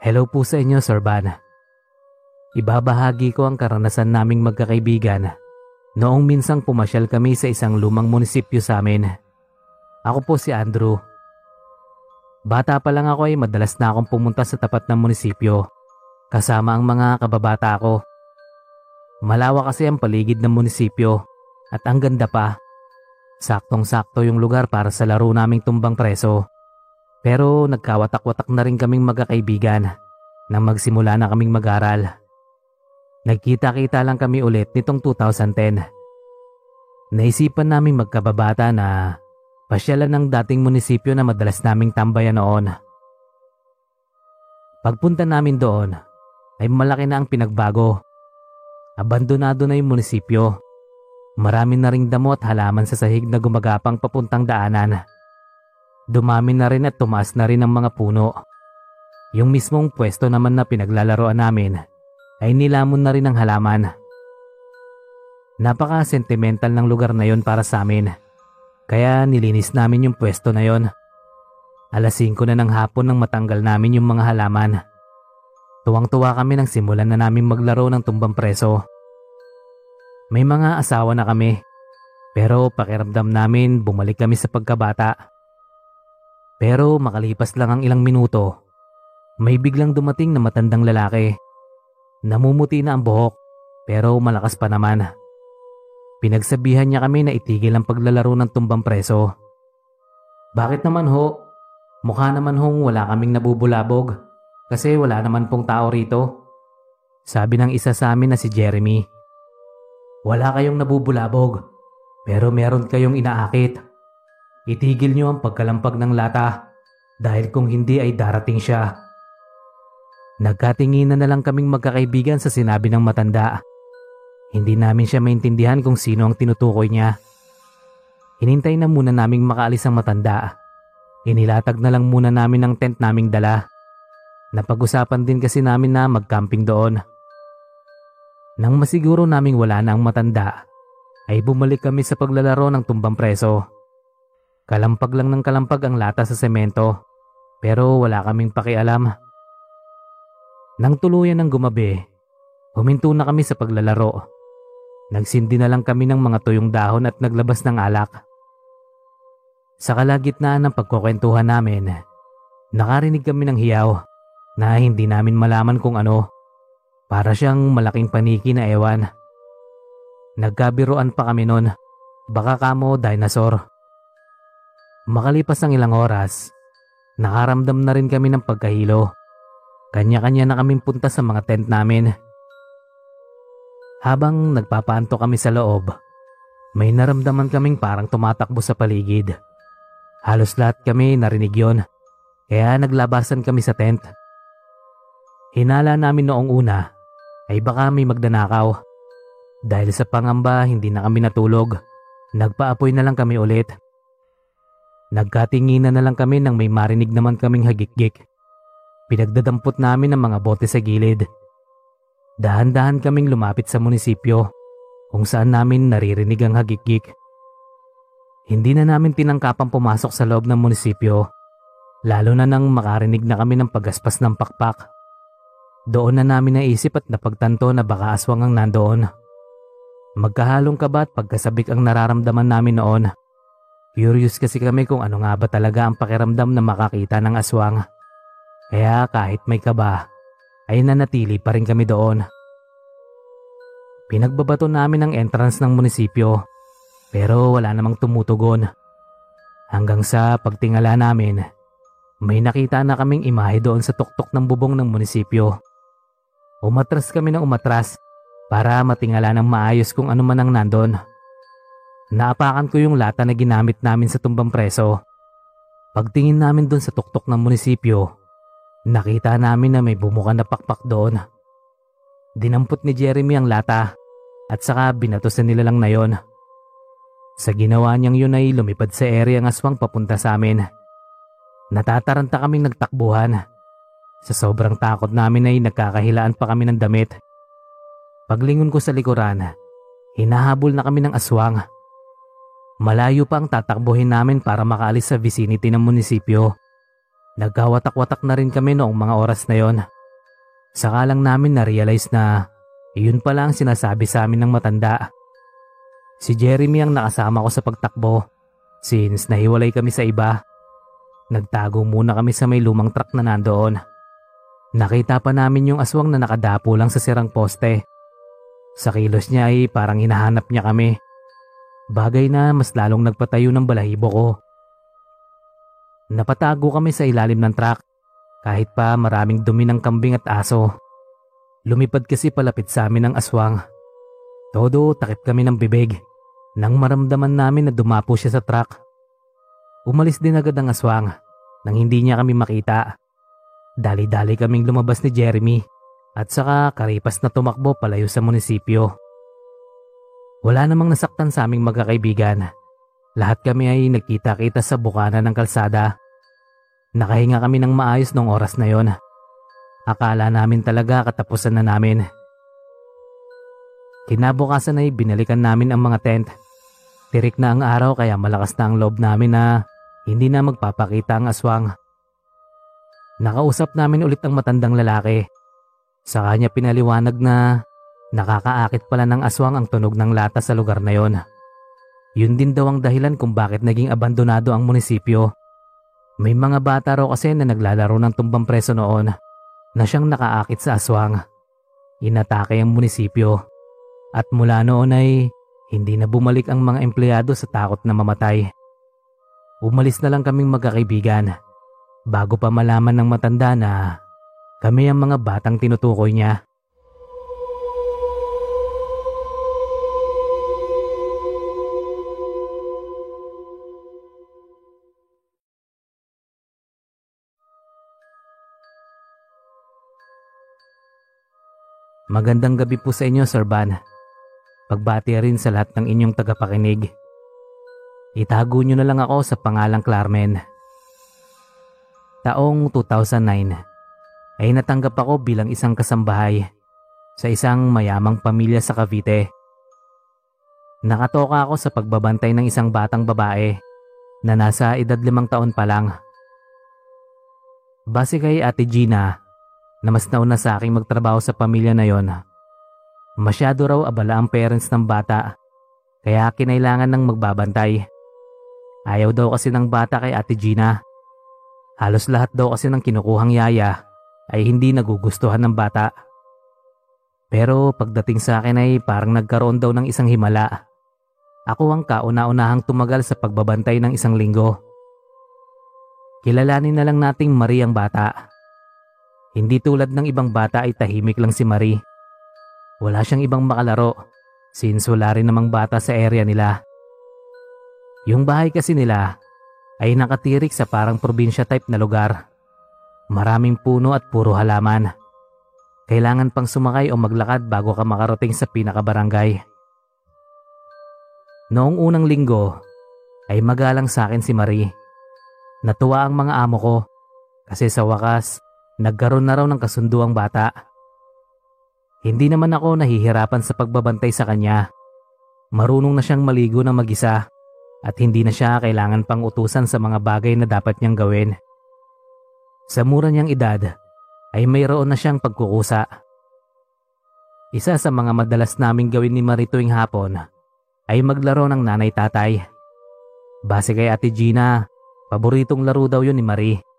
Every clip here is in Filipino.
Hello po sa inyo, Sir Van. Ibabahagi ko ang karanasan naming magkakaibigan noong minsang pumasyal kami sa isang lumang munisipyo sa amin. Ako po si Andrew. Bata pa lang ako ay madalas na akong pumunta sa tapat ng munisipyo kasama ang mga kababata ko. Malawak kasi ang paligid ng munisipyo at ang ganda pa. Saktong-sakto yung lugar para sa laro naming tumbang preso. Pero nagkawatak-watak na rin kaming magkakaibigan nang magsimula na kaming mag-aral. Nagkita-kita lang kami ulit nitong 2010. Naisipan naming magkababata na pasyalan ng dating munisipyo na madalas naming tambayan noon. Pagpunta namin doon ay malaki na ang pinagbago. Abandonado na yung munisipyo. Marami na ring damo at halaman sa sahig na gumagapang papuntang daanan. Dumami na rin at tumaas na rin ang mga puno. Yung mismong pwesto naman na pinaglalaroan namin ay nilamon na rin ang halaman. Napaka-sentimental ng lugar na yon para sa amin. Kaya nilinis namin yung pwesto na yon. Alas 5 na ng hapon nang matanggal namin yung mga halaman. Tuwang-tuwa kami nang simulan na namin maglaro ng tumbang preso. May mga asawa na kami, pero pakiramdam namin bumalik kami sa pagkabata. Pero makalipas lang ang ilang minuto, may biglang dumating na matandang lalaki. Namumuti na ang buhok pero malakas pa naman. Pinagsabihan niya kami na itigil ang paglalaro ng tumbang preso. Bakit naman ho? Mukha naman hong wala kaming nabubulabog kasi wala naman pong tao rito. Sabi ng isa sa amin na si Jeremy. Wala kayong nabubulabog pero meron kayong inaakit. Itigil niyo ang pagkalampag ng lata dahil kung hindi ay darating siya. Nagkatinginan na lang kaming magkakaibigan sa sinabi ng matanda. Hindi namin siya maintindihan kung sino ang tinutukoy niya. Hinintay na muna naming makaalis ang matanda. Inilatag na lang muna namin ang tent naming dala. Napag-usapan din kasi namin na mag-camping doon. Nang masiguro naming wala na ang matanda, ay bumalik kami sa paglalaro ng tumbang preso. Kalampag lang ng kalampag ang lata sa semento pero wala kaming pakialam. Nang tuluyan ng gumabi, huminto na kami sa paglalaro. Nagsindi na lang kami ng mga tuyong dahon at naglabas ng alak. Sa kalagitnaan ng pagkukwentuhan namin, nakarinig kami ng hiyaw na hindi namin malaman kung ano. Para siyang malaking paniki na ewan. Nagkabiruan pa kami noon. Baka kamo dinosaur. Makalipas ang ilang oras, nakaramdam na rin kami ng pagkahilo. Kanya-kanya na kaming punta sa mga tent namin. Habang nagpapanto kami sa loob, may naramdaman kaming parang tumatakbo sa paligid. Halos lahat kami narinig yon, kaya naglabasan kami sa tent. Hinala namin noong una ay baka may magdanakaw. Dahil sa pangamba hindi na kami natulog, nagpaapoy na lang kami ulit. Nagkatinginan na lang kami nang may marinig naman kaming hagikgik. Pinagdadampot namin ang mga bote sa gilid. Dahan-dahan kaming lumapit sa munisipyo kung saan namin naririnig ang hagikgik. Hindi na namin tinangkapang pumasok sa loob ng munisipyo, lalo na nang makarinig na kami ng pagaspas ng pakpak. Doon na namin naisip at napagtanto na baka aswang ang nandoon. Magkahalong kaba at pagkasabik ang nararamdaman namin noon. Curious kasi kami kung ano nga ba talaga ang pakiramdam na makakita ng aswang. Kaya kahit may kaba, ay nanatili pa rin kami doon. Pinagbabato namin ang entrance ng munisipyo pero wala namang tumutugon. Hanggang sa pagtingala namin, may nakita na kaming imahe doon sa tuktok ng bubong ng munisipyo. Umatras kami ng umatras para matingala ng maayos kung ano man ang nandon. Naapakan ko yung lata na ginamit namin sa tumbang preso. Pagtingin namin doon sa tuktok ng munisipyo, nakita namin na may bumuka na pakpak doon. Dinampot ni Jeremy ang lata at saka binato sa nilalang na yon. Sa ginawa niyang yun ay lumipad sa area ng aswang papunta sa amin. Natataranta kaming nagtakbuhan. Sa sobrang takot namin ay nagkakahilaan pa kami ng damit. Paglingon ko sa likuran, hinahabol na kami ng aswang. Malayo pa ang tatakbuhin namin para makaalis sa vicinity ng munisipyo. Nagkawatak-watak na rin kami noong mga oras na yon. Saka lang namin na-realize na iyon pala ang sinasabi sa amin ng matanda. Si Jeremy ang nakasama ko sa pagtakbo since nahiwalay kami sa iba. Nagtago muna kami sa may lumang truck na nandoon. Nakita pa namin yung aswang na nakadapo lang sa sirang poste. Sa kilos niya ay parang hinahanap niya kami. Bagay na mas lalong nagpatayo ng balahibo ko. Napatago kami sa ilalim ng truck kahit pa maraming dumi ng kambing at aso. Lumipad kasi palapit sa amin ang aswang. Todo takip kami ng bibig nang maramdaman namin na dumapo siya sa truck. Umalis din agad ang aswang nang hindi niya kami makita. Dali-dali kaming lumabas ni Jeremy at saka karipas na tumakbo palayo sa munisipyo. Wala namang nasaktan sa aming magkakaibigan. Lahat kami ay nagkita-kita sa bukana ng kalsada Nakahinga kami ng maayos nung oras na yon. Akala namin talaga katapusan na namin. Kinabukasan ay binalikan namin ang mga tent. Tirik na ang araw kaya malakas na ang loob namin na hindi na magpapakita ang aswang. Nakausap namin ulit ang matandang lalaki. Sa kanya pinaliwanag na nakakaakit pala ng aswang ang tunog ng lata sa lugar na yon. Yun din daw ang dahilan kung bakit naging abandonado ang munisipyo. May mga bata raw kasi na naglalaro ng tumbang preso noon na siyang nakaakit sa aswang. Inatake ang munisipyo at mula noon ay hindi na bumalik ang mga empleyado sa takot na mamatay. Umalis na lang kaming magkakaibigan bago pa malaman ng matanda na kami ang mga batang tinutukoy niya. Magandang gabi po sa inyo, Sir Van. Pagbati rin sa lahat ng inyong tagapakinig. Itago nyo na lang ako sa pangalang Clarmen. Taong 2009 ay natanggap ako bilang isang kasambahay sa isang mayamang pamilya sa Cavite. Nakatoka ako sa pagbabantay ng isang batang babae na nasa edad limang taon pa lang. Base kay Ate Gina, na mas nauna sa aking magtrabaho sa pamilya na yon. Masyado raw abala ang parents ng bata kaya kinailangan ng magbabantay. Ayaw daw kasi ng bata kay Ate Gina. Halos lahat daw kasi ng kinukuhang yaya ay hindi nagugustuhan ng bata. Pero pagdating sa akin ay parang nagkaroon daw ng isang himala. Ako ang kauna-unahang tumagal sa pagbabantay ng isang linggo. Kilalanin na lang nating Marie ang bata. Hindi tulad ng ibang bata ay tahimik lang si Marie. Wala siyang ibang makalaro since wala rin namang bata sa area nila. Yung bahay kasi nila ay nakatirik sa parang probinsya type na lugar. Maraming puno at puro halaman. Kailangan pang sumakay o maglakad bago ka makarating sa pinakabarangay. Noong unang linggo ay magalang sa akin si Marie. Natuwa ang mga amo ko kasi sa wakas Nagkaroon na raw ng kasundo ang bata. Hindi naman ako nahihirapan sa pagbabantay sa kanya. Marunong na siyang maligo ng mag-isa at hindi na siya kailangan pang utusan sa mga bagay na dapat niyang gawin. Sa mura niyang edad ay mayroon na siyang pagkukusa. Isa sa mga madalas naming gawin ni Marie tuwing hapon ay maglaro ng nanay-tatay. Base kay Ate Gina, paboritong laro daw yun ni Marie.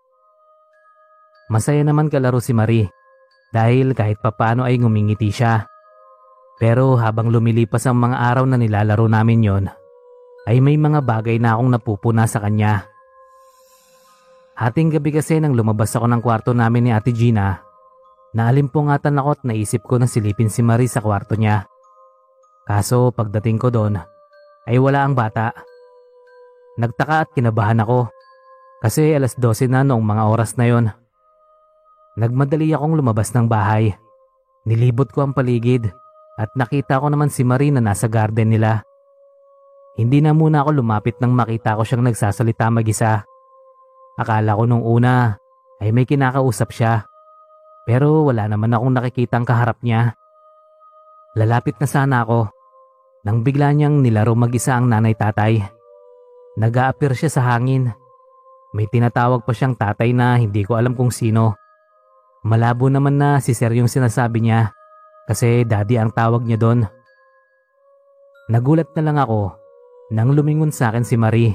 Masaya naman kalaro si Marie dahil kahit papano ay ngumingiti siya. Pero habang lumilipas ang mga araw na nilalaro namin yon, ay may mga bagay na akong napupuna sa kanya. Hating gabi kasi nang lumabas ako ng kwarto namin ni Ate Gina, naalimpungatan ako at naisip ko na silipin si Marie sa kwarto niya. Kaso pagdating ko doon, ay wala ang bata. Nagtaka at kinabahan ako kasi alas 12 na noong mga oras na yon. Nagmadali akong lumabas ng bahay. Nilibot ko ang paligid at nakita ko naman si Marie na nasa garden nila. Hindi na muna ako lumapit nang makita ko siyang nagsasalita mag-isa. Akala ko nung una ay may kinakausap siya. Pero wala naman akong nakikitang kaharap niya. Lalapit na sana ako nang bigla niyang nilaro mag-isa ang nanay tatay. Nag-aapir siya sa hangin. May tinatawag pa siyang tatay na hindi ko alam kung sino. Malabo naman na si Sir yung sinasabi niya kasi daddy ang tawag niya doon. Nagulat na lang ako nang lumingon sa akin si Marie.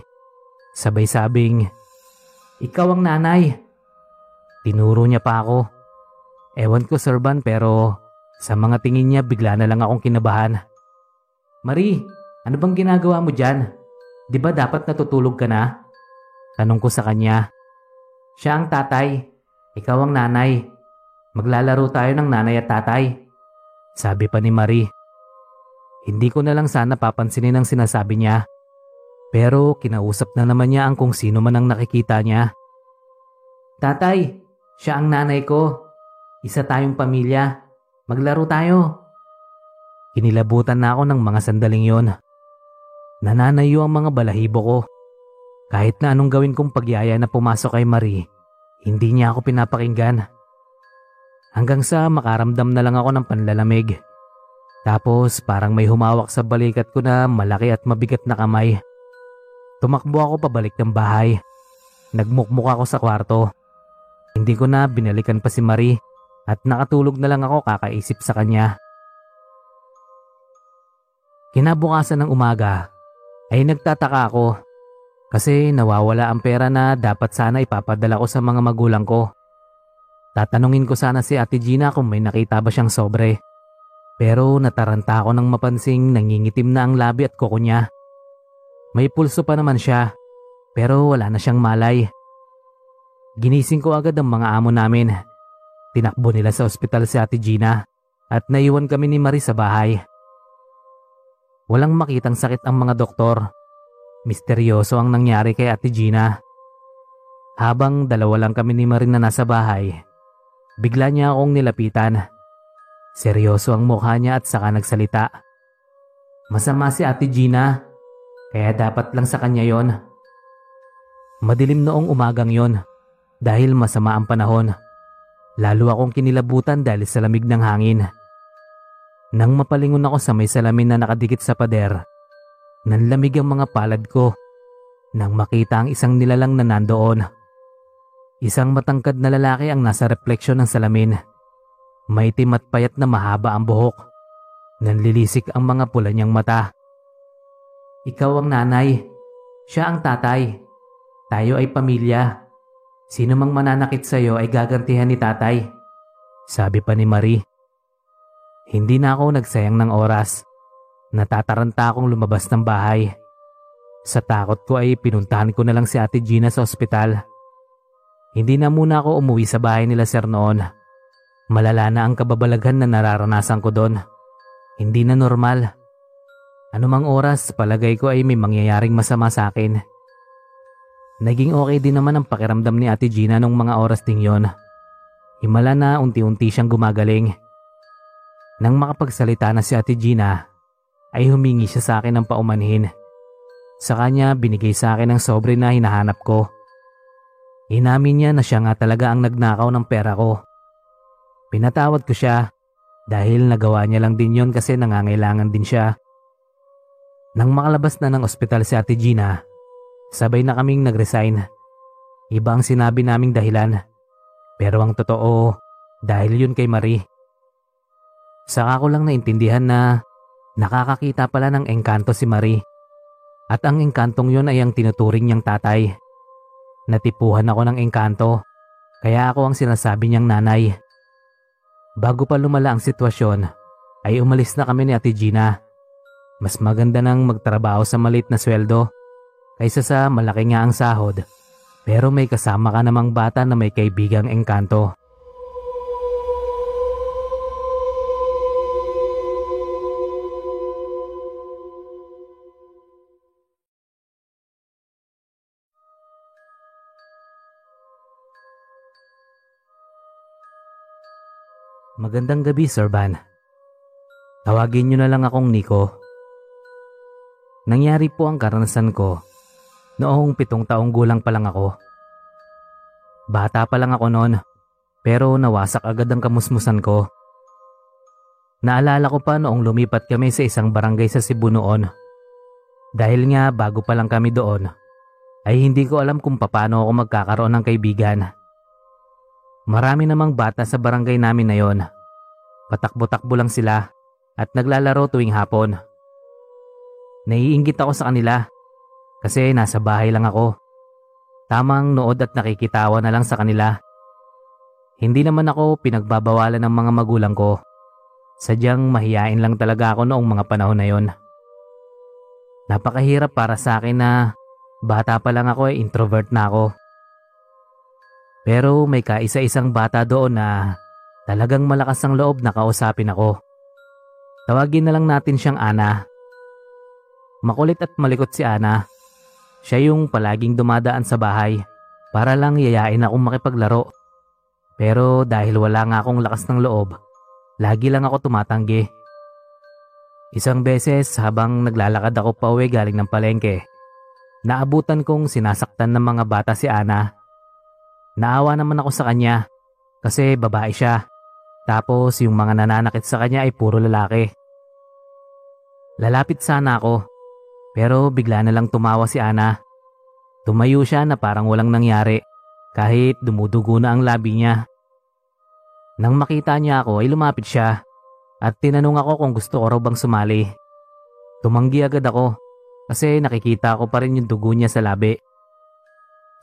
Sabay sabing, Ikaw ang nanay. Tinuro niya pa ako. Ewan ko Sir Van pero sa mga tingin niya bigla na lang akong kinabahan. Marie, ano bang ginagawa mo dyan? Di ba dapat natutulog ka na? Tanong ko sa kanya. Siya ang tatay. Ikaw ang nanay. Maglalaro tayo ng nanay at tatay. Sabi pa ni Marie. Hindi ko na lang sana papansinin ang sinasabi niya. Pero kinausap na naman niya ang kung sino man ang nakikita niya. Tatay, siya ang nanay ko. Isa tayong pamilya. Maglaro tayo. Kinilabutan na ako ng mga sandaling yon. Nananayo ang mga balahibo ko. Kahit na anong gawin kong pagyaya na pumasok kay Marie, hindi niya ako pinapakinggan. Hanggang sa makaramdam na lang ako ng panlalamig. Tapos parang may humawak sa balikat ko na malaki at mabigat na kamay. Tumakbo ako pabalik ng bahay. Nagmukmuk ako sa kwarto. Hindi ko na binalikan pa si Marie at nakatulog na lang ako kakaisip sa kanya. Kinabukasan ng umaga ay nagtataka ako kasi nawawala ang pera na dapat sana ipapadala ko sa mga magulang ko. Tatanungin ko sana si Ate Gina kung may nakita ba siyang sobre. Pero nataranta ako nang mapansing nangingitim na ang labi at kuko niya. May pulso pa naman siya, pero wala na siyang malay. Ginising ko agad ang mga amo namin. Tinakbo nila sa ospital si Ate Gina at naiwan kami ni Marie sa bahay. Walang makitang sakit ang mga doktor Misteryoso ang nangyari kay Ate Gina. Habang dalawa lang kami ni Marin na nasa bahay, bigla niya akong nilapitan. Seryoso ang mukha niya at saka nagsalita. Masama si Ate Gina, kaya dapat lang sa kanya yon. Madilim noong umagang yon dahil masama ang panahon. Lalo akong kinilabutan dahil sa lamig ng hangin. Nang mapalingon ako sa may salamin na nakadikit sa pader, Nanlamig ang mga palad ko nang makita ang isang nilalang na nandoon. Isang matangkad na lalaki ang nasa refleksyon ng salamin. Maitim at payat na mahaba ang buhok. Nanlilisik ang mga pula niyang mata. Ikaw ang nanay. Siya ang tatay. Tayo ay pamilya. Sino mang mananakit sa iyo ay gagantihan ni tatay. Sabi pa ni Marie. Hindi na ako nagsayang ng oras. Natataranta akong lumabas ng bahay. Sa takot ko ay pinuntahan ko na lang si Ate Gina sa ospital. Hindi na muna ako umuwi sa bahay nila sir noon. Malala na ang kababalaghan na nararanasan ko doon. Hindi na normal. Anumang oras, palagay ko ay may mangyayaring masama sa akin. Naging okay din naman ang pakiramdam ni Ate Gina nung mga oras ding yon. Himala na unti-unti siyang gumagaling. Nang makapagsalita na si Ate Gina, ay humingi siya sa akin ng paumanhin. Sa kanya binigay sa akin ang sobre na hinahanap ko. Inamin niya na siya nga talaga ang nagnakaw ng pera ko. Pinatawad ko siya dahil nagawa niya lang din yon kasi nangangailangan din siya. Nang makalabas na ng ospital si Ate Gina, sabay na kaming nag-resign. Iba ang sinabi naming dahilan. Pero ang totoo, dahil yun kay Marie. Saka ko lang naintindihan na Nakakakita pala ng engkanto si Marie. At ang engkantong yun ay ang tinuturing niyang tatay. Natipuhan ako ng engkanto, kaya ako ang sinasabi niyang nanay. Bago pa lumala ang sitwasyon, ay umalis na kami ni Ate Gina. Mas maganda nang magtrabaho sa malit na sweldo kaysa sa malaki nga ang sahod. Pero may kasama ka namang bata na may kaibigang engkanto. Magandang gabi, Sir Van. Tawagin niyo na lang akong Nico. Nangyari po ang karanasan ko noong pitong taong gulang pa lang ako. Bata pa lang ako noon pero nawasak agad ang kamusmusan ko. Naalala ko pa noong lumipat kami sa isang barangay sa Cebu noon. Dahil nga bago pa lang kami doon, ay hindi ko alam kung paano ako magkakaroon ng kaibigan. Marami namang bata sa barangay namin na yon. Patakbo-takbo lang sila at naglalaro tuwing hapon. Naiingit ako sa kanila kasi nasa bahay lang ako. Tamang nood at nakikitawa na lang sa kanila. Hindi naman ako pinagbabawalan ng mga magulang ko. Sadyang mahiyain lang talaga ako noong mga panahon na yon. Napakahirap para sa akin na bata pa lang ako ay introvert na ako. Pero may kaisa-isang bata doon na talagang malakas ang loob na kausapin ako. Tawagin na lang natin siyang Ana. Makulit at malikot si Ana. Siya yung palaging dumadaan sa bahay para lang yayain akong makipaglaro. Pero dahil wala nga akong lakas ng loob, lagi lang ako tumatanggi. Isang beses habang naglalakad ako pa uwi galing ng palengke, naabutan kong sinasaktan ng mga bata si Ana. Naawa naman ako sa kanya kasi babae siya. Tapos yung mga nananakit sa kanya ay puro lalaki. Lalapit sana ako pero bigla na lang tumawa si Ana. Tumayo siya na parang walang nangyari kahit dumudugo na ang labi niya. Nang makita niya ako ay lumapit siya at tinanong ako kung gusto ko raw bang sumali. Tumanggi agad ako kasi nakikita ko pa rin yung dugo niya sa labi.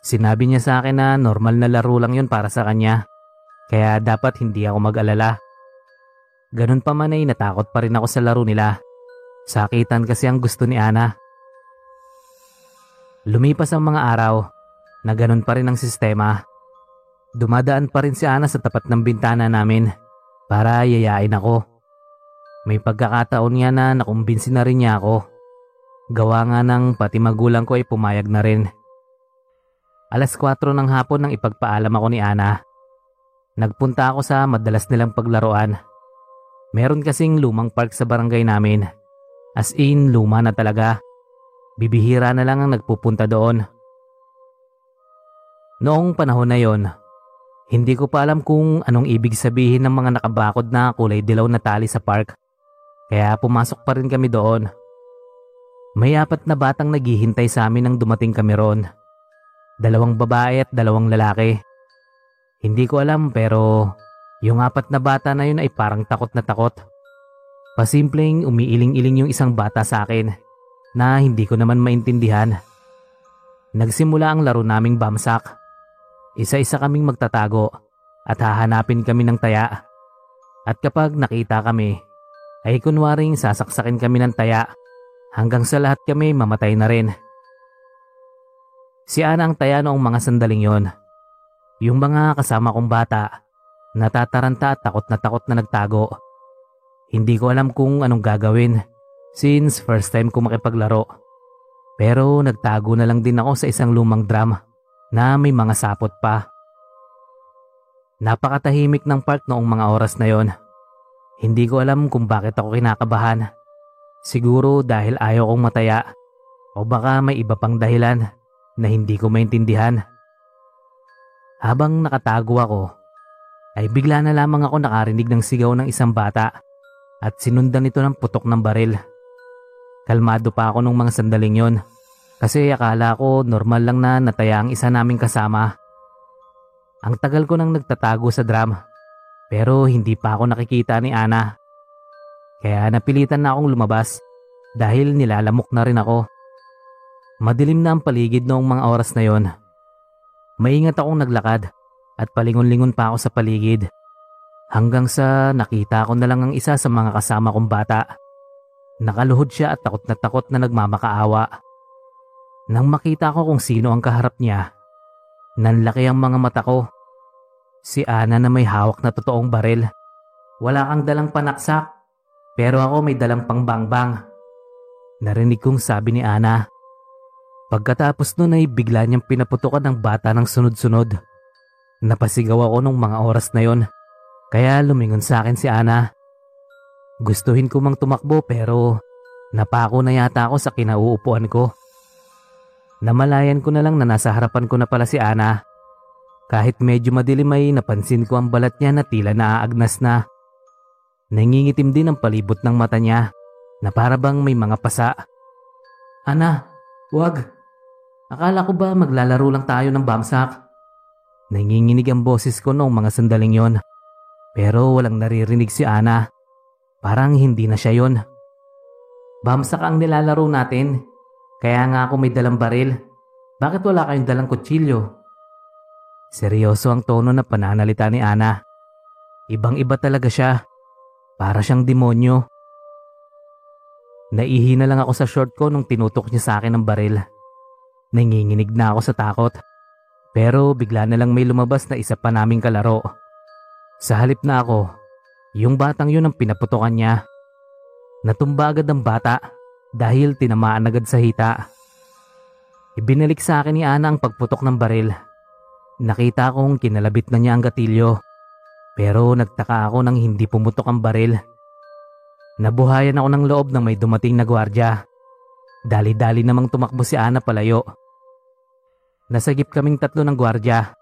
Sinabi niya sa akin na normal na laro lang yun para sa kanya. Kaya dapat hindi ako mag-alala. Ganun pa man ay natakot pa rin ako sa laro nila. Sakitan kasi ang gusto ni Ana. Lumipas ang mga araw na ganun pa rin ang sistema. Dumadaan pa rin si Ana sa tapat ng bintana namin para yayain ako. May pagkakataon nga na nakumbinsi na rin niya ako. Gawa nga ng pati magulang ko ay pumayag na rin. Alas 4 ng hapon nang ipagpaalam ako ni Ana. Nagpunta ako sa madalas nilang paglaruan. Meron kasing lumang park sa barangay namin. As in, luma na talaga. Bibihira na lang ang nagpupunta doon. Noong panahon na yon, hindi ko pa alam kung anong ibig sabihin ng mga nakabakod na kulay dilaw na tali sa park. Kaya pumasok pa rin kami doon. May apat na batang naghihintay sa amin nang dumating kami roon. Dalawang babae at dalawang lalaki. Hindi ko alam pero yung apat na bata na yun ay parang takot na takot. Pasimpleng umiiling-iling yung isang bata sa akin na hindi ko naman maintindihan. Nagsimula ang laro naming bamsak. Isa-isa kaming magtatago at hahanapin kami ng taya. At kapag nakita kami, ay kunwaring sasaksakin kami ng taya hanggang sa lahat kami mamatay na rin. Si Ana ang taya noong mga sandaling yon. Yung mga kasama kong bata, natataranta at takot na takot na nagtago. Hindi ko alam kung anong gagawin since first time ko makipaglaro. Pero nagtago na lang din ako sa isang lumang drum na may mga sapot pa. Napakatahimik ng park noong mga oras na yon. Hindi ko alam kung bakit ako kinakabahan. Siguro dahil ayaw kong mataya o baka may iba pang dahilan na hindi ko maintindihan. Habang nakatago ako, ay bigla na lamang ako nakarinig ng sigaw ng isang bata at sinundan ito ng putok ng baril. Kalmado pa ako nung mga sandaling yon kasi akala ko normal lang na nataya ang isa naming kasama. Ang tagal ko nang nagtatago sa drum pero hindi pa ako nakikita ni Ana. Kaya napilitan na akong lumabas dahil nilalamok na rin ako. Madilim na ang paligid noong mga oras na yon. Maingat akong naglakad at palingon-lingon pa ako sa paligid. Hanggang sa nakita ko na lang ang isa sa mga kasama kong bata. Nakaluhod siya at takot na takot na nagmamakaawa. Nang makita ko kung sino ang kaharap niya, nanlaki ang mga mata ko Si Ana na may hawak na totoong baril. Wala kang dalang panaksak, pero ako may dalang pangbangbang. Narinig kong sabi ni Ana. Pagkatapos nun ay bigla niyang pinaputukan ng bata ng sunod-sunod. Napasigaw ako nung mga oras na yon, kaya lumingon sa akin si Ana. Gustuhin ko mang tumakbo pero napako na yata ako sa kinauupuan ko. Namalayan ko na lang na nasa harapan ko na pala si Ana kahit medyo madilim ay napansin ko ang balat niya na tila naaagnas na. Nangingitim din ang palibot ng mata niya na para bang may mga pasa. Ana, wag. Akala ko ba maglalaro lang tayo ng bamsak? Nanginginig ang boses ko noong mga sandaling yon. Pero walang naririnig si Ana. Parang hindi na siya yon. Bamsak ang nilalaro natin. Kaya nga ako may dalang baril. Bakit wala kayong dalang kutsilyo? Seryoso ang tono na pananalita ni Ana. Ibang iba talaga siya. Para siyang demonyo. Naihi na lang ako sa short ko nung tinutok niya sa akin ng baril. Nanginginig na ako sa takot. Pero bigla na lang may lumabas na isa pa naming kalaro. Sa halip na ako, yung batang yun ang pinaputokan niya. Natumba agad ang bata dahil tinamaan agad sa hita. Ibinalik sa akin ni Ana ang pagputok ng baril. Nakita kong kinalabit na niya ang gatilyo. Pero nagtaka ako nang hindi pumutok ang baril. Nabuhayan ako ng loob nang may dumating na gwardya. Dali-dali namang tumakbo si Ana palayo. Nasagip kaming tatlo ng gwardya.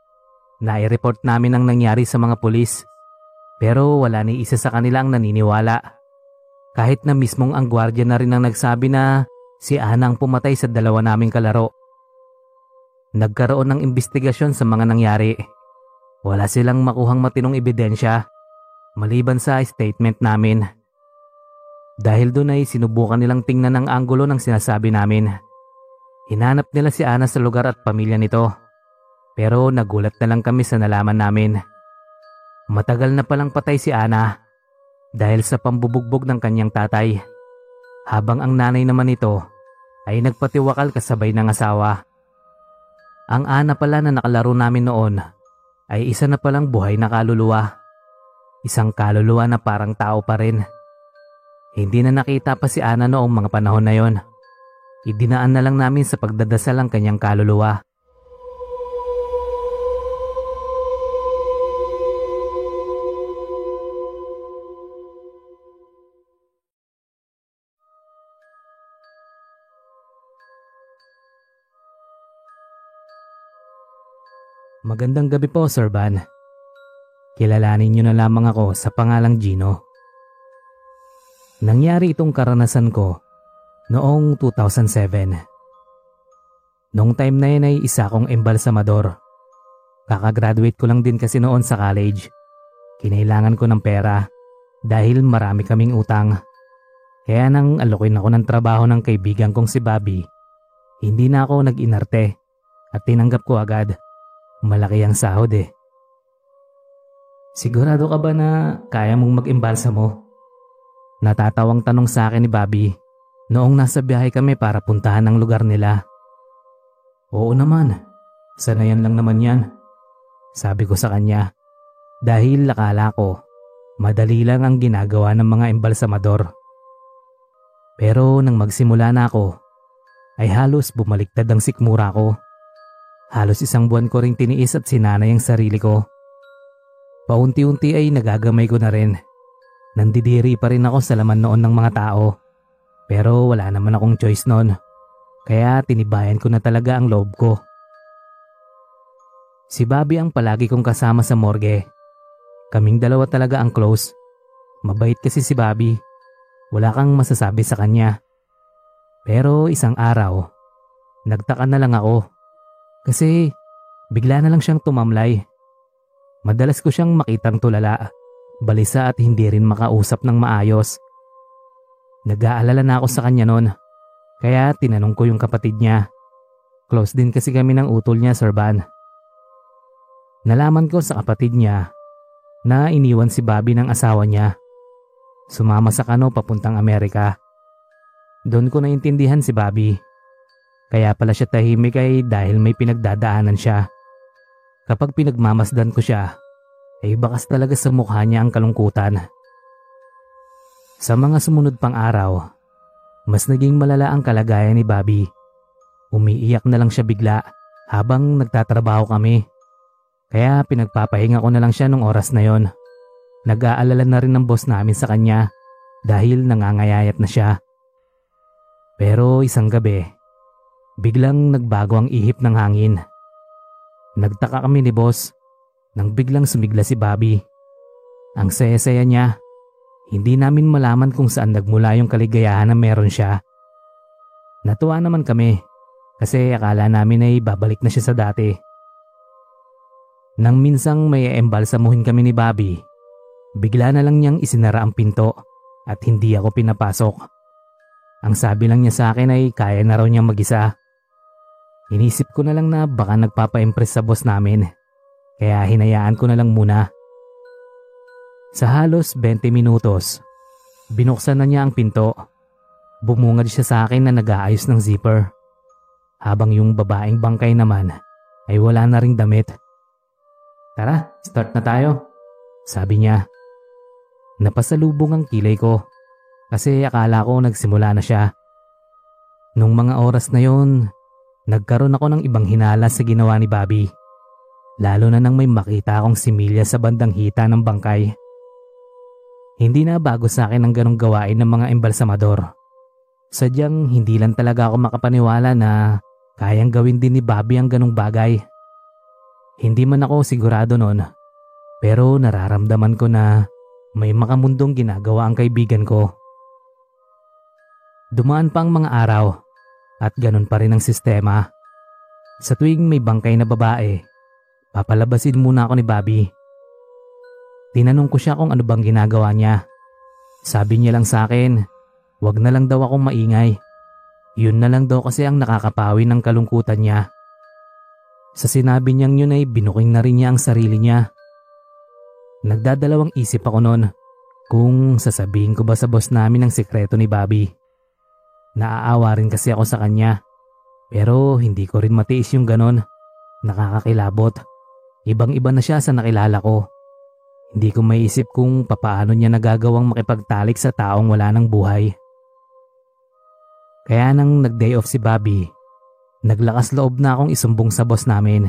Nai-report namin ang nangyari sa mga pulis. Pero wala ni isa sa kanila ang naniniwala. Kahit na mismong ang gwardya na rin ang nagsabi na si Ana ang pumatay sa dalawa naming kalaro. Nagkaroon ng investigasyon sa mga nangyari. Wala silang makuhang matinong ebidensya maliban sa statement namin. Dahil doon ay sinubukan nilang tingnan ang anggulo ng sinasabi namin. Hinanap nila si Ana sa lugar at pamilya nito. Pero nagulat na lang kami sa nalaman namin. Matagal na palang patay si Ana dahil sa pambubugbog ng kanyang tatay. Habang ang nanay naman nito ay nagpatiwakal kasabay ng asawa. Ang Ana pala na nakalaro namin noon ay isa na palang buhay na kaluluwa. Isang kaluluwa na parang tao pa rin. Hindi na nakita pa si Ana noong mga panahon na yon. Idinaan na lang namin sa pagdadasal ang kanyang kaluluwa. Magandang gabi po, Sir Van. Kilalanin niyo na lamang ako sa pangalang Gino. Nangyari itong karanasan ko noong 2007. Noong time na yun ay isa akong embalsamador. Kakagraduate ko lang din kasi noon sa college. Kinailangan ko ng pera dahil marami kaming utang. Kaya nang alokin ako ng trabaho ng kaibigan kong si Bobby, hindi na ako nag-inarte at tinanggap ko agad. Malaki ang sahod eh. Sigurado ka ba na kaya mong mag-imbalsa mo? Natatawang tanong sa akin ni Bobby noong nasa biyahe kami para puntahan ang lugar nila. Oo naman, sanayan lang naman yan. Sabi ko sa kanya dahil lakala ko madali lang ang ginagawa ng mga embalsamador. Pero nang magsimula na ako ay halos bumaliktad ang sikmura ko. Halos isang buwan ko ring tiniis at sinanay ang sarili ko. Paunti-unti ay nagagamay ko na rin. Nandidiri pa rin ako sa laman noon ng mga tao. Pero wala naman akong choice noon. Kaya tinibayan ko na talaga ang loob ko. Si Bobby ang palagi kong kasama sa morgue. Kaming dalawa talaga ang close. Mabait kasi si Bobby. Wala kang masasabi sa kanya. Pero isang araw, nagtaka na lang ako. Kasi bigla na lang siyang tumamlay. Madalas ko siyang makitang tulala, balisa at hindi rin makausap ng maayos. Nag-aalala na ako sa kanya noon. Kaya tinanong ko yung kapatid niya. Close din kasi kami ng utol niya, Sir Van. Nalaman ko sa kapatid niya na iniwan si Bobby ng asawa niya. Sumama sa kano papuntang Amerika. Doon ko naintindihan si Bobby. Kaya pala siya tahimik ay dahil may pinagdadaanan siya. Kapag pinagmamasdan ko siya, ay bakas talaga sa mukha niya ang kalungkutan. Sa mga sumunod pang araw, mas naging malala ang kalagayan ni Bobby. Umiiyak na lang siya bigla habang nagtatrabaho kami. Kaya pinagpapahinga ko na lang siya nung oras na yon. Nag-aalala na rin ng boss namin sa kanya dahil nangangayayat na siya. Pero isang gabi, biglang nagbago ang ihip ng hangin. Nagtaka kami ni boss nang biglang sumigla si Bobby. Ang saya-saya niya hindi namin malaman kung saan nagmula yung kaligayahan na meron siya. Natuwa naman kami kasi akala namin ay babalik na siya sa dati. Nang minsang may embalsamuhin kami ni Bobby, bigla na lang niyang isinara ang pinto at hindi ako pinapasok. Ang sabi lang niya sa akin ay kaya na raw niyang mag-isa. Inisip ko na lang na baka nagpapa-impress sa boss namin, kaya hinayaan ko na lang muna. Sa halos 20 minutos, binuksan na niya ang pinto. Bumungad siya sa akin na nag-aayos ng zipper habang yung babaeng bangkay naman ay wala na ring damit. Tara, start na tayo, sabi niya. Napasalubong ang kilay ko kasi akala ko nagsimula na siya. Nung mga oras na yon, nagkaroon ako ng ibang hinala sa ginawa ni Bobby. Lalo na nang may makita akong similya sa bandang hita ng bangkay. Hindi na bago sa akin ang ganong gawain ng mga embalsamador. Sadyang hindi lang talaga ako makapaniwala na Kayang gawin din ni Bobby ang ganong bagay. Hindi man ako sigurado noon, pero nararamdaman ko na may makamundong ginagawa ang kaibigan ko. Dumaan pa ang mga araw at ganun pa rin ang sistema. Sa tuwing may bangkay na babae, papalabasin muna ako ni Bobby. Tinanong ko siya kung ano bang ginagawa niya. Sabi niya lang sa akin, wag na lang daw akong maingay yun na lang daw kasi ang nakakapawi ng kalungkutan niya. Sa sinabi niyang yun ay binuking na rin niya ang sarili niya. Nagdadalawang isip ako noon kung sasabihin ko ba sa boss namin ang sekreto ni Bobby. Naaawa rin kasi ako sa kanya. Pero hindi ko rin matiis yung ganon. Nakakakilabot. Ibang iba na siya sa nakilala ko. Hindi ko maiisip kung papaano niya nagagawang makipagtalik sa taong wala ng buhay. Kaya nang nag-day off si Bobby, naglakas loob na akong isumbong sa boss namin.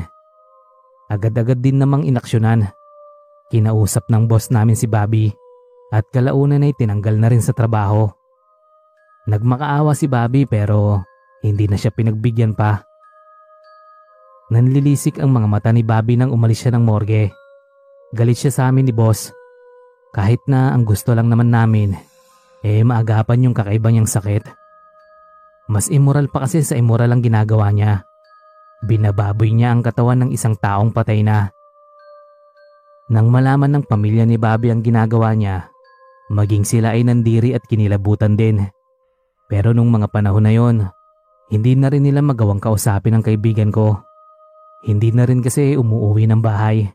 Agad-agad din namang inaksyonan. Kinausap ng boss namin si Bobby at kalaunan ay tinanggal na rin sa trabaho. Nagmakaawa si Bobby pero hindi na siya pinagbigyan pa. Nanlilisik ang mga mata ni Bobby nang umalis siya ng morgue. Galit siya sa amin ni boss. Kahit na ang gusto lang naman namin, eh maagapan yung kakaiba niyang sakit. Mas immoral pa kasi sa immoral ang ginagawa niya. Binababoy niya ang katawan ng isang taong patay na. Nang malaman ng pamilya ni Bobby ang ginagawa niya, maging sila ay nandiri at kinilabutan din. Pero nung mga panahon na yon, hindi na rin nila magawang kausapin ang kaibigan ko. Hindi na rin kasi umuuwi ng bahay.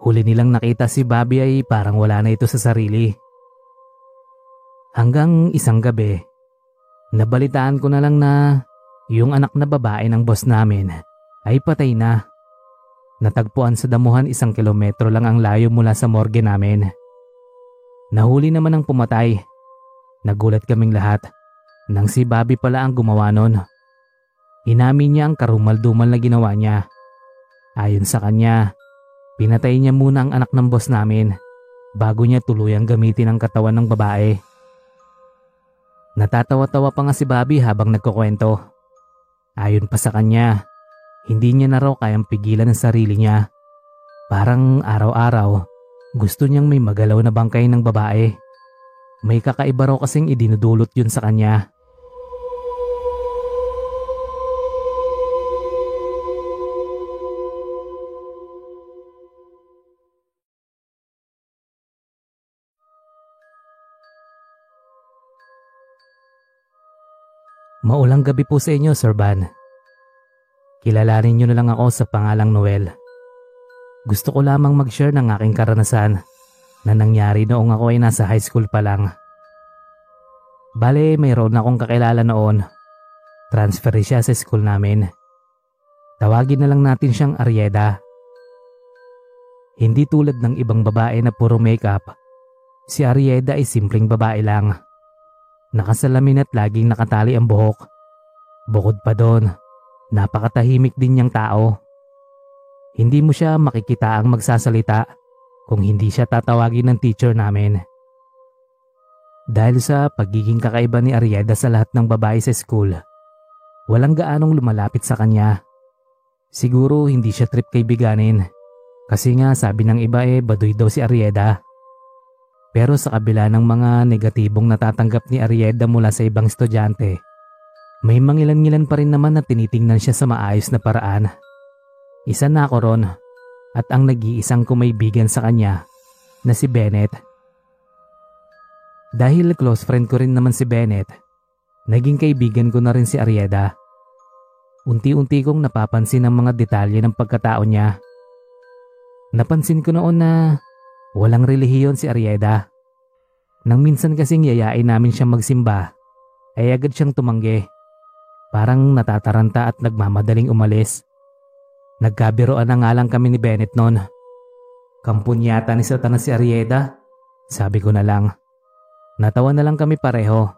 Huli nilang nakita si Bobby ay parang wala na ito sa sarili. Hanggang isang gabi, Nabalitaan ko na lang na yung anak na babae ng boss namin ay patay na. Natagpuan sa damuhan isang kilometro lang ang layo mula sa morgue namin. Nahuli naman ang pumatay. Nagulat kaming lahat nang si Bobby pala ang gumawa nun. Inamin niya ang karumal-dumal na ginawa niya. Ayon sa kanya, pinatay niya muna ang anak ng boss namin bago niya tuluyang gamitin ang katawan ng babae. Natatawa-tawa pa nga si Bobby habang nagkukwento. Ayon pa sa kanya, hindi niya na raw kayang pigilan ang sarili niya. Parang araw-araw, gusto niyang may magalaw na bangkay ng babae. May kakaiba raw kasing idinudulot yun sa kanya. Maulang gabi po sa inyo, Sir Van. Kilalanin niyo na lang ako sa pangalang Noel. Gusto ko lamang mag-share ng aking karanasan na nangyari noong ako ay nasa high school pa lang. Bale, mayroon akong kakilala noon. Transfer siya sa school namin. Tawagin na lang natin siyang Arieda. Hindi tulad ng ibang babae na puro makeup, si Arieda ay simpleng babae lang. Nakasalamin at laging nakatali ang buhok. Bukod pa doon, napakatahimik din niyang tao. Hindi mo siya makikita ang magsasalita kung hindi siya tatawagin ng teacher namin. Dahil sa pagiging kakaiba ni Ariada sa lahat ng babae sa school, walang gaanong lumalapit sa kanya. Siguro hindi siya trip kaibiganin kasi nga sabi ng iba eh baduy daw si Arieda. Pero sa kabila ng mga negatibong natatanggap ni Arieda mula sa ibang estudyante, May mangilan-ngilan pa rin naman na tinitingnan siya sa maayos na paraan. Isa na ako ron at ang nag-iisang kumaibigan sa kanya na si Bennett. Dahil close friend ko rin naman si Bennett, naging kaibigan ko na rin si Arieda. Unti-unti kong napapansin ang mga detalye ng pagkatao niya. Napansin ko noon na walang relihiyon si Arieda. Nang minsan kasing yayain namin siyang magsimba, ay agad siyang tumanggi. Parang natataranta at nagmamadaling umalis. Nagkabiroan na nga lang kami ni Bennett noon. Kampun yata ni Satanas si Arieda, sabi ko na lang. Natawa na lang kami pareho.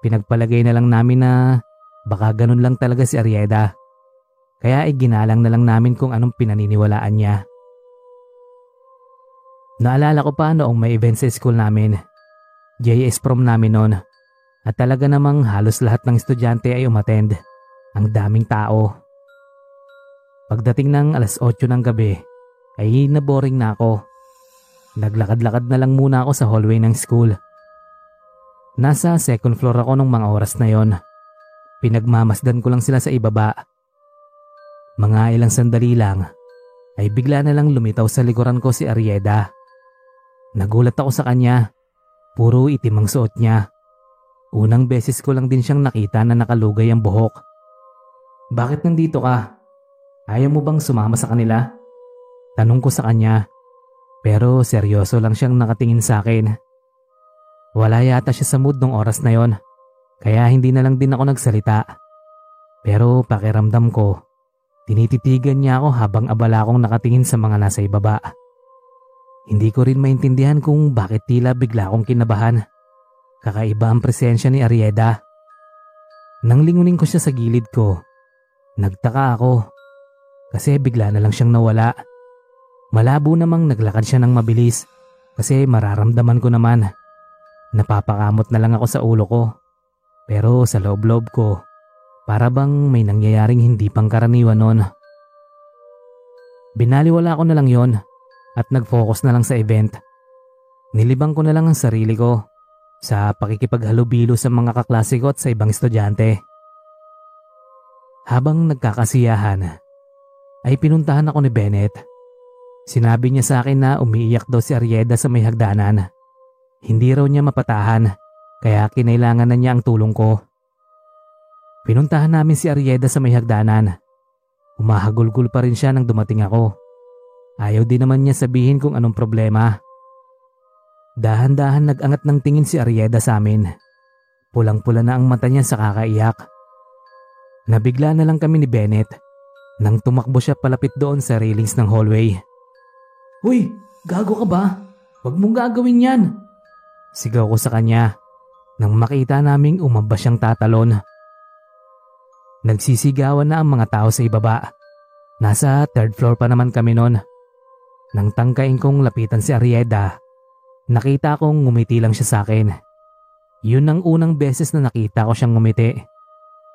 Pinagpalagay na lang namin na baka ganun lang talaga si Arieda. Kaya iginalang na lang namin kung anong pinaniniwalaan niya. Naalala ko pa noong may event sa school namin. JS prom namin noon at talaga namang halos lahat ng estudyante ay umattend. Ang daming tao. Pagdating ng alas 8 ng gabi, ay naboring na ako. Naglakad-lakad na lang muna ako sa hallway ng school. Nasa second floor ako nung mga oras na yon. Pinagmamasdan ko lang sila sa ibaba. Mga ilang sandali lang, ay bigla na lang lumitaw sa likuran ko si Arieda. Nagulat ako sa kanya. Puro itim ang suot niya. Unang beses ko lang din siyang nakita na nakalugay ang buhok. Bakit nandito ka? Ayaw mo bang sumama sa kanila? Tanong ko sa kanya. Pero seryoso lang siyang nakatingin sa akin. Wala yata siya sa mood nung oras na yon. Kaya hindi na lang din ako nagsalita. Pero pakiramdam ko, tinititigan niya ako habang abala akong nakatingin sa mga nasa ibaba. Hindi ko rin maintindihan kung bakit tila bigla akong kinabahan. Kakaiba ang presensya ni Arieda. Nang lingunin ko siya sa gilid ko, nagtaka ako kasi bigla na lang siyang nawala. Malabo namang naglakad siya ng mabilis kasi mararamdaman ko naman. Napapakamot na lang ako sa ulo ko. Pero sa loob-loob ko, para bang may nangyayaring hindi pangkaraniwan noon. Binaliwala ko na lang yon at nag-focus na lang sa event. Nilibang ko na lang ang sarili ko sa pakikipaghalubilo sa mga kaklase ko at sa ibang estudyante. Habang nagkakasiyahan, ay pinuntahan ako ni Bennett. Sinabi niya sa akin na umiiyak daw si Arieda sa may hagdanan. Hindi raw niya mapatahan, kaya kinailangan na niya ang tulong ko. Pinuntahan namin si Arieda sa may hagdanan. Umahagulgul pa rin siya nang dumating ako. Ayaw din naman niya sabihin kung anong problema. Dahan-dahan nag-angat ng tingin si Arieda sa amin. Pulang-pula na ang mata niya sa kakaiyak. Nabigla na lang kami ni Bennett nang tumakbo siya palapit doon sa railings ng hallway. Uy, gago ka ba? Huwag mong gagawin yan! Sigaw ko sa kanya nang makita naming umaba siyang tatalon. Nagsisigawan na ang mga tao sa ibaba. Nasa third floor pa naman kami noon. Nang tangkain kong lapitan si Arieda, Nakita kong ngumiti lang siya sa akin. Yun ang unang beses na nakita ko siyang ngumiti.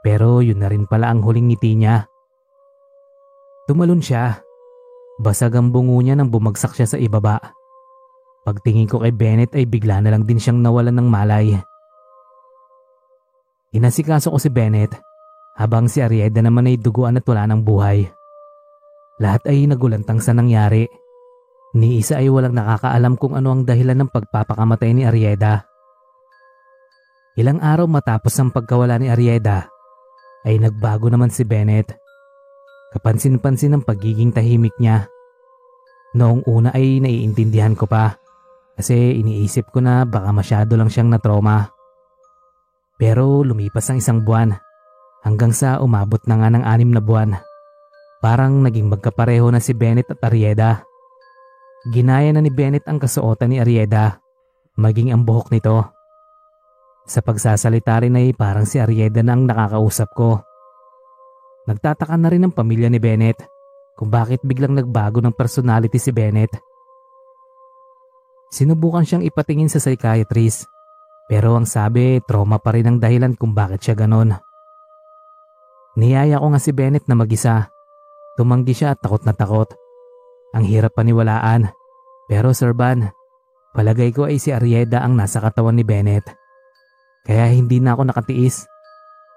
Pero yun na rin pala ang huling ngiti niya. Tumalon siya. Basag ang bungo niya nang bumagsak siya sa ibaba. Pagtingin ko kay Bennett ay bigla na lang din siyang nawalan ng malay. Inasikaso ko si Bennett habang si Arieda naman ay duguan at wala ng buhay. Lahat ay nagulantang sa nangyari. Ni isa ay walang nakakaalam kung ano ang dahilan ng pagpapakamatay ni Arieda. Ilang araw matapos ang pagkawala ni Arieda, ay nagbago naman si Bennett. Kapansin-pansin ang pagiging tahimik niya. Noong una ay naiintindihan ko pa kasi iniisip ko na baka masyado lang siyang natroma. Pero lumipas ang isang buwan hanggang sa umabot na nga ng anim na buwan. Parang naging magkapareho na si Bennett at Arieda. Ginaya na ni Bennett ang kasuotan ni Arieda, maging ang buhok nito. Sa pagsasalita rin ay parang si Arieda na ang nakakausap ko. Nagtataka na rin ang pamilya ni Bennett kung bakit biglang nagbago ng personality si Bennett. Sinubukan siyang ipatingin sa psychiatrist pero ang sabi trauma pa rin ang dahilan kung bakit siya ganon. Niyaya ko nga si Bennett na mag-isa. Tumanggi siya at takot na takot. Ang hirap paniwalaan. Pero Sir Van, palagay ko ay si Arieda ang nasa katawan ni Bennett. Kaya hindi na ako nakatiis.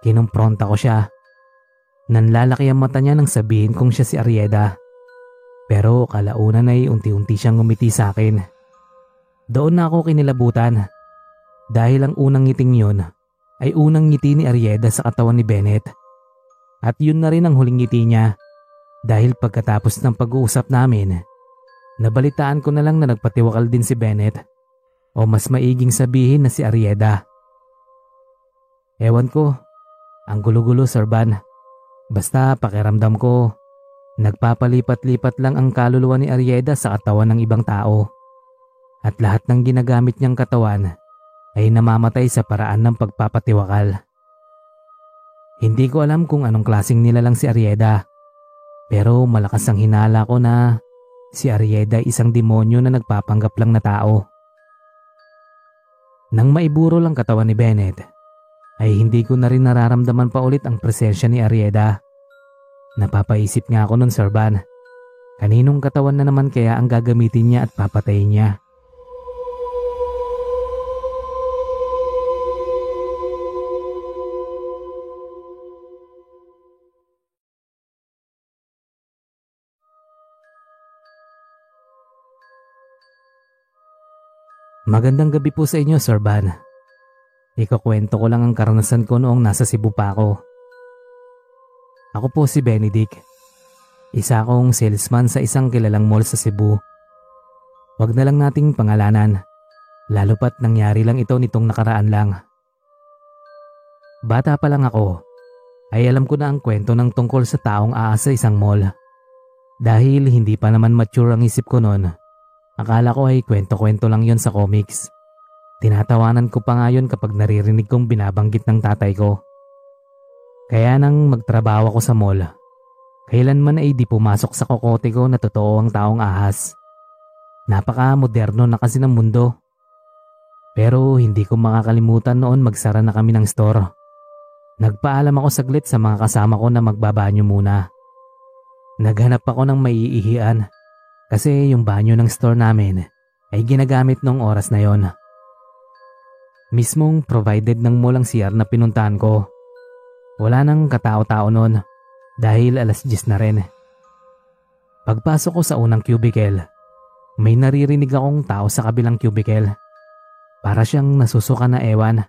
Kinumpronta ko siya. Nanlalaki ang mata niya nang sabihin kong siya si Arieda. Pero kalaunan ay unti-unti siyang ngumiti sa akin. Doon na ako kinilabutan. Dahil ang unang ngiting yun ay unang ngiti ni Arieda sa katawan ni Bennett. At yun na rin ang huling ngiti niya dahil pagkatapos ng pag-uusap namin, nabalitaan ko na lang na nagpatiwakal din si Bennett o mas maiging sabihin na si Arieda. Ewan ko, ang gulo-gulo Sir Van. Basta pakiramdam ko, nagpapalipat-lipat lang ang kaluluwa ni Arieda sa katawan ng ibang tao. At lahat ng ginagamit niyang katawan ay namamatay sa paraan ng pagpapatiwakal. Hindi ko alam kung anong klaseng nilalang si Arieda. Pero malakas ang hinala ko na si Arieda ay isang demonyo na nagpapanggap lang na tao. Nang maiburo lang katawan ni Bennett, ay hindi ko na rin nararamdaman pa ulit ang presensya ni Arieda. Napapaisip nga ako nun Sir Van, kaninong katawan na naman kaya ang gagamitin niya at papatayin niya. Magandang gabi po sa inyo, Sir Van. Ikakwento ko lang ang karanasan ko noong nasa Cebu pa ako. Ako po si Benedict. Isa akong salesman sa isang kilalang mall sa Cebu. Huwag na lang nating pangalanan, lalo pat nangyari lang ito nitong nakaraan lang. Bata pa lang ako, ay alam ko na ang kwento ng tungkol sa taong aas sa isang mall. Dahil hindi pa naman mature ang isip ko noon, Akala ko ay kwento-kwento lang yon sa comics. Tinatawanan ko pa nga yun kapag naririnig kong binabanggit ng tatay ko. Kaya nang magtrabaho ako sa mall, kailanman ay di pumasok sa kokote ko na totoo ang taong ahas. Napaka-moderno na kasi ng mundo. Pero hindi ko makakalimutan noon magsara na kami ng store. Nagpaalam ako saglit sa mga kasama ko na magbabanyo muna. Naghanap ako ng maiihian kasi yung banyo ng store namin ay ginagamit noong oras na yon. Mismong provided ng mulang CR na pinuntahan ko. Wala nang katao-tao noon dahil alas 10 na rin. Pagpasok ko sa unang cubicle, may naririnig akong tao sa kabilang cubicle. Para siyang nasusuka na ewan.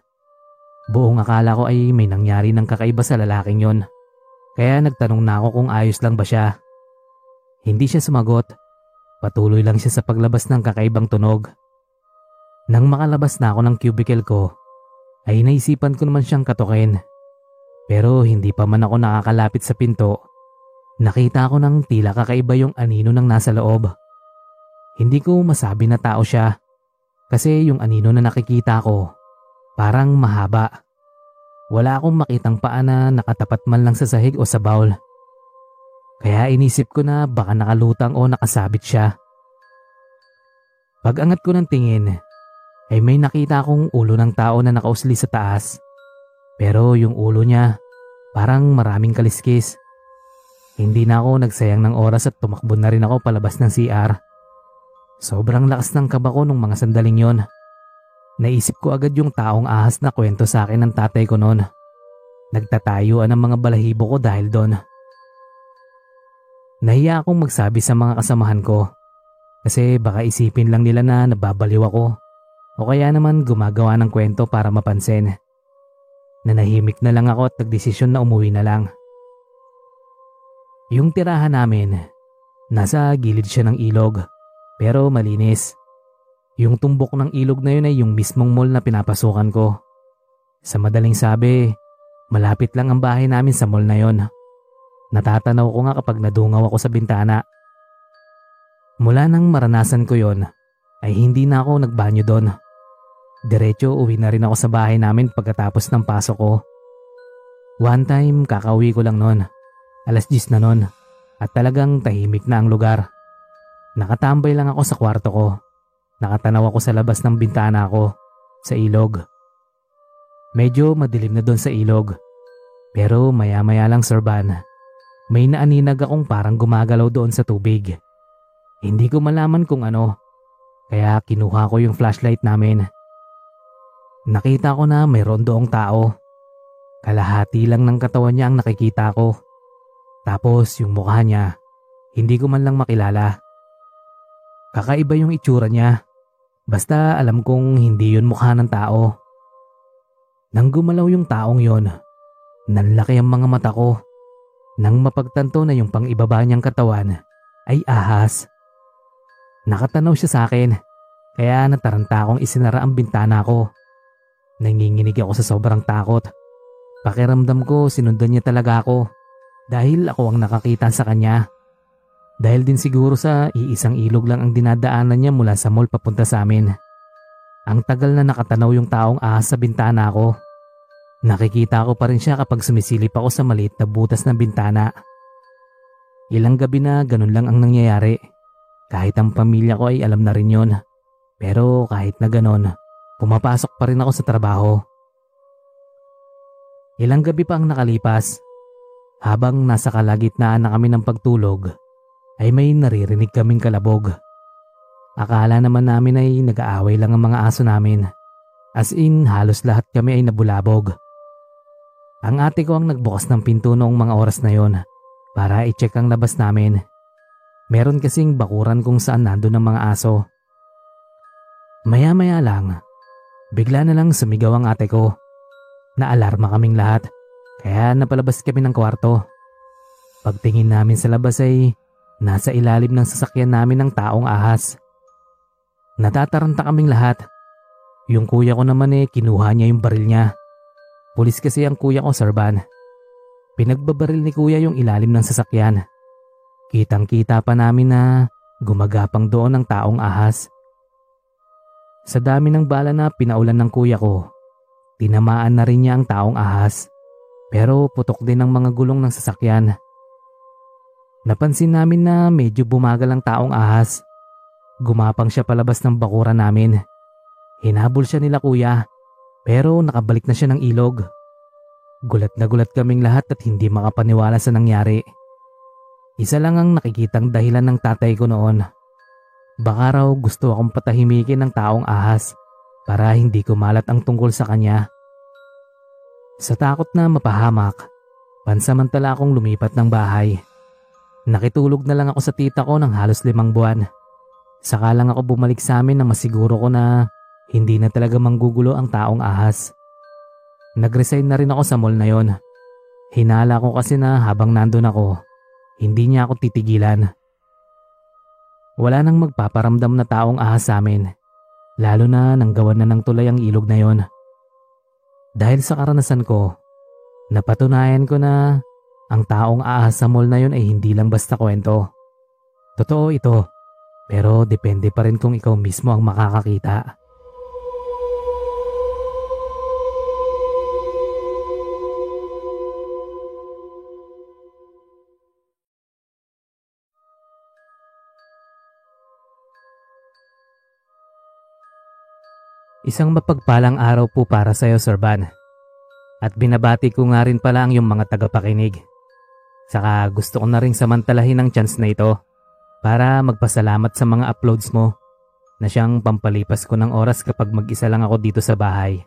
Buong akala ko ay may nangyari ng kakaiba sa lalaking yon. Kaya nagtanong na ako kung ayos lang ba siya. Hindi siya sumagot Patuloy lang siya sa paglabas ng kakaibang tunog. Nang makalabas na ako ng cubicle ko, ay naisipan ko naman siyang katukin. Pero hindi pa man ako nakakalapit sa pinto, nakita ko ng tila kakaiba yung anino ng nasa loob. Hindi ko masabi na tao siya kasi yung anino na nakikita ko parang mahaba. Wala akong makitang paa na nakatapat man lang sa sahig o sa bowl. Kaya inisip ko na baka nakalutang o nakasabit siya. Pag angat ko ng tingin, ay may nakita akong ulo ng tao na nakausli sa taas. Pero yung ulo niya, parang maraming kaliskis. Hindi na ako nagsayang ng oras at tumakbo na rin ako palabas ng CR. Sobrang lakas ng kaba ko nung mga sandaling yon. Naisip ko agad yung taong ahas na kwento sa akin ng tatay ko noon. Nagtatayuan ang mga balahibo ko dahil doon. Nahiya akong magsabi sa mga kasamahan ko kasi baka isipin lang nila na nababaliw ako o kaya naman gumagawa ng kwento para mapansin. Nanahimik na lang ako at nagdesisyon na umuwi na lang. Yung tirahan namin, nasa gilid siya ng ilog pero malinis. Yung tumbok ng ilog na yun ay yung mismong mall na pinapasukan ko. Sa madaling sabi, malapit lang ang bahay namin sa mall na yon. Natatanaw ko nga kapag nadungaw ako sa bintana. Mula nang maranasan ko yon, ay hindi na ako nagbanyo doon. Diretso uwi na rin ako sa bahay namin pagkatapos ng pasok ko. One time kakauwi ko lang noon. Alas 10 na noon at talagang tahimik na ang lugar. Nakatambay lang ako sa kwarto ko. Nakatanaw ako sa labas ng bintana ko sa ilog. Medyo madilim na doon sa ilog. Pero maya maya lang Sir Van, may naaninag akong parang gumagalaw doon sa tubig. Hindi ko malaman kung ano, kaya kinuha ko yung flashlight namin. Nakita ko na mayroon doong tao. Kalahati lang ng katawan niya ang nakikita ko. Tapos yung mukha niya, hindi ko man lang makilala. Kakaiba yung itsura niya. Basta alam kong hindi yun mukha ng tao. Nang gumalaw yung taong yon, nanlaki ang mga mata ko. Nang mapagtanto na yung pang-ibaba niyang katawan ay ahas. Nakatanaw siya sa akin, kaya nataranta akong isinara ang bintana ko. Nanginginig ako sa sobrang takot. Pakiramdam ko sinundan niya talaga ako dahil ako ang nakakita sa kanya. Dahil din siguro sa iisang ilog lang ang dinadaanan niya mula sa mall papunta sa amin. Ang tagal na nakatanaw yung taong ahas sa bintana ko. Nakikita ko pa rin siya kapag sumisilip ako sa maliit na butas ng bintana. Ilang gabi na ganun lang ang nangyayari. Kahit ang pamilya ko ay alam na rin yon. Pero kahit na ganun, pumapasok pa rin ako sa trabaho. Ilang gabi pa ang nakalipas. Habang nasa kalagitnaan na kami ng pagtulog, ay may naririnig kaming kalabog. Akala naman namin ay nag-aaway lang ang mga aso namin. As in, halos lahat kami ay nabulabog. Ang ate ko ang nagbukas ng pinto noong mga oras na yon para i-check ang labas namin. Meron kasing bakuran kung saan nandun ang mga aso. Maya-maya lang, bigla na lang sumigaw ang ate ko. Naalarma kaming lahat, kaya napalabas kami ng kwarto. Pagtingin namin sa labas ay nasa ilalim ng sasakyan namin ng taong ahas. Natataranta kaming lahat. Yung kuya ko naman eh kinuha niya yung baril niya. Pulis kasi ang kuya ko, Sir Van. Pinagbabaril ni kuya yung ilalim ng sasakyan. Kitang kita pa namin na gumagapang doon ang taong ahas. Sa dami ng bala na pinaulan ng kuya ko, tinamaan na rin niya ang taong ahas. Pero putok din ang mga gulong ng sasakyan. Napansin namin na medyo bumagal ang taong ahas. Gumapang siya palabas ng bakura namin. Hinabol siya nila kuya pero nakabalik na siya ng ilog. Gulat na gulat kaming lahat at hindi makapaniwala sa nangyari. Isa lang ang nakikitang dahilan ng tatay ko noon. Baka raw gusto akong patahimikin ng taong ahas para hindi ko malat ang tungkol sa kanya. Sa takot na mapahamak, pansamantala akong lumipat ng bahay. Nakitulog na lang ako sa tita ko ng halos limang buwan. Saka lang ako bumalik sa amin na masiguro ko na hindi na talaga manggugulo ang taong ahas. Nag-resign na rin ako sa mall na yon. Hinala ko kasi na habang nandun ako, hindi niya ako titigilan. Wala nang magpaparamdam na taong ahas sa amin, lalo na nang gawan na ng tulay ang ilog na yon. Dahil sa karanasan ko, napatunayan ko na ang taong ahas sa mall na yon ay hindi lang basta kwento. Totoo ito, pero depende pa rin kung ikaw mismo ang makakakita. Isang mapagpalang araw po para sa iyo, Sir Van. At binabati ko nga rin pala ang yung mga tagapakinig. Saka gusto ko na rin samantalahin ang chance na ito para magpasalamat sa mga uploads mo na siyang pampalipas ko ng oras kapag mag-isa lang ako dito sa bahay.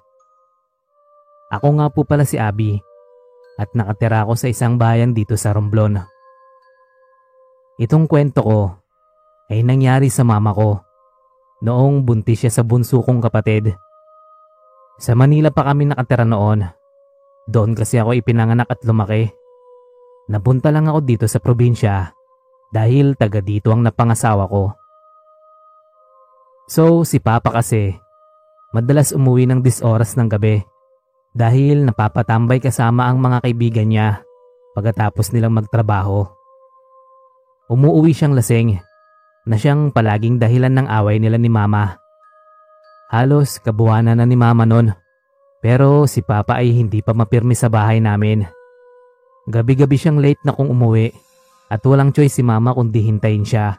Ako nga po pala si Abby at nakatira ako sa isang bayan dito sa Romblon. Itong kwento ko ay nangyari sa mama ko noong buntis siya sa bunso kong kapatid. Sa Manila pa kami nakatira noon. Doon kasi ako ipinanganak at lumaki. Napunta lang ako dito sa probinsya dahil taga dito ang napangasawa ko. So si Papa kasi madalas umuwi ng dis oras ng gabi dahil napapatambay kasama ang mga kaibigan niya pagkatapos nilang magtrabaho. Umuuwi siyang lasing na siyang palaging dahilan ng away nila ni Mama. Halos kabuwanan na ni Mama nun. Pero si Papa ay hindi pa mapirmi sa bahay namin. Gabi-gabi siyang late na kung umuwi at walang choice si Mama kundi hintayin siya.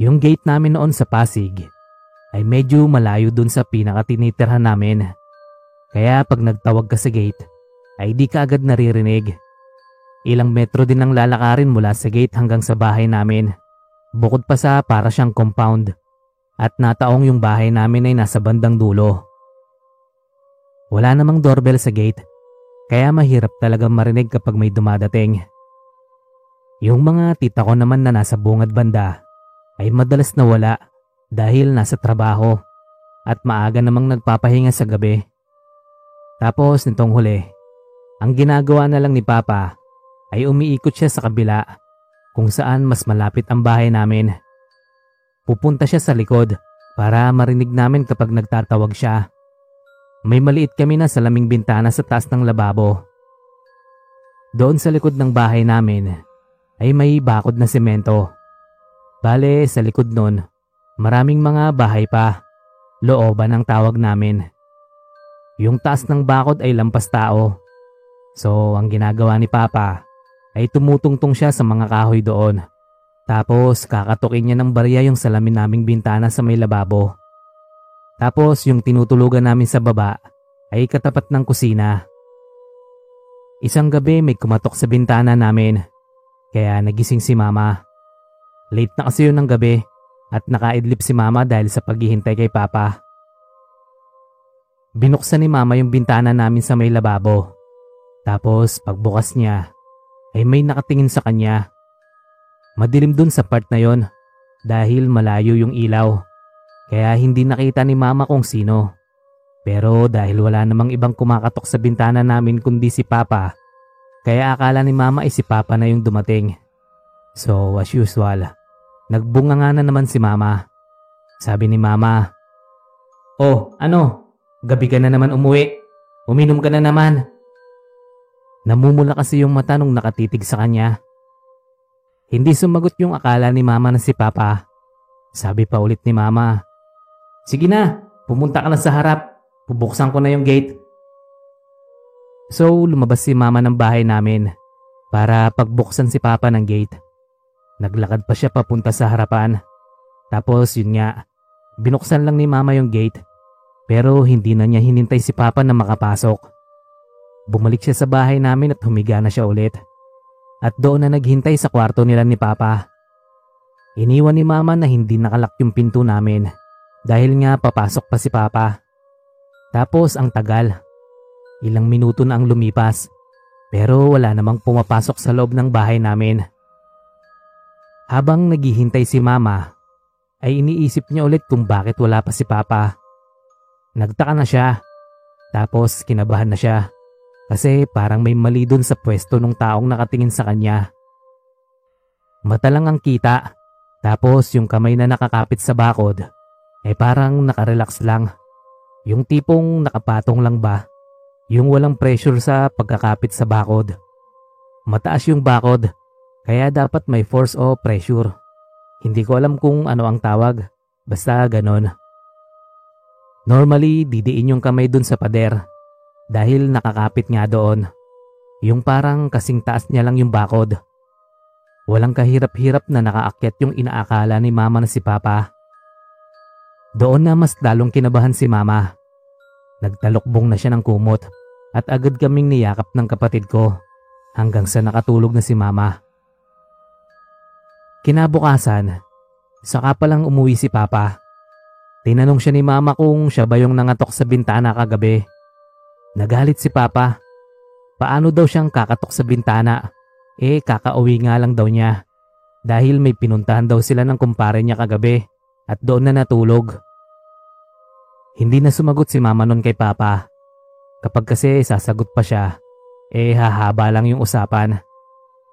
Yung gate namin noon sa Pasig ay medyo malayo dun sa pinakatinitirhan namin. Kaya pag nagtawag ka sa gate ay di ka agad naririnig. Ilang metro din ang lalakarin mula sa gate hanggang sa bahay namin. Bukod pa sa para siyang compound. At nataong yung bahay namin ay nasa bandang dulo. Wala namang doorbell sa gate, kaya mahirap talagang marinig kapag may dumadating. Yung mga tita ko naman na nasa bungad banda ay madalas na wala dahil nasa trabaho at maaga namang nagpapahinga sa gabi. Tapos nitong huli, ang ginagawa na lang ni Papa ay umiikot siya sa kabila kung saan mas malapit ang bahay namin. Pupunta siya sa likod para marinig namin kapag nagtatawag siya. May maliit kami na salaming bintana sa taas ng lababo. Doon sa likod ng bahay namin ay may bakod na semento. Bale, sa likod nun, maraming mga bahay pa. Looban ang tawag namin. Yung taas ng bakod ay lampas tao. So, ang ginagawa ni Papa ay tumutungtong siya sa mga kahoy doon. Tapos, kakatukin niya ng barya yung salamin naming bintana sa may lababo. Tapos, yung tinutulugan namin sa baba ay katapat ng kusina. Isang gabi may kumatok sa bintana namin kaya nagising si mama. Late na kasi yun ng gabi at nakaidlip si mama dahil sa paghihintay kay papa. Binuksan ni mama yung bintana namin sa may lababo. Tapos pagbukas niya ay may nakatingin sa kanya. Madilim dun sa part na yon dahil malayo yung ilaw. Kaya hindi nakita ni mama kung sino. Pero dahil wala namang ibang kumakatok sa bintana namin kundi si papa, kaya akala ni mama ay si papa na yung dumating. So as usual, nagbunga nga na naman si mama. Sabi ni mama, Oh, ano? Gabi ka na naman umuwi. Uminom ka na naman. Namumula kasi yung mata nung nakatitig sa kanya. Hindi sumagot yung akala ni mama na si papa. Sabi pa ulit ni mama, Sige na, pumunta ka na sa harap. Bubuksan ko na yung gate. So lumabas si mama ng bahay namin para pagbuksan si papa ng gate. Naglakad pa siya papunta sa harapan. Tapos yun nga, binuksan lang ni mama yung gate pero hindi na niya hinintay si papa na makapasok. Bumalik siya sa bahay namin at humiga na siya ulit. At doon na naghintay sa kwarto nila ni papa. Iniwan ni mama na hindi nakalak yung pinto namin dahil nga papasok pa si papa. Tapos ang tagal Ilang minuto na ang lumipas pero wala namang pumapasok sa loob ng bahay namin. Habang naghihintay si mama, ay iniisip niya ulit kung bakit wala pa si papa. Nagtaka na siya, tapos kinabahan na siya kasi parang may mali dun sa pwesto ng taong nakatingin sa kanya. Mata lang ang kita, tapos yung kamay na nakakapit sa bakod, ay parang nakarelax lang. Yung tipong nakapatong lang ba yung walang pressure sa pagkakapit sa bakod. Mataas yung bakod, kaya dapat may force o pressure. Hindi ko alam kung ano ang tawag, basta ganon. Normally, didiin yung kamay dun sa pader dahil nakakapit nga doon. Yung parang kasing taas niya lang yung bakod. Walang kahirap-hirap na nakaakyat yung inaakala ni mama na si papa. Doon na mas lalong kinabahan si mama. Nagtalokbong na siya ng kumot at agad kaming niyakap ng kapatid ko hanggang sa nakatulog na si mama. Kinabukasan, saka palang umuwi si papa. Tinanong siya ni mama kung siya ba yung nangatok sa bintana kagabi. Nagalit si papa. Paano daw siyang kakatok sa bintana? Eh kakauwi nga lang daw niya. Dahil may pinuntahan daw sila ng kumpare niya kagabi at doon na natulog. Hindi na sumagot si mama nun kay papa Kapag kasi sasagot pa siya, eh hahaba lang yung usapan.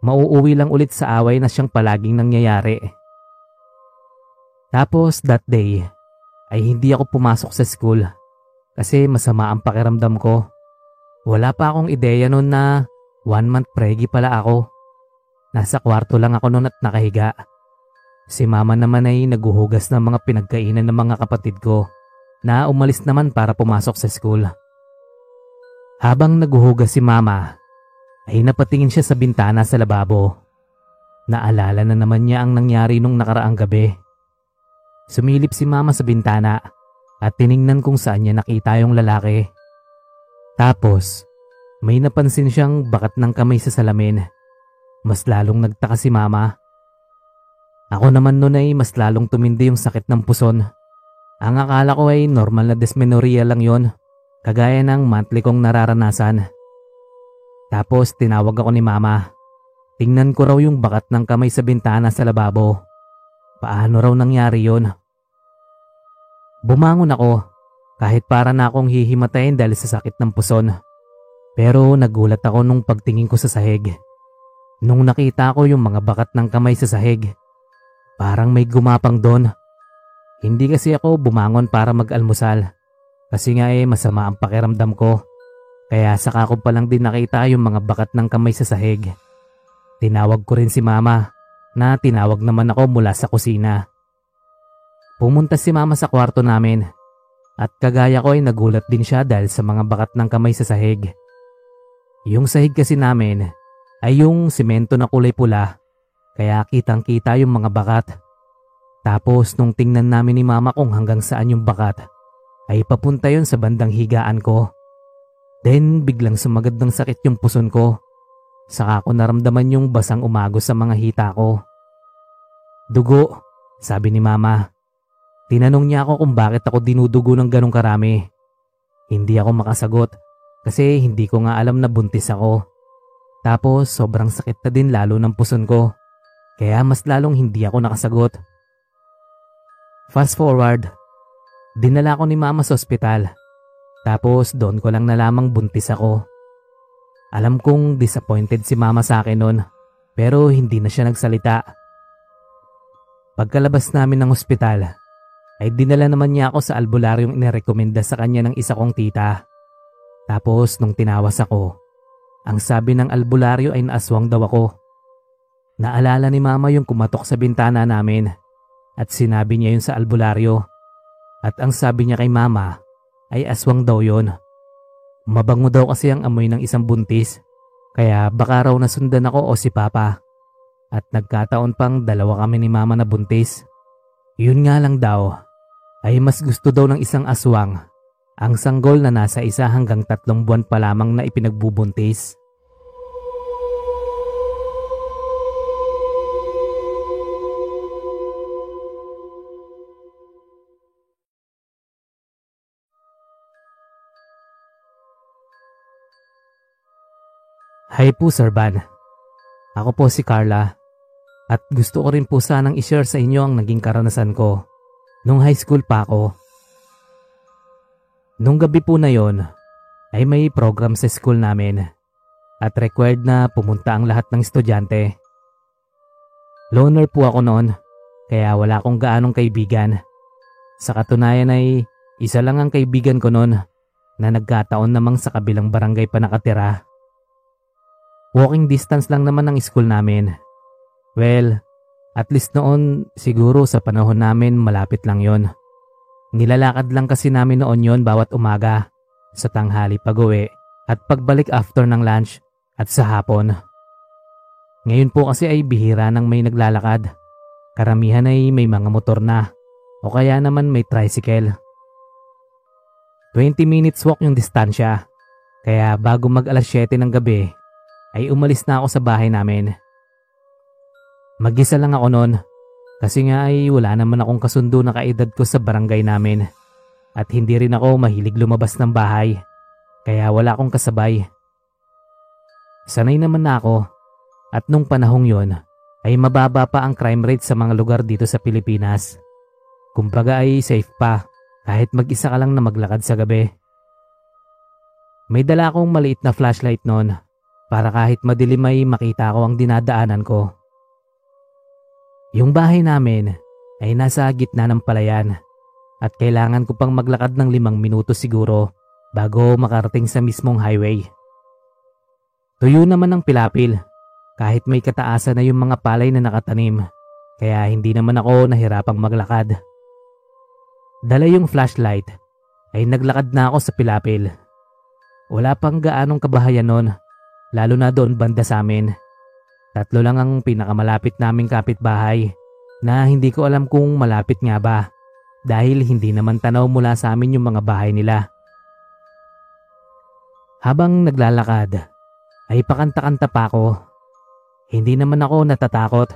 Mauuwi lang ulit sa away na siyang palaging nangyayari. Tapos that day, ay hindi ako pumasok sa school kasi masama ang pakiramdam ko. Wala pa akong ideya noon na one month pregi pala ako. Nasa kwarto lang ako noon at nakahiga. Si mama naman ay naguhugas ng mga pinagkainan ng mga kapatid ko na umalis naman para pumasok sa school. Habang naguhugas si mama, ay napatingin siya sa bintana sa lababo. Naalala na naman niya ang nangyari nung nakaraang gabi. Sumilip si mama sa bintana at tiningnan kung saan niya nakita yung lalaki. Tapos, may napansin siyang bakat ng kamay sa salamin. Mas lalong nagtaka si mama. Ako naman noon ay mas lalong tumindi yung sakit ng puson. Ang akala ko ay normal na dysmenorrhea lang yon kagaya ng monthly kong nararanasan. Tapos tinawag ako ni mama. Tingnan ko raw yung bakat ng kamay sa bintana sa lababo. Paano raw nangyari yon? Bumangon ako kahit para na akong hihimatayin dahil sa sakit ng puson. Pero nagulat ako nung pagtingin ko sa sahig. Nung nakita ko yung mga bakat ng kamay sa sahig, parang may gumapang doon. Hindi kasi ako bumangon para mag-almusal kasi nga eh masama ang pakiramdam ko. Kaya saka ko pa lang din nakita yung mga bakat ng kamay sa sahig. Tinawag ko rin si mama na tinawag naman ako mula sa kusina. Pumunta si mama sa kwarto namin at kagaya ko ay nagulat din siya dahil sa mga bakat ng kamay sa sahig. Yung sahig kasi namin ay yung simento na kulay pula kaya kitang kita yung mga bakat. Tapos nung tingnan namin ni mama kung hanggang saan yung bakat ay papunta yon sa bandang higaan ko. Then biglang sumagad ng sakit yung puson ko. Saka ko naramdaman yung basang umagos sa mga hita ko. Dugo, sabi ni mama. Tinanong niya ako kung bakit ako dinudugo ng ganong karami. Hindi ako makasagot kasi hindi ko nga alam na buntis ako. Tapos sobrang sakit na din lalo ng puson ko. Kaya mas lalong hindi ako nakasagot. Fast forward, dinala ko ni mama sa ospital. Tapos doon ko lang nalamang buntis ako. Alam kong disappointed si mama sa akin noon pero hindi na siya nagsalita. Pagkalabas namin ng ospital, ay dinala naman niya ako sa albularyong inirekomenda sa kanya ng isa kong tita. Tapos nung tinawas ako, ang sabi ng albularyo ay naaswang daw ako. Naalala ni mama yung kumatok sa bintana namin at sinabi niya yun sa albularyo. At ang sabi niya kay mama ay aswang daw yon. Mabango daw kasi ang amoy ng isang buntis kaya baka raw nasundan ako o si papa. At nagkataon pang dalawa kami ni mama na buntis. Yun nga lang daw, ay mas gusto daw ng isang aswang ang sanggol na nasa isa hanggang tatlong buwan pa lamang na ipinagbubuntis. Hi po Sir Van. Ako po si Carla at gusto ko rin po sanang ishare sa inyo ang naging karanasan ko Nung high school pa ako. Nung gabi po na yon, ay may program sa school namin at required na pumunta ang lahat ng estudyante. Loner po ako noon kaya wala akong gaanong kaibigan. Sa katunayan ay isa lang ang kaibigan ko noon na nagkataon namang sa kabilang barangay pa nakatira. Walking distance lang naman ang school namin. Well, at least noon, siguro sa panahon namin malapit lang yon. Nilalakad lang kasi namin noon yon bawat umaga, sa tanghali pag-uwi at pagbalik after ng lunch at sa hapon. Ngayon po kasi ay bihira nang may naglalakad. Karamihan ay may mga motor na o kaya naman may tricycle. 20 minutes walk yung distansya. Kaya bago mag alas 7 ng gabi ay umalis na ako sa bahay namin. Mag-isa lang ako noon kasi nga ay wala naman akong kasundo na kaedad ko sa barangay namin at hindi rin ako mahilig lumabas ng bahay kaya wala akong kasabay. Sanay naman na ako at nung panahong yon ay mababa pa ang crime rate sa mga lugar dito sa Pilipinas. Kumbaga ay safe pa kahit mag-isa ka lang na maglakad sa gabi. May dala akong maliit na flashlight noon para kahit madilim ay makita ko ang dinadaanan ko. Yung bahay namin ay nasa gitna ng palayan at kailangan ko pang maglakad ng limang minuto siguro bago makarating sa mismong highway. Tuyo naman ang pilapil kahit may kataasan na yung mga palay na nakatanim kaya hindi naman ako nahirapang maglakad. Dala yung flashlight ay naglakad na ako sa pilapil. Wala pang gaanong kabahayan nun lalo na doon banda sa amin. Tatlo lang ang pinakamalapit naming kapitbahay na hindi ko alam kung malapit nga ba dahil hindi naman tanaw mula sa amin yung mga bahay nila. Habang naglalakad ay pakanta-kanta pa ako. Hindi naman ako natatakot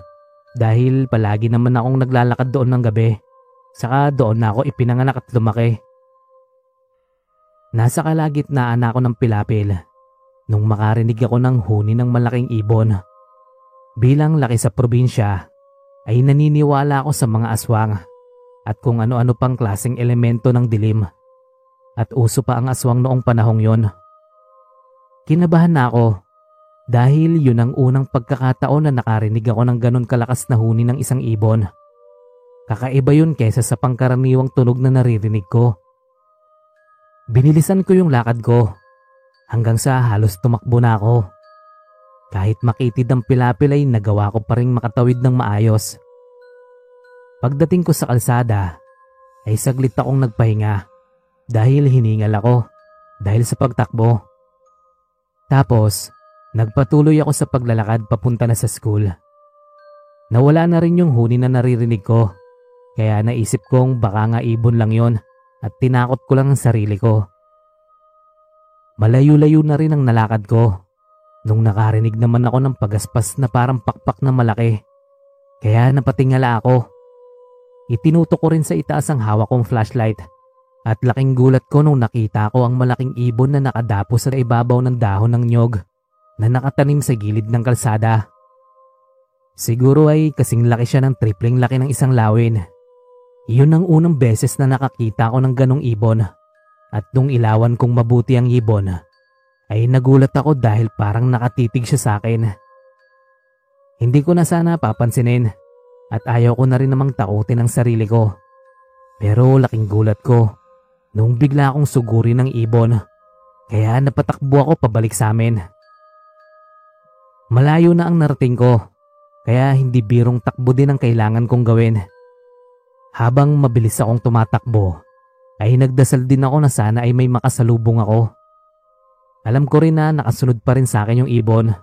dahil palagi naman akong naglalakad doon ng gabi. Saka doon na ako ipinanganak at lumaki. Nasa kalagitnaan ako ng pilapil nung makarinig ako ng huni ng malaking ibon. Bilang laki sa probinsya, ay naniniwala ako sa mga aswang at kung ano-ano pang klaseng elemento ng dilim. At uso pa ang aswang noong panahong yon. Kinabahan na ako dahil yun ang unang pagkakataon na nakarinig ako ng ganun kalakas na huni ng isang ibon. Kakaiba yun kaysa sa pangkaraniwang tunog na naririnig ko. Binilisan ko yung lakad ko hanggang sa halos tumakbo na ako. Kahit makitid ang pilapil ay nagawa ko pa rin makatawid ng maayos. Pagdating ko sa kalsada ay saglit akong nagpahinga dahil hiningal ako dahil sa pagtakbo. Tapos nagpatuloy ako sa paglalakad papunta na sa school. Nawala na rin yung huni na naririnig ko kaya naisip kong baka nga ibon lang yon at tinakot ko lang ang sarili ko. Malayo-layo na rin ang nalakad ko nung nakarinig naman ako ng pagaspas na parang pakpak na malaki. Kaya napatingala ako. Itinuto ko rin sa itaas ang hawak kong flashlight at laking gulat ko nung nakita ko ang malaking ibon na nakadapo sa ibabaw ng dahon ng nyog na nakatanim sa gilid ng kalsada. Siguro ay kasing laki siya ng tripling laki ng isang lawin. Iyon ang unang beses na nakakita ko ng ganong ibon at nung ilawan kong mabuti ang ibon ay nagulat ako dahil parang nakatitig siya sa akin. Hindi ko na sana papansinin at ayaw ko na rin namang takutin ang sarili ko. Pero laking gulat ko nung bigla akong sugurin ng ibon kaya napatakbo ako pabalik sa amin. Malayo na ang narating ko kaya hindi birong takbo din ang kailangan kong gawin. Habang mabilis akong tumatakbo, ay nagdasal din ako na sana ay may makasalubong ako. Alam ko rin na nakasunod pa rin sa akin yung ibon.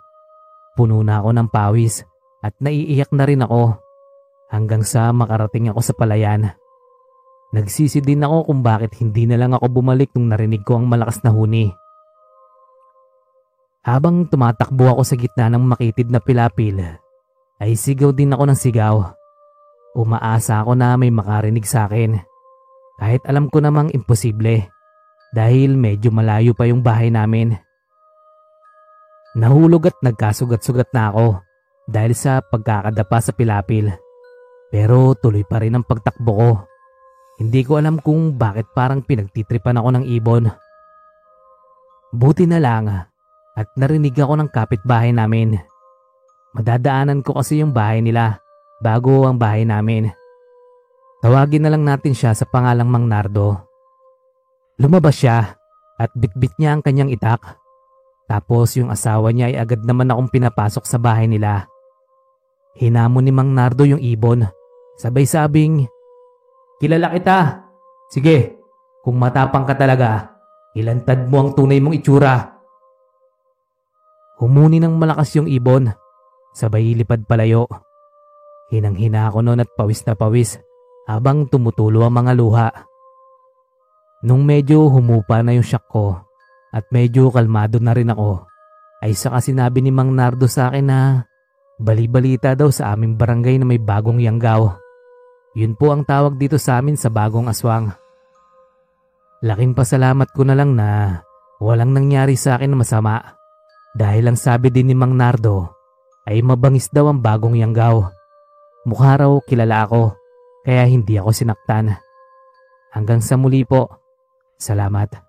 Puno na ako ng pawis at naiiyak na rin ako hanggang sa makarating ako sa palayan. Nagsisi din ako kung bakit hindi na lang ako bumalik nung narinig ko ang malakas na huni. Habang tumatakbo ako sa gitna ng makitid na pilapil, ay sigaw din ako ng sigaw. Umaasa ako na may makarinig sa akin. Kahit alam ko namang imposible dahil medyo malayo pa yung bahay namin. Nahulog at nagkasugat-sugat na ako dahil sa pagkakadapa sa pilapil. Pero tuloy pa rin ang pagtakbo ko. Hindi ko alam kung bakit parang pinagtitripan ako ng ibon. Buti na lang at narinig ako ng kapitbahay namin. Madadaanan ko kasi yung bahay nila bago ang bahay namin. Tawagin na lang natin siya sa pangalang Mang Nardo. Lumabas siya at bitbit niya ang kanyang itak. Tapos yung asawa niya ay agad naman akong pinapasok sa bahay nila. Hinamon ni Mang Nardo yung ibon. Sabay sabing, Kilala kita. Sige, kung matapang ka talaga, ilantad mo ang tunay mong itsura. Humuni ng malakas yung ibon. Sabay lipad palayo. Hinang-hina ako noon at pawis na pawis habang tumutulo ang mga luha. Nung medyo humupa na yung shock ko at medyo kalmado na rin ako, ay saka sinabi ni Mang Nardo sa akin na bali-balita daw sa aming barangay na may bagong yanggaw. Yun po ang tawag dito sa amin sa bagong aswang. Laking pasalamat ko na lang na walang nangyari sa akin na masama dahil ang sabi din ni Mang Nardo ay mabangis daw ang bagong yanggaw. Mukha raw kilala ako, kaya hindi ako sinaktan. Hanggang sa muli po, salamat.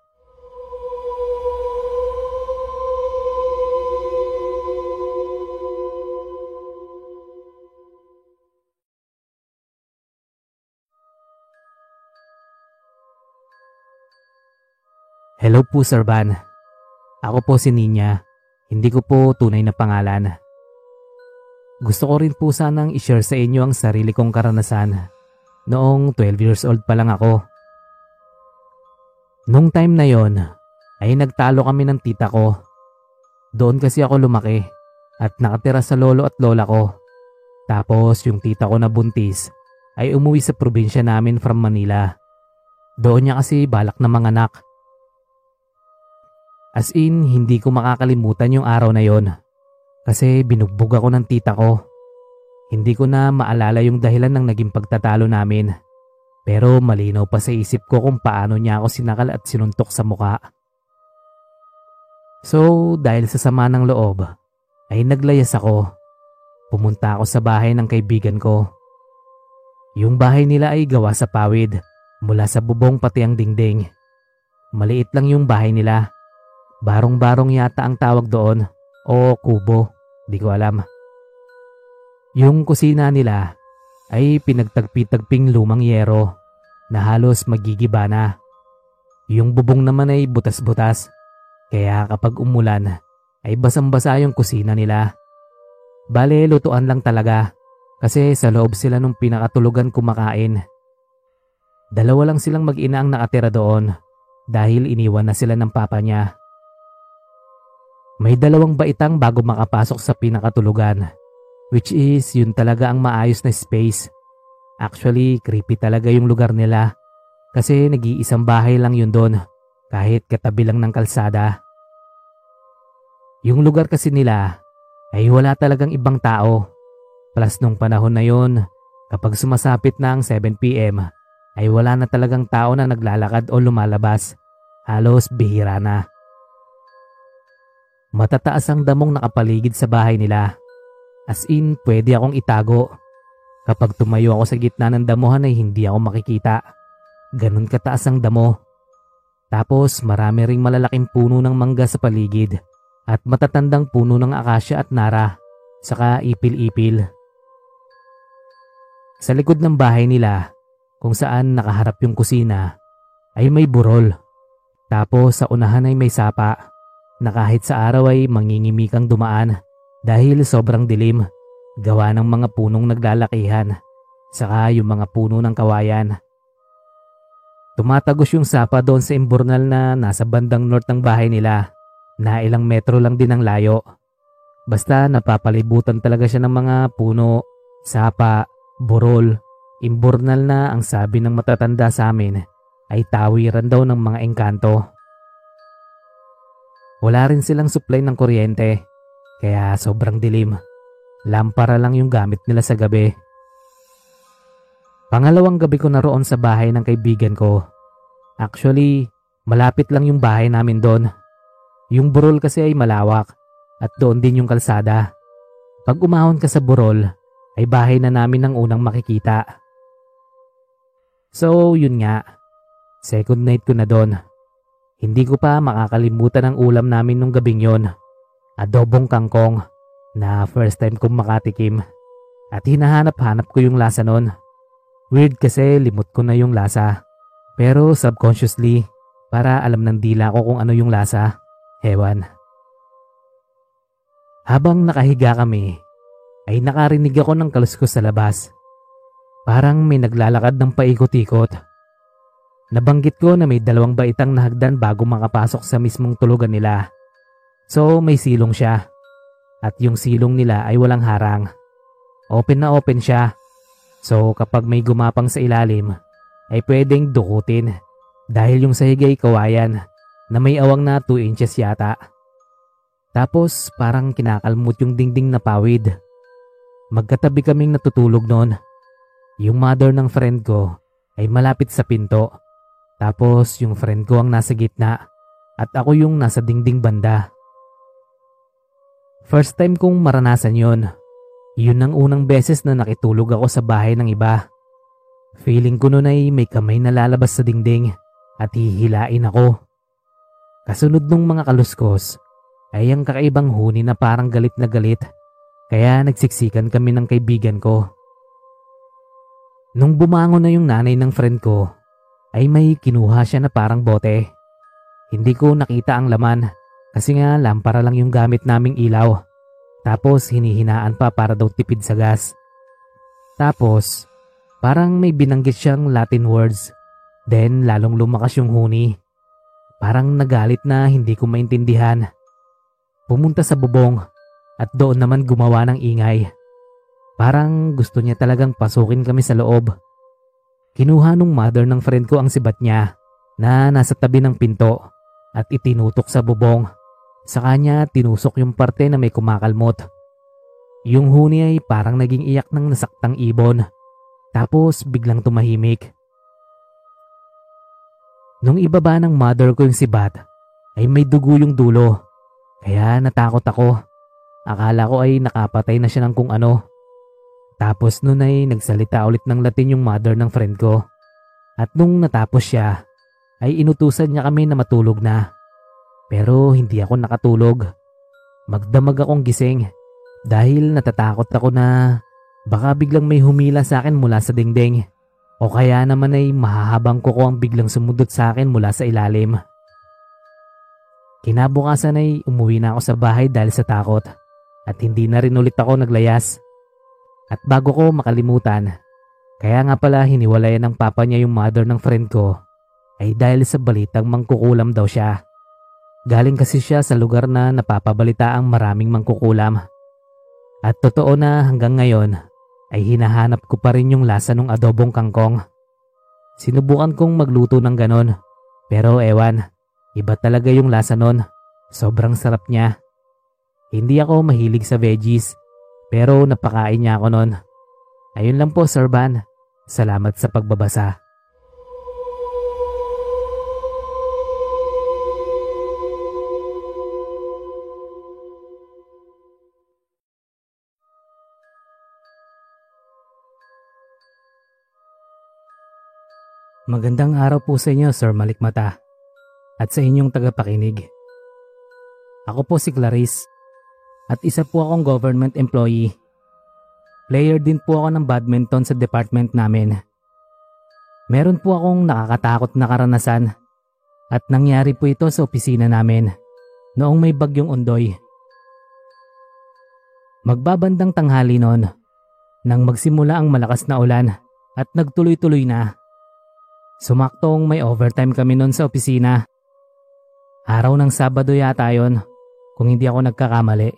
Hello po Sir Van. Ako po si Ninya. Hindi ko po tunay na pangalan. Gusto ko rin po sanang i-share sa inyo ang sarili kong karanasan. Noong 12 years old pa lang ako. Nung time na yon, ay nagtalo kami ng tita ko. Doon kasi ako lumaki at nakatira sa lolo at lola ko. Tapos yung tita ko na buntis ay umuwi sa probinsya namin from Manila. Doon niya kasi balak na mga anak. As in, hindi ko makakalimutan yung araw na yon kasi binugbog ako ng tita ko. Hindi ko na maalala yung dahilan ng naging pagtatalo namin. Pero malinaw pa sa isip ko kung paano niya ako sinakal at sinuntok sa muka. So dahil sa sama ng loob, ay naglayas ako. Pumunta ako sa bahay ng kaibigan ko. Yung bahay nila ay gawa sa pawid mula sa bubong pati ang dingding. Maliit lang yung bahay nila. Barong-barong yata ang tawag doon o kubo, di ko alam. Yung kusina nila ay pinagtagpi-tagping lumang yero na halos magigiba na. Yung bubong naman ay butas-butas kaya kapag umulan ay basang-basa yung kusina nila. Bale lutuan lang talaga kasi sa loob sila nung pinakatulugan kumakain. Dalawa lang silang mag-ina ang nakatira doon dahil iniwan na sila ng papa niya. May dalawang baitang bago makapasok sa pinakatulugan Which is yun talaga ang maayos na space. Actually, creepy talaga yung lugar nila. Kasi nag-iisang bahay lang yun doon. Kahit katabi lang ng kalsada. Yung lugar kasi nila ay wala talagang ibang tao. Plus nung panahon na yun, kapag sumasapit na ang 7pm, ay wala na talagang tao na naglalakad o lumalabas. Halos bihira na. Matataas ang damong nakapaligid sa bahay nila. As in, pwede akong itago. Kapag tumayo ako sa gitna ng damuhan ay hindi ako makikita. Ganon kataas ang damo. Tapos marami ring malalaking puno ng mangga sa paligid at matatandang puno ng akasya at nara, saka ipil-ipil. Sa likod ng bahay nila, kung saan nakaharap yung kusina, ay may burol. Tapos sa unahan ay may sapa na kahit sa araw ay mangingimikang dumaan dahil sobrang dilim, gawa ng mga punong naglalakihan, saka yung mga puno ng kawayan. Tumatagos yung sapa doon sa imburnal na nasa bandang north ng bahay nila, na ilang metro lang din ang layo. Basta napapalibutan talaga siya ng mga puno, sapa, burol, imburnal na ang sabi ng matatanda sa amin ay tawiran daw ng mga engkanto. Wala rin silang supply ng kuryente kaya sobrang dilim. Lampara lang yung gamit nila sa gabi. Pangalawang gabi ko na roon sa bahay ng kaibigan ko. Actually, malapit lang yung bahay namin doon. Yung burol kasi ay malawak at doon din yung kalsada. Pag umahon ka sa burol, ay bahay na namin ang unang makikita. So, yun nga. Second night ko na doon. Hindi ko pa makakalimutan ang ulam namin nung gabing yon adobong kangkong na first time kong makatikim at hinahanap-hanap ko yung lasa nun. Weird kasi limot ko na yung lasa pero subconsciously para alam ng dila ko kung ano yung lasa. Hewan. Habang nakahiga kami ay nakarinig ako ng kaluskos sa labas. Parang may naglalakad ng paikot-ikot. Nabanggit ko na may dalawang baitang na hagdan bago makapasok sa mismong tulugan nila. So may silong siya. At yung silong nila ay walang harang. Open na open siya. So kapag may gumapang sa ilalim, ay pwedeng dukutin dahil yung sahig ay kawayan na may awang na 2 inches yata. Tapos parang kinakalmot yung dingding na pawid. Magkatabi kaming natutulog noon. Yung mother ng friend ko ay malapit sa pinto. Tapos yung friend ko ang nasa gitna at ako yung nasa dingding banda. First time kong maranasan yon. Yun ang unang beses na nakitulog ako sa bahay ng iba. Feeling ko noon ay may kamay na lalabas sa dingding at hihilain ako. Kasunod nung mga kaluskos ay ang kakaibang huni na parang galit na galit kaya nagsiksikan kami ng kaibigan ko. Nung bumangon na yung nanay ng friend ko ay may kinuha siya na parang bote. Hindi ko nakita ang laman kasi nga lampara lang yung gamit naming ilaw. Tapos hinihinaan pa para daw tipid sa gas. Tapos parang may binanggit siyang Latin words. Then lalong lumakas yung huni. Parang nagalit na hindi ko maintindihan. Pumunta sa bubong at doon naman gumawa ng ingay. Parang gusto niya talagang pasukin kami sa loob. Kinuha nung mother ng friend ko ang sibat niya na nasa tabi ng pinto at itinutok sa bubong. Sa kanya tinusok yung parte na may kumakalmot. Yung huni ay parang naging iyak ng nasaktang ibon. Tapos biglang tumahimik. Nung ibaba ng mother ko yung si Bat, ay may dugo yung dulo. Kaya natakot ako. Akala ko ay nakapatay na siya ng kung ano. Tapos nun ay nagsalita ulit ng Latin yung mother ng friend ko. At nung natapos siya, ay inutusan niya kami na matulog na. Pero hindi ako nakatulog. Magdamag akong gising dahil natatakot ako na baka biglang may humila sa akin mula sa dingding. O kaya naman ay mahahabang kuko ang biglang sumudot sa akin mula sa ilalim. Kinabukasan ay umuwi na ako sa bahay dahil sa takot at hindi na rin ulit ako naglayas. At bago ko makalimutan, kaya nga pala hiniwalayan ng papa niya yung mother ng friend ko ay dahil sa balitang mangkukulam daw siya. Galing kasi siya sa lugar na napapabalita ang maraming mangkukulam. At totoo na hanggang ngayon ay hinahanap ko pa rin yung lasa ng adobong kangkong. Sinubukan kong magluto ng ganon, pero ewan, iba talaga yung lasa nun. Sobrang sarap niya. Hindi ako mahilig sa veggies, pero napakain niya ako nun. Ayun lang po, Sir Van. Salamat sa pagbabasa. Magandang araw po sa inyo, Sir Malikmata, at sa inyong tagapakinig. Ako po si Clarice, at isa po akong government employee. Player din po ako ng badminton sa department namin. Meron po akong nakakatakot na karanasan at nangyari po ito sa opisina namin noong may bagyong undoy. Magbabandang tanghali noon nang magsimula ang malakas na ulan at nagtuloy-tuloy na. Sumaktong may overtime kami noon sa opisina. Araw ng Sabado yata yon kung hindi ako nagkakamali.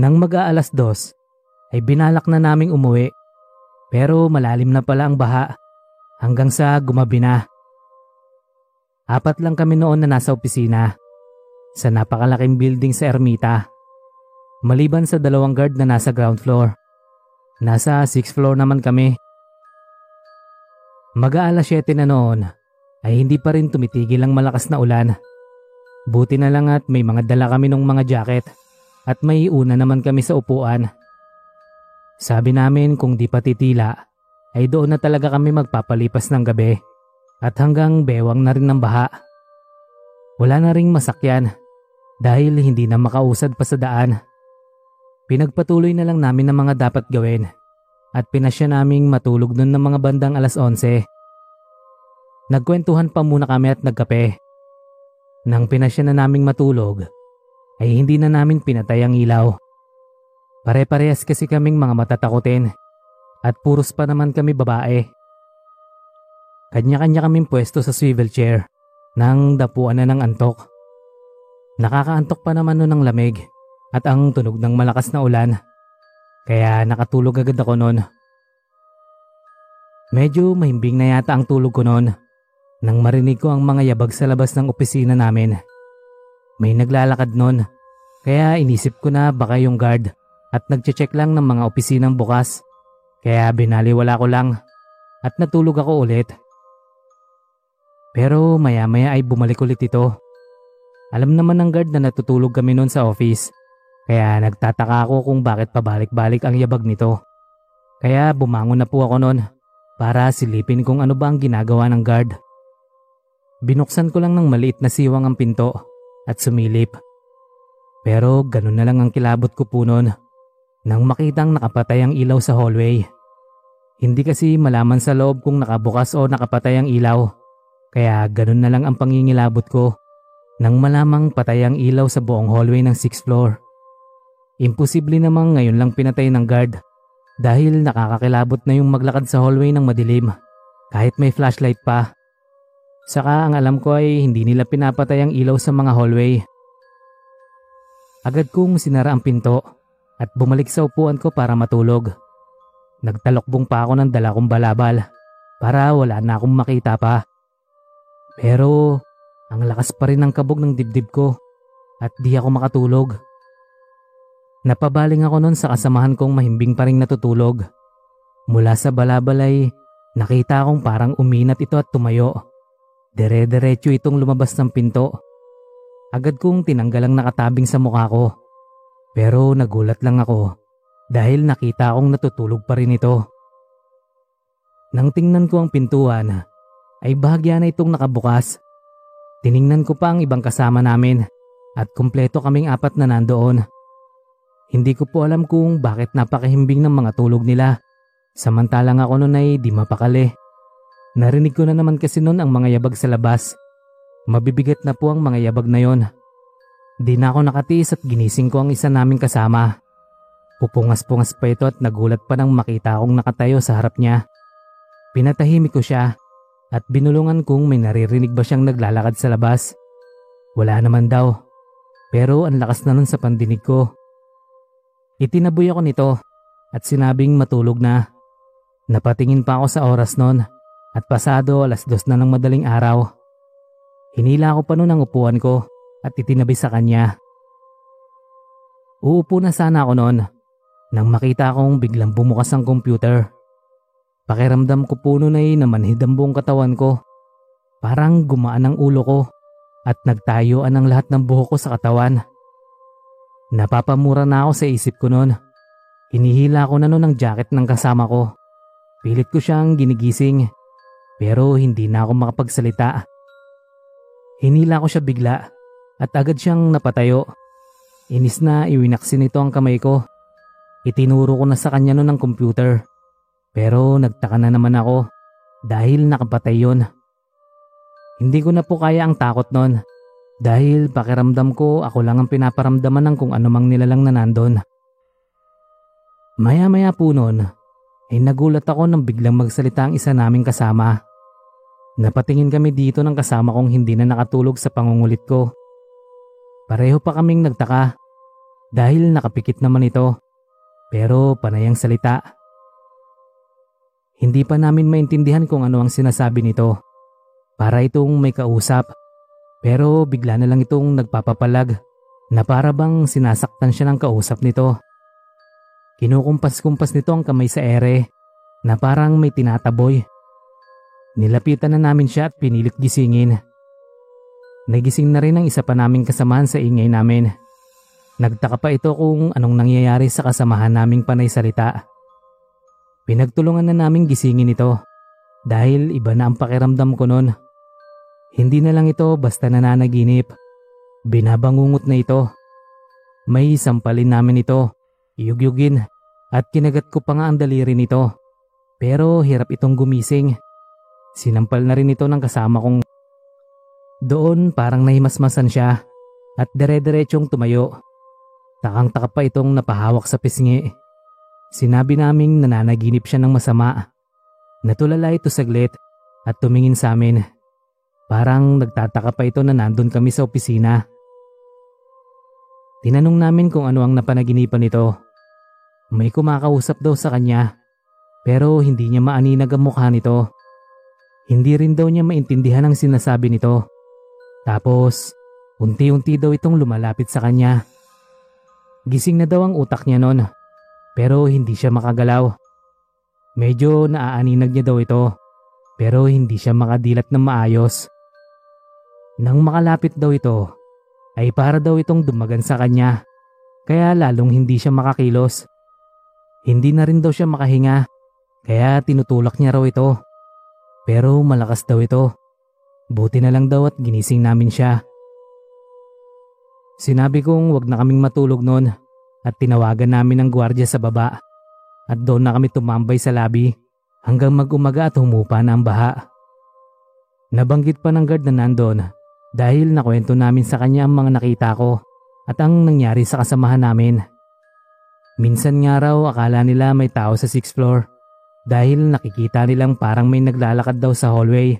Nang mag-aalas dos ay binalak na naming umuwi pero malalim na pala ang baha hanggang sa gumabi na. Apat lang kami noon na nasa opisina sa napakalaking building sa Ermita. Maliban sa dalawang guard na nasa ground floor. Nasa 6th floor naman kami Mag-aalas 7 na noon ay hindi pa rin tumitigil ang malakas na ulan. Buti na lang at may mga dala kami ng mga jacket at may una naman kami sa upuan. Sabi namin kung di pa titila ay doon na talaga kami magpapalipas ng gabi at hanggang bewang na rin ng baha. Wala na ring masakyan dahil hindi na makausad pa sa daan. Pinagpatuloy na lang namin ang mga dapat gawin at pinasya naming matulog nun ng mga bandang alas 11. Nagkwentuhan pa muna kami at nagkape. Nang pinasya na naming matulog, ay hindi na namin pinatay ang ilaw. Pare-parehas kasi kaming mga matatakutin at puros pa naman kami babae. Kanya-kanya kaming pwesto sa swivel chair nang dapuan na ng antok. Nakakaantok pa naman nun ng lamig at ang tunog ng malakas na ulan kaya nakatulog agad ako noon. Medyo mahimbing na yata ang tulog ko noon nang marinig ko ang mga yabag sa labas ng opisina namin. May naglalakad noon kaya inisip ko na baka yung guard at nagche-check lang ng mga opisinang bukas. Kaya binaliwala ko lang at natulog ako ulit. Pero maya maya ay bumalik ulit ito. Alam naman ng guard na natutulog kami noon sa office kaya nagtataka ako kung bakit pabalik-balik ang yabag nito. Kaya bumangon na po ako noon para silipin kung ano ba ang ginagawa ng guard. Binuksan ko lang ng maliit na siwang ang pinto at sumilip. Pero ganun na lang ang kilabot ko po noon nang makitang nakapatay ang ilaw sa hallway. Hindi kasi malaman sa loob kung nakabukas o nakapatay ang ilaw. Kaya ganun na lang ang pangingilabot ko nang malamang patay ang ilaw sa buong hallway ng 6th floor. Imposible namang ngayon lang pinatay ng guard dahil nakakakilabot na yung maglakad sa hallway ng madilim kahit may flashlight pa. Saka ang alam ko ay hindi nila pinapatay ang ilaw sa mga hallway. Agad kong sinara ang pinto at bumalik sa upuan ko para matulog. Nagtalokbong pa ako ng dala kong balabal para wala na akong makita pa. Pero ang lakas pa rin ng kabog ng dibdib ko at di ako makatulog. Napabaling ako noon sa kasamahan kong mahimbing pa rin natutulog. Mula sa balabalay, nakita akong parang uminat ito at tumayo. Dere-derecho itong lumabas ng pinto. Agad kong tinanggal ang nakatabing sa mukha ko. Pero nagulat lang ako dahil nakita akong natutulog pa rin ito. Nang tingnan ko ang pintuan, ay bahagya na itong nakabukas. Tiningnan ko pa ang ibang kasama namin at kumpleto kaming apat na nandoon. Hindi ko po alam kung bakit napakahimbing ng mga tulog nila. Samantalang ako noon ay di mapakali. Narinig ko na naman kasi noon ang mga yabag sa labas. Mabibigat na po ang mga yabag na yon. Di na ako nakatiis at ginising ko ang isa naming kasama. Pupungas-pungas pa ito at nagulat pa nang makita akong nakatayo sa harap niya. Pinatahimik ko siya at binulungan kung may naririnig ba siyang naglalakad sa labas. Wala naman daw. Pero ang lakas na nun sa pandinig ko. Itinaboy ako nito at sinabing matulog na. Napatingin pa ako sa oras noon at pasado alas dos na ng madaling araw. Hinila ko pa noon ang upuan ko at itinabi sa kanya. Uupo na sana ako noon nang makita kong biglang bumukas ang computer. Pakiramdam ko po noon ay namanhid ang buong katawan ko. Parang gumaan ang ulo ko at nagtayuan ang lahat ng buhok ko sa katawan. Napapamura na ako sa isip ko noon. Hinihila ko na noon ang jacket ng kasama ko. Pilit ko siyang ginigising pero hindi na ako makapagsalita. Hinila ko siya bigla at agad siyang napatayo. Inis na iwinaksin nito ang kamay ko. Itinuro ko na sa kanya noon ang computer. Pero nagtaka na naman ako dahil nakapatay yon. Hindi ko na po kaya ang takot noon dahil pakiramdam ko ako lang ang pinaparamdaman ng kung anumang nilalang na nandun. Maya-maya po noon, ay nagulat ako nang biglang magsalita ang isa naming kasama. Napatingin kami dito ng kasama kong hindi na nakatulog sa pangungulit ko. Pareho pa kaming nagtaka dahil nakapikit naman ito pero panayang salita. Hindi pa namin maintindihan kung ano ang sinasabi nito. Para itong may kausap pero bigla na lang itong nagpapapalag na para bang sinasaktan siya ng kausap nito. Kinukumpas-kumpas nito ang kamay sa ere na parang may tinataboy. Nilapitan na namin siya at pinilit gisingin. Nagising na rin ang isa pa naming kasamahan sa ingay namin. Nagtaka pa ito kung anong nangyayari sa kasamahan naming panay salita. Pinagtulungan na naming gisingin ito dahil iba na ang pakiramdam ko noon. Hindi na lang ito basta nananaginip. Binabangungot na ito. May sampalin namin ito, iyugyugin at kinagat ko pa nga ang daliri nito. Pero hirap itong gumising. Sinampal na rin ito ng kasama kong doon parang nahimasmasan siya at dere-derechong tumayo. Takang-taka pa itong napahawak sa pisngi. Sinabi naming nananaginip siya ng masama. Natulala ito saglit at tumingin sa amin. Parang nagtataka pa ito na nandun kami sa opisina. Tinanong namin kung ano ang napanaginipan nito. May kumakausap daw sa kanya pero hindi niya maaninag ang mukha nito. Hindi rin daw niya maintindihan ang sinasabi nito. Tapos, unti-unti daw itong lumalapit sa kanya. Gising na daw ang utak niya noon pero hindi siya makagalaw. Medyo naaaninag niya daw ito pero hindi siya makadilat ng maayos. Nang makalapit daw ito, ay para daw itong dumagan sa kanya, kaya lalong hindi siya makakilos. Hindi na rin daw siya makahinga, kaya tinutulak niya raw ito. Pero malakas daw ito. Buti na lang daw at ginising namin siya. Sinabi kong wag na kaming matulog noon at tinawagan namin ang gwardya sa baba at doon na kami tumambay sa labi hanggang mag-umaga at humupa na ang baha. Nabanggit pa ng guard na nandoon dahil nakwento namin sa kanya ang mga nakita ko at ang nangyari sa kasamahan namin. Minsan nga raw akala nila may tao sa 6th floor dahil nakikita nilang parang may naglalakad daw sa hallway.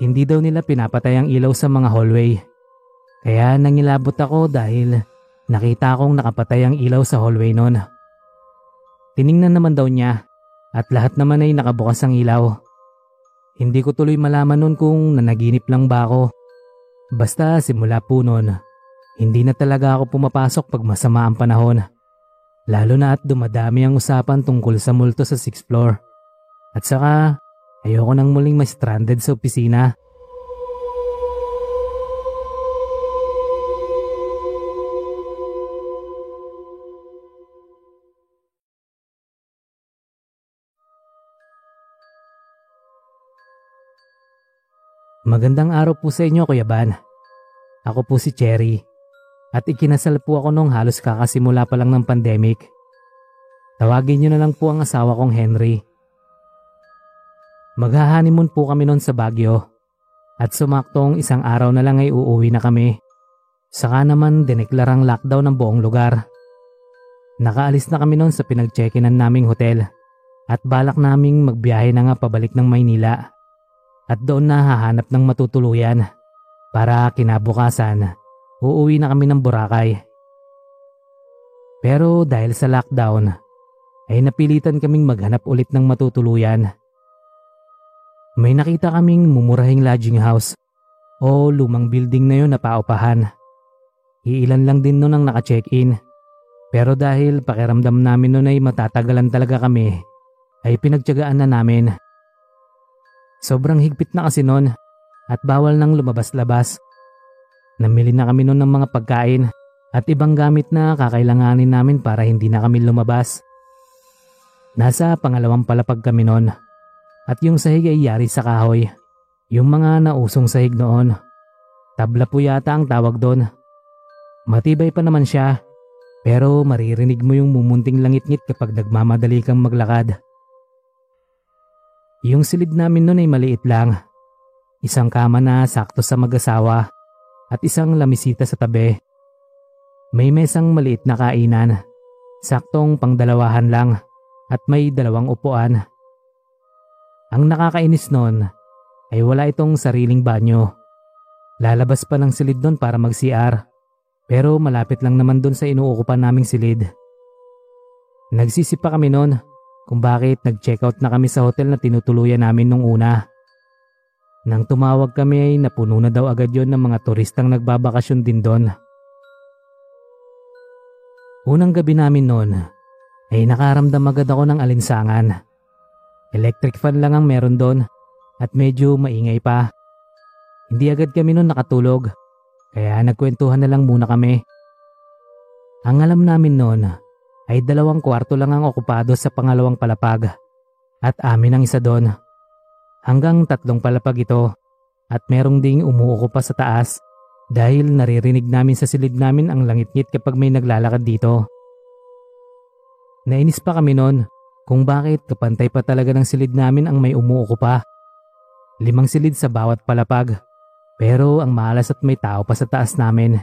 Hindi daw nila pinapatay ang ilaw sa mga hallway. Kaya nangilabot ako dahil nakita kong nakapatay ang ilaw sa hallway noon. Tiningnan naman daw niya at lahat naman ay nakabukas ang ilaw. Hindi ko tuloy malaman noon kung nanaginip lang ba ako. Basta simula po noon, hindi na talaga ako pumapasok pag masama ang panahon. Lalo na at dumadami ang usapan tungkol sa multo sa 6th floor. At saka, ayoko nang muling ma-stranded sa opisina Magandang araw po sa inyo Kuya Ban. Ako po si Cherry at ikinasal po ako nung halos kakasimula pa lang ng pandemic. Tawagin niyo na lang po ang asawa kong Henry. Maghahanimun po kami noon sa Baguio at sumaktong isang araw na lang ay uuwi na kami. Saka naman dineklarang lockdown ng buong lugar. Nakaalis na kami noon sa pinag-checkinan naming hotel at balak naming magbiyahe na nga pabalik ng Maynila at doon na hahanap ng matutuluyan para kinabukasan uuwi na kami ng Boracay. Pero dahil sa lockdown ay napilitan kaming maghanap ulit ng matutuluyan. May nakita kaming mumurahing lodging house o lumang building na yun na paupahan. Iilan lang din nun ang naka-check-in. Pero dahil pakiramdam namin nun ay matatagalan talaga kami, ay pinagtyagaan na namin. Sobrang higpit na kasi nun at bawal nang lumabas-labas. Namili na kami nun ng mga pagkain at ibang gamit na kakailanganin namin para hindi na kami lumabas. Nasa pangalawang palapag kami nun at yung sahig ay yari sa kahoy. Yung mga nausong sahig noon. Tabla po yata ang tawag doon. Matibay pa naman siya pero maririnig mo yung mumunting langit-ngit kapag nagmamadali kang maglakad. Yung silid namin noon ay maliit lang. Isang kama na sakto sa mag-asawa at isang lamisita sa tabi. May mesang maliit na kainan. Saktong pangdalawahan lang at may dalawang upuan. Ang nakakainis noon ay wala itong sariling banyo. Lalabas pa ng silid doon para mag-CR. Pero malapit lang naman doon sa inuukupan naming silid. Nagsisipa kami noon kung bakit nag-check out na kami sa hotel na tinutuluyan namin nung una. Nang tumawag kami ay napuno na daw agad yon ng mga turistang nagbabakasyon din doon. Unang gabi namin noon ay nakaramdam agad ako ng alinsangan. Electric fan lang ang meron doon at medyo maingay pa. Hindi agad kami noon nakatulog kaya nagkwentuhan na lang muna kami. Ang alam namin noon ay dalawang kwarto lang ang okupado sa pangalawang palapag at amin ang isa doon. Hanggang tatlong palapag ito at merong ding umuuko sa taas dahil naririnig namin sa silid namin ang langit-ngit kapag may naglalakad dito. Nainis pa kami noon kung bakit kapantay pa talaga ng silid namin ang may umuuko. Limang silid sa bawat palapag pero ang malas at may tao pa sa taas namin.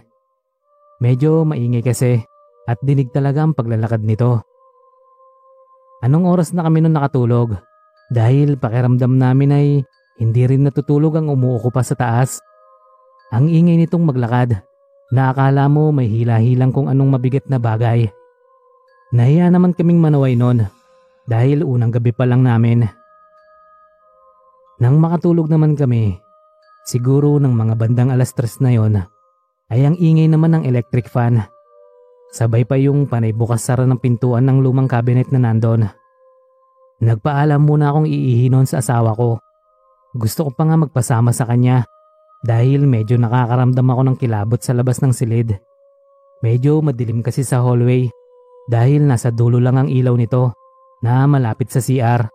Medyo maingay kasi at dinig talaga ang paglalakad nito. Anong oras na kami nun nakatulog? Dahil pakiramdam namin ay hindi rin natutulog ang umuuko pa sa taas. Ang ingay nitong maglakad na akala mo may hila-hilang kung anong mabigat na bagay. Nahiya naman kaming manaway nun dahil unang gabi pa lang namin. Nang makatulog naman kami, siguro ng mga bandang alas tres na yon, ay ang ingay naman ng electric fan Sabay pa yung panay bukas sara ng pintuan ng lumang cabinet na nandon. Nagpaalam muna akong iihinon sa asawa ko. Gusto ko pa nga magpasama sa kanya dahil medyo nakakaramdam ako ng kilabot sa labas ng silid. Medyo madilim kasi sa hallway dahil nasa dulo lang ang ilaw nito na malapit sa CR.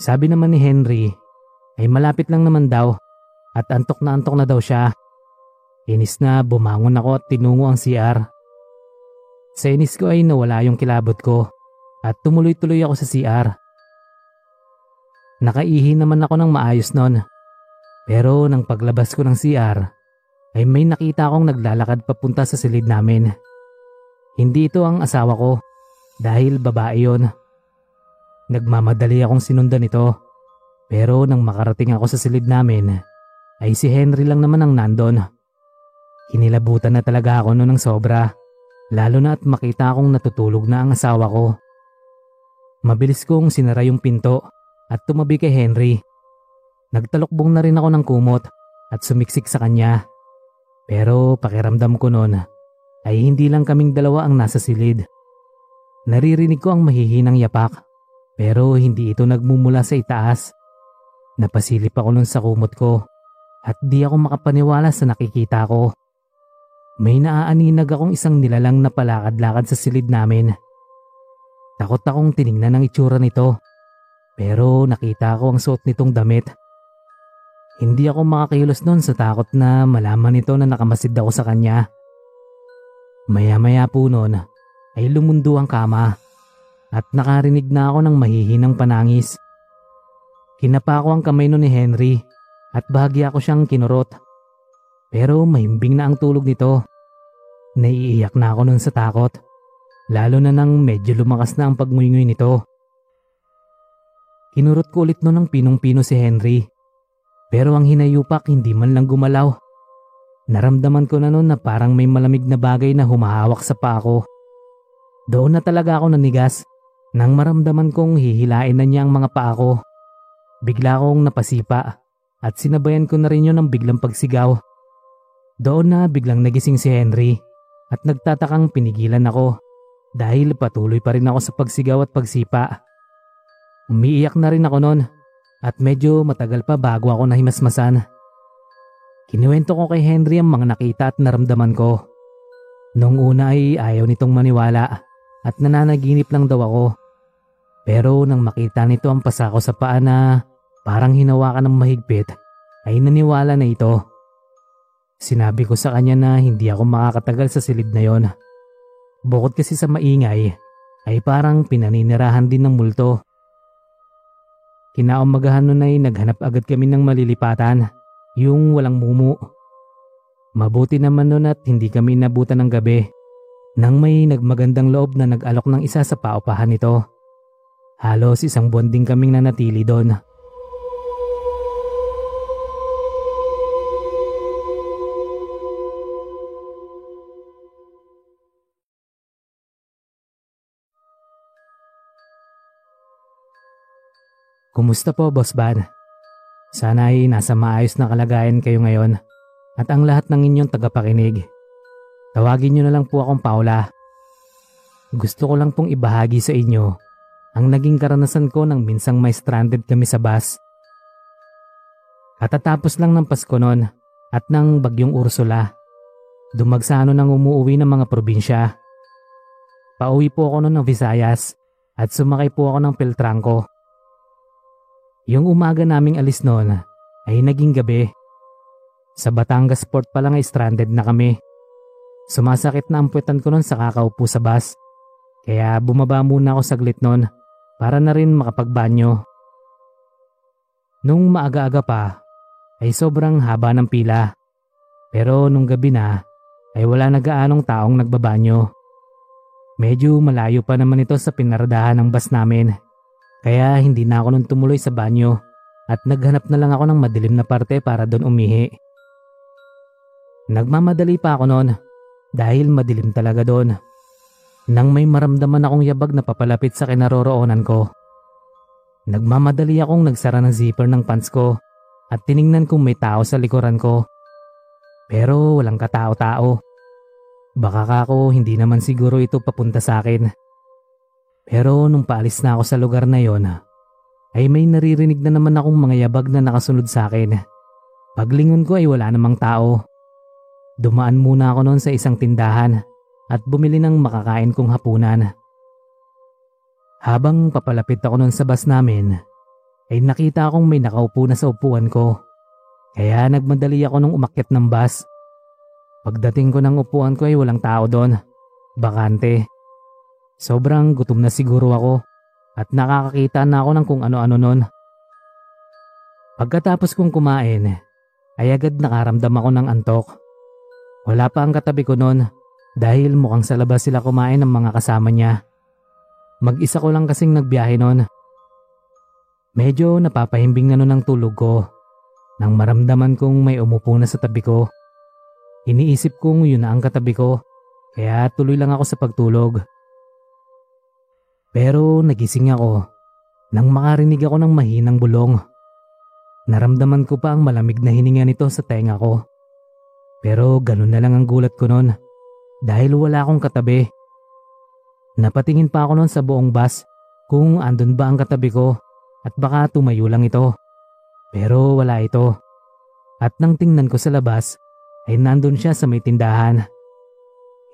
Sabi naman ni Henry ay malapit lang naman daw at antok na antok na daw siya Inis na bumangon ako at tinungo ang CR. Sa inis ko ay nawala yung kilabot ko at tumuloy-tuloy ako sa CR. Nakaihi naman ako ng maayos nun. Pero nang paglabas ko ng CR ay may nakita akong naglalakad papunta sa silid namin. Hindi ito ang asawa ko dahil babae yon. Nagmamadali akong sinundan ito pero nang makarating ako sa silid namin ay si Henry lang naman ang nandon. Kinilabutan na talaga ako noon ng sobra, lalo na at makita akong natutulog na ang asawa ko. Mabilis kong sinara yung pinto at tumabi kay Henry. Nagtalokbong na rin ako ng kumot at sumiksik sa kanya. Pero pakiramdam ko noon ay hindi lang kaming dalawa ang nasa silid. Naririnig ko ang mahihinang yapak pero hindi ito nagmumula sa itaas. Napasilip ako nun sa kumot ko at di ako makapaniwala sa nakikita ko. May naaaninag akong isang nilalang na palakad-lakad sa silid namin. Takot akong tiningnan ang itsura nito. Pero nakita ko ang suot nitong damit. Hindi ako makakilos noon sa takot na malaman nito na nakamasid ako sa kanya. Maya-maya po noon ay lumundo ang kama at nakarinig na ako ng mahihinang panangis. Kinapa ko ang kamay noon ni Henry at bahagya ko siyang kinurot. Pero mahimbing na ang tulog nito. Naiiyak na ako noon sa takot. Lalo na nang medyo lumakas na ang pagnguyngуy nito. Kinurot ko ulit noon ng pinong-pino si Henry pero ang hinayupak hindi man lang gumalaw. Naramdaman ko na noon na parang may malamig na bagay na humahawak sa paa ko. Doon na talaga ako nanigas nang maramdaman kong hihilain na niya ang mga paa ko. Bigla akong napasipa at sinabayan ko na rin yun ng biglang pagsigaw. Doon na biglang nagising si Henry at nagtatakang pinigilan ako dahil patuloy pa rin ako sa pagsigaw at pagsipa. Umiiyak na rin ako noon at medyo matagal pa bago ako nahimasmasan. Kinuwento ko kay Henry ang mga nakita at naramdaman ko. Noong una ay ayaw nitong maniwala at nananaginip lang daw ako. Pero nang makita nito ang pasako sa paa na parang hinawakan ng mahigpit ay naniwala na ito. Sinabi ko sa kanya na hindi ako makakatagal sa silid na yon. Bukod kasi sa maingay ay parang pinaninirahan din ng multo Kinaumagahan nun ay naghanap agad kami ng malilipatan, yung walang mumu. Mabuti naman nun at hindi kami nabutan ng gabi nang may nagmagandang loob na nag-alok ng isa sa paupahan nito. Halos isang buwan din kaming nanatili doon. Kumusta po, Boss Van? Sana ay nasa maayos na kalagayan kayo ngayon at ang lahat ng inyong tagapakinig. Tawagin niyo na lang po akong Paula. Gusto ko lang pong ibahagi sa inyo ang naging karanasan ko nang minsang may stranded kami sa bus. Katatapos lang ng Pasko noon at ng bagyong Ursula. Dumagsano nang umuwi ng mga probinsya. Pauwi po ako noon ng Visayas at sumakay po ako ng Peltranco. Yung umaga naming alis noon ay naging gabi. Sa Batangas Port pa lang ay stranded na kami. Sumasakit na ang ko noon sa kakaupo sa bus. Kaya bumaba muna ako saglit noon para na rin makapagbanyo. Nung maaga-aga pa ay sobrang haba ng pila. Pero nung gabi na ay wala na gaanong taong nagbabanyo. Medyo malayo pa naman ito sa pinaradahan ng bus namin. Kaya hindi na ako nung tumuloy sa banyo at naghanap na lang ako ng madilim na parte para doon umihi. Nagmamadali pa ako noon dahil madilim talaga doon. Nang may maramdaman akong yabag na papalapit sa kinaroroonan ko. Nagmamadali akong nagsara ng zipper ng pants ko at tiningnan kung may tao sa likuran ko. Pero walang katao-tao. Baka kako hindi naman siguro ito papunta sa akin. Pero nung paalis na ako sa lugar na yon, ay may naririnig na naman akong mga yabag na nakasunod sa akin. Paglingon ko ay wala namang tao. Dumaan muna ako noon sa isang tindahan at bumili ng makakain kong hapunan. Habang papalapit ako noon sa bus namin, ay nakita akong may nakaupo na sa upuan ko. Kaya nagmadali ako nung umakyat ng bus. Pagdating ko ng upuan ko ay walang tao doon. Bakante. Sobrang gutom na siguro ako at nakakakita na ako ng kung ano-ano nun. Pagkatapos kong kumain, ay agad nakaramdam ako ng antok. Wala pa ang katabi ko noon dahil mukhang sa labas sila kumain ng mga kasama niya. Mag-isa ko lang kasing nagbiyahe noon. Medyo napapahimbing na noon ang tulog ko nang maramdaman kong may umupo na sa tabi ko. Iniisip kong yun na ang katabi ko kaya tuloy lang ako sa pagtulog. Pero nagising ako nang makarinig ako ng mahinang bulong. Naramdaman ko pa ang malamig na hininga nito sa tenga ko. Pero ganun na lang ang gulat ko noon dahil wala akong katabi. Napatingin pa ako noon sa buong bus kung andun ba ang katabi ko at baka tumayo lang ito. Pero wala ito. At nang tingnan ko sa labas ay nandun siya sa may tindahan.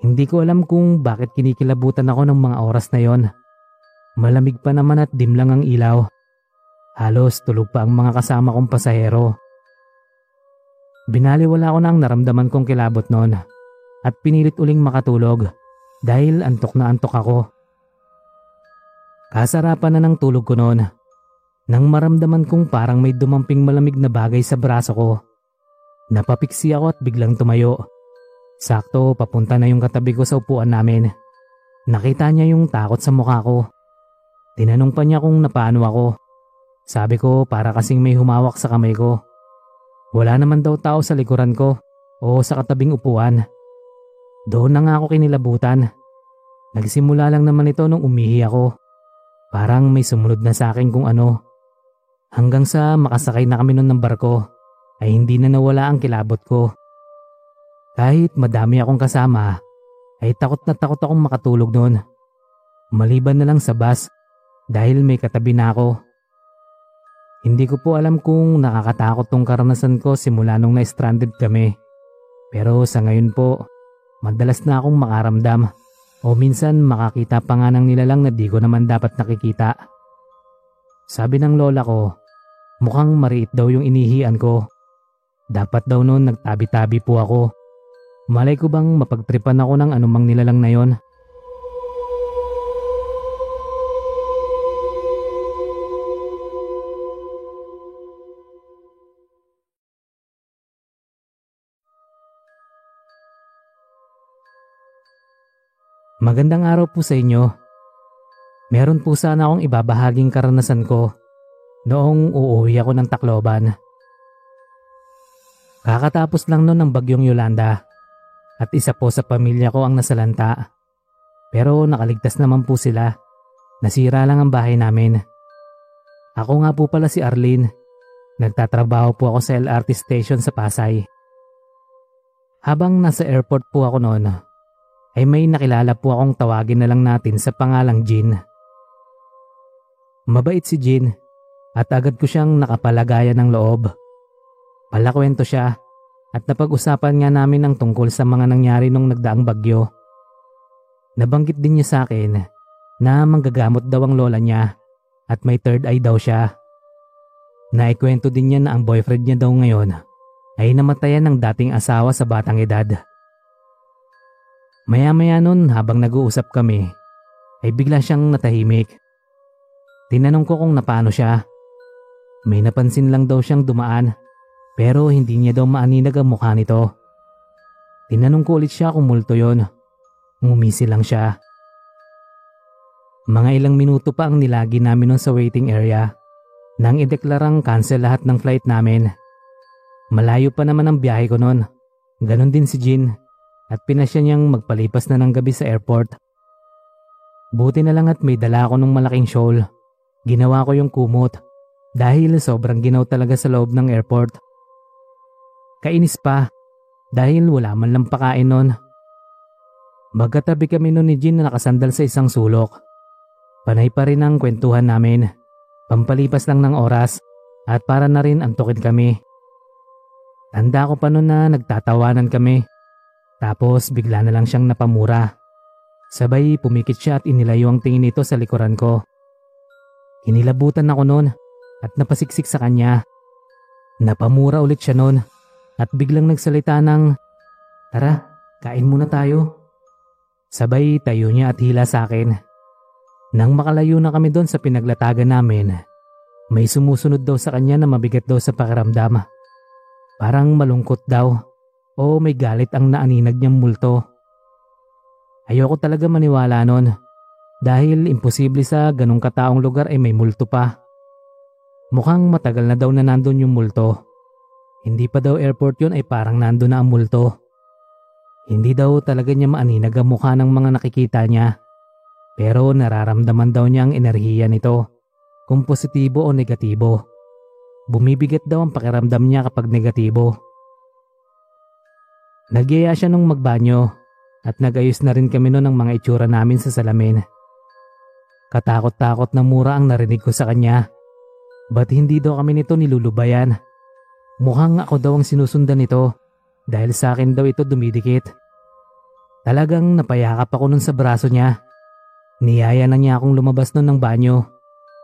Hindi ko alam kung bakit kinikilabutan ako ng mga oras na yon. Malamig pa naman at dim lang ang ilaw. Halos tulog pa ang mga kasama kong pasahero. Binaliwala ko na ang naramdaman kong kilabot noon at pinilit uling makatulog dahil antok na antok ako. Kasarapan na ng tulog ko noon nang maramdaman kong parang may dumamping malamig na bagay sa braso ko. Napapiksi ako at biglang tumayo. Sakto papunta na yung katabi ko sa upuan namin. Nakita niya yung takot sa mukha ko. Tinanong pa niya kung napaano ako. Sabi ko para kasing may humawak sa kamay ko. Wala naman daw tao sa likuran ko o sa katabing upuan. Doon na nga ako kinilabutan. Nagsimula lang naman ito nung umihi ako. Parang may sumunod na sa akin kung ano. Hanggang sa makasakay na kami noon ng barko ay hindi na nawala ang kilabot ko. Kahit madami akong kasama ay takot na takot akong makatulog noon. Maliban na lang sa bus dahil may katabi na ako. Hindi ko po alam kung nakakatakot tong karanasan ko simula nung na-stranded kami. Pero sa ngayon po, madalas na akong makaramdam o minsan makakita pa nga ng nilalang na di ko naman dapat nakikita. Sabi ng lola ko, mukhang mariit daw yung inihian ko. Dapat daw noon nagtabi-tabi po ako. Malay ko bang mapagtripan ako ng anumang nilalang na yon? Magandang araw po sa inyo. Meron po sana akong ibabahaging karanasan ko noong uuwi ako ng Tacloban. Kakatapos lang noon ng bagyong Yolanda at isa po sa pamilya ko ang nasalanta. Pero nakaligtas naman po sila. Nasira lang ang bahay namin. Ako nga po pala si Arlene. Nagtatrabaho po ako sa LRT station sa Pasay. Habang nasa airport po ako noon, ay may nakilala po akong tawagin na lang natin sa pangalang Jean. Mabait si Jean at agad ko siyang nakapalagayan ng loob. Palakwento siya at napag-usapan nga namin ang tungkol sa mga nangyari nung nagdaang bagyo. Nabanggit din niya sa akin na manggagamot daw ang lola niya at may third eye daw siya. Naikwento din niya na ang boyfriend niya daw ngayon ay namatayan ng dating asawa sa batang edad. Maya-maya nun habang nag-uusap kami ay bigla siyang natahimik. Tinanong ko kung napaano siya. May napansin lang daw siyang dumaan pero hindi niya daw maaninag ang mukha nito. Tinanong ko ulit siya kung multo yon. Ngumisi lang siya. Mga ilang minuto pa ang nilagi namin nun sa waiting area nang ideklarang cancel lahat ng flight namin. Malayo pa naman ang biyahe ko noon. Ganon din si Jean at pinasya niyang magpalipas na ng gabi sa airport. Buti na lang at may dala ako ng malaking shawl. Ginawa ko yung kumot dahil sobrang ginaw talaga sa loob ng airport. Kainis pa dahil wala man lang pakain nun. Magkatabi kami nun ni Jean na nakasandal sa isang sulok. Panay pa rin ang kwentuhan namin. Pampalipas lang ng oras at para na rin antukin kami. Tanda ko pa noon na nagtatawanan kami tapos bigla na lang siyang napamura. Sabay pumikit siya at inilayo ang tingin nito sa likuran ko. Inilabutan ako noon at napasiksik sa kanya. Napamura ulit siya noon at biglang nagsalita ng, Tara, kain muna tayo. Sabay tayo niya at hila sa akin. Nang makalayo na kami doon sa pinaglatagan namin, may sumusunod daw sa kanya na mabigat daw sa pakiramdam. Parang malungkot daw o may galit ang naaninag niyang multo. Ayoko talaga maniwala nun dahil imposible sa ganong kataong lugar ay may multo pa. Mukhang matagal na daw na nandun yung multo. Hindi pa daw airport yun ay parang nandun na ang multo. Hindi daw talaga niya maaninag ang mukha ng mga nakikita niya. Pero nararamdaman daw niya ang enerhiya nito kung positibo o negatibo. Bumibigat daw ang pakiramdam niya kapag negatibo. Nagyaya siya nung magbanyo at nagayos na rin kami noon ng mga itsura namin sa salamin. Katakot-takot na mura ang narinig ko sa kanya. Ba't hindi daw kami nito nilulubayan? Mukhang ako daw ang sinusundan nito dahil sa akin daw ito dumidikit. Talagang napayakap ako nun sa braso niya. Niyaya na niya akong lumabas nun ng banyo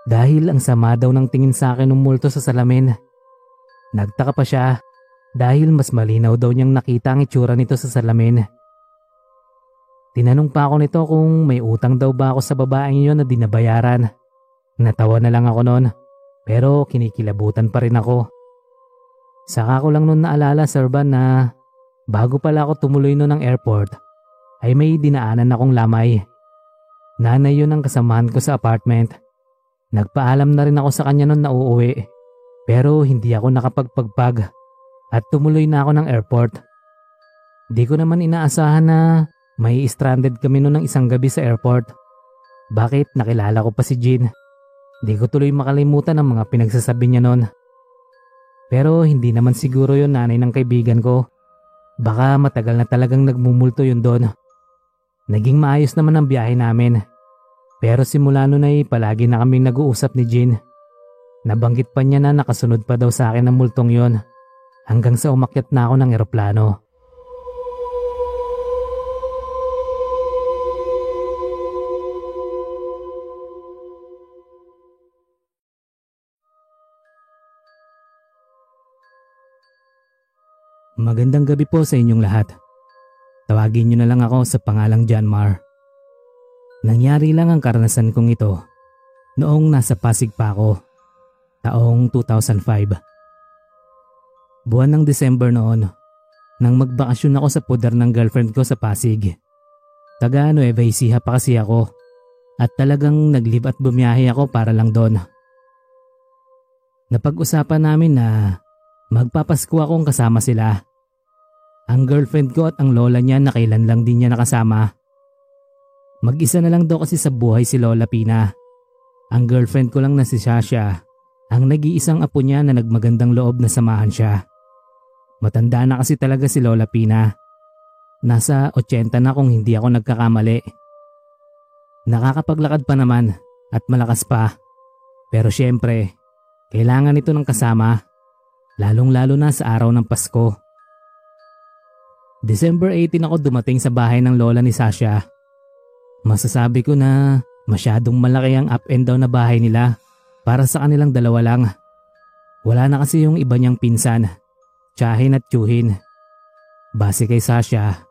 dahil ang sama daw ng tingin sa akin ng multo sa salamin. Nagtaka pa siya dahil mas malinaw daw niyang nakita ang itsura nito sa salamin. Tinanong pa ako nito kung may utang daw ba ako sa babaeng yun na dinabayaran. Natawa na lang ako noon pero kinikilabutan pa rin ako. Saka ko lang noon naalala Sir Van na bago pala ako tumuloy noon ng airport ay may dinaanan akong lamay. Nanay yun ang kasamahan ko sa apartment. Nagpaalam na rin ako sa kanya noon na uuwi pero hindi ako nakapagpagpag at tumuloy na ako ng airport. Di ko naman inaasahan na may stranded kami noon ng isang gabi sa airport. Bakit nakilala ko pa si Jean? Di ko tuloy makalimutan ang mga pinagsasabi niya noon. Pero hindi naman siguro yon nanay ng kaibigan ko. Baka matagal na talagang nagmumulto yun doon. Naging maayos naman ang biyahe namin. Pero simula noon ay palagi na kaming nag-uusap ni Jean. Nabanggit pa niya na nakasunod pa daw sa akin ang multong yon hanggang sa umakyat na ako ng eroplano. Magandang gabi po sa inyong lahat. Tawagin niyo na lang ako sa pangalang John Mar. Nangyari lang ang karanasan kong ito noong nasa Pasig pa ako, taong 2005. Buwan ng December noon, nang magbakasyon ako sa puder ng girlfriend ko sa Pasig. Taga Nueva Ecija pa kasi ako at talagang naglib at bumiyahe ako para lang doon. Napag-usapan namin na magpapasko akong kasama sila. Ang girlfriend ko at ang lola niya na kailan lang din niya nakasama. Mag-isa na lang daw kasi sa buhay si Lola Pina. Ang girlfriend ko lang na si Sasha, ang nag-iisang apo niya na nagmagandang loob na samahan siya. Matanda na kasi talaga si Lola Pina. Nasa 80 na kung hindi ako nagkakamali. Nakakapaglakad pa naman at malakas pa. Pero syempre, kailangan ito ng kasama. Lalong lalo na sa araw ng Pasko. December 18 ako dumating sa bahay ng lola ni Sasha. Masasabi ko na masyadong malaki ang up and down na bahay nila para sa kanilang dalawa lang. Wala na kasi yung iba niyang pinsan, Tsahin at Chuhin. Base kay Sasha,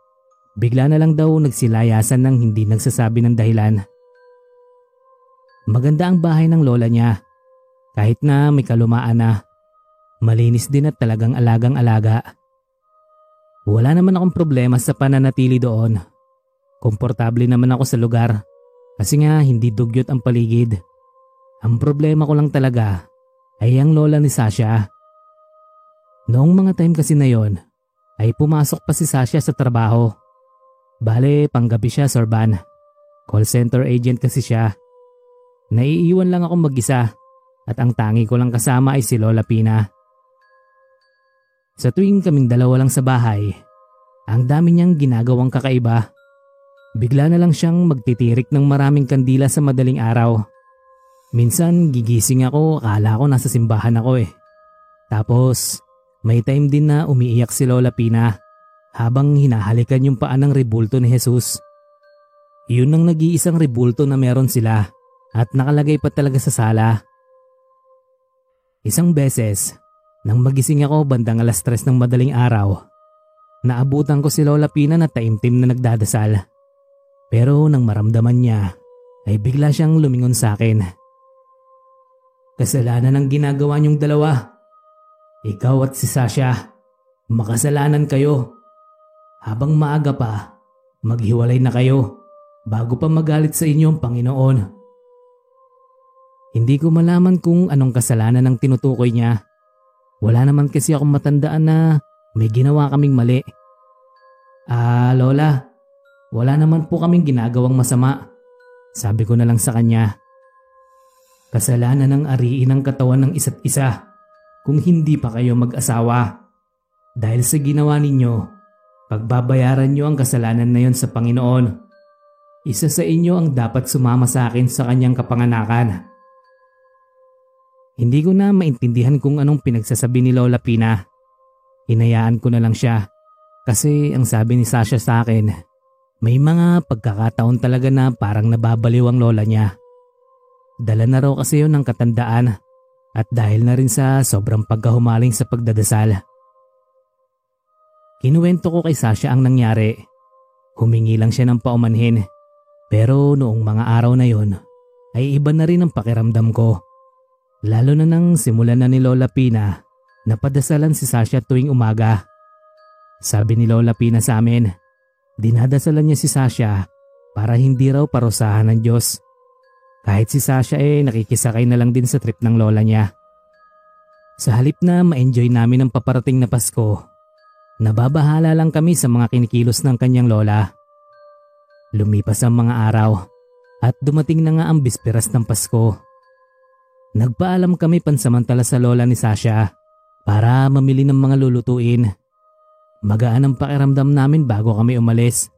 bigla na lang daw nagsilayasan ng hindi nagsasabi ng dahilan. Maganda ang bahay ng lola niya, kahit na may kalumaan na. Malinis din at talagang alagang-alaga. Wala naman akong problema sa pananatili doon. Komportable naman ako sa lugar kasi nga hindi dugyot ang paligid. Ang problema ko lang talaga ay ang lola ni Sasha. Noong mga time kasi na yon ay pumasok pa si Sasha sa trabaho. Bale, panggabi siya, Sir Van. Call center agent kasi siya. Naiiwan lang ako mag-isa at ang tangi ko lang kasama ay si Lola Pina. Sa tuwing kaming dalawa lang sa bahay, ang dami niyang ginagawang kakaiba. Bigla na lang siyang magtitirik ng maraming kandila sa madaling araw. Minsan gigising ako, akala ko nasa simbahan ako eh. Tapos may time din na umiiyak si Lola Pina habang hinahalikan yung paa ng rebulto ni Jesus. Yun ang nag-iisang rebulto na meron sila at nakalagay pa talaga sa sala. Isang beses, nang magising ako bandang alas tres ng madaling araw, naabutan ko si Lola Pina na taimtim na nagdadasal. Pero nang maramdaman niya, ay bigla siyang lumingon sa akin. Kasalanan ang ginagawa niyong dalawa. Ikaw at si Sasha, makasalanan kayo. Habang maaga pa, maghiwalay na kayo bago pa magalit sa inyo ang Panginoon. Hindi ko malaman kung anong kasalanan ang tinutukoy niya wala naman kasi akong matandaan na may ginawa kaming mali. Ah, Lola, wala naman po kaming ginagawang masama. Sabi ko na lang sa kanya. Kasalanan ng ariin ang katawan ng isa't isa kung hindi pa kayo mag-asawa. Dahil sa ginawa ninyo, pagbabayaran nyo ang kasalanan na yon sa Panginoon. Isa sa inyo ang dapat sumama sa akin sa kanyang kapanganakan. Hindi ko na maintindihan kung anong pinagsasabi ni Lola Pina. Hinayaan ko na lang siya kasi ang sabi ni Sasha sa akin, may mga pagkakataon talaga na parang nababaliw ang lola niya. Dala na raw kasi yun ng katandaan at dahil na rin sa sobrang pagkahumaling sa pagdadasal. Kinuwento ko kay Sasha ang nangyari. Humingi lang siya ng paumanhin. Pero noong mga araw na yon ay iba na rin ang pakiramdam ko. Lalo na nang simulan na ni Lola Pina na padasalan si Sasha tuwing umaga. Sabi ni Lola Pina sa amin, dinadasalan niya si Sasha para hindi raw parusahan ng Diyos. Kahit si Sasha eh nakikisakay na lang din sa trip ng lola niya. Sa halip na ma-enjoy namin ang paparating na Pasko, nababahala lang kami sa mga kinikilos ng kanyang lola. Lumipas ang mga araw at dumating na nga ang bisperas ng Pasko. Nagpaalam kami pansamantala sa lola ni Sasha para mamili ng mga lulutuin. Magaan ang pakiramdam namin bago kami umalis.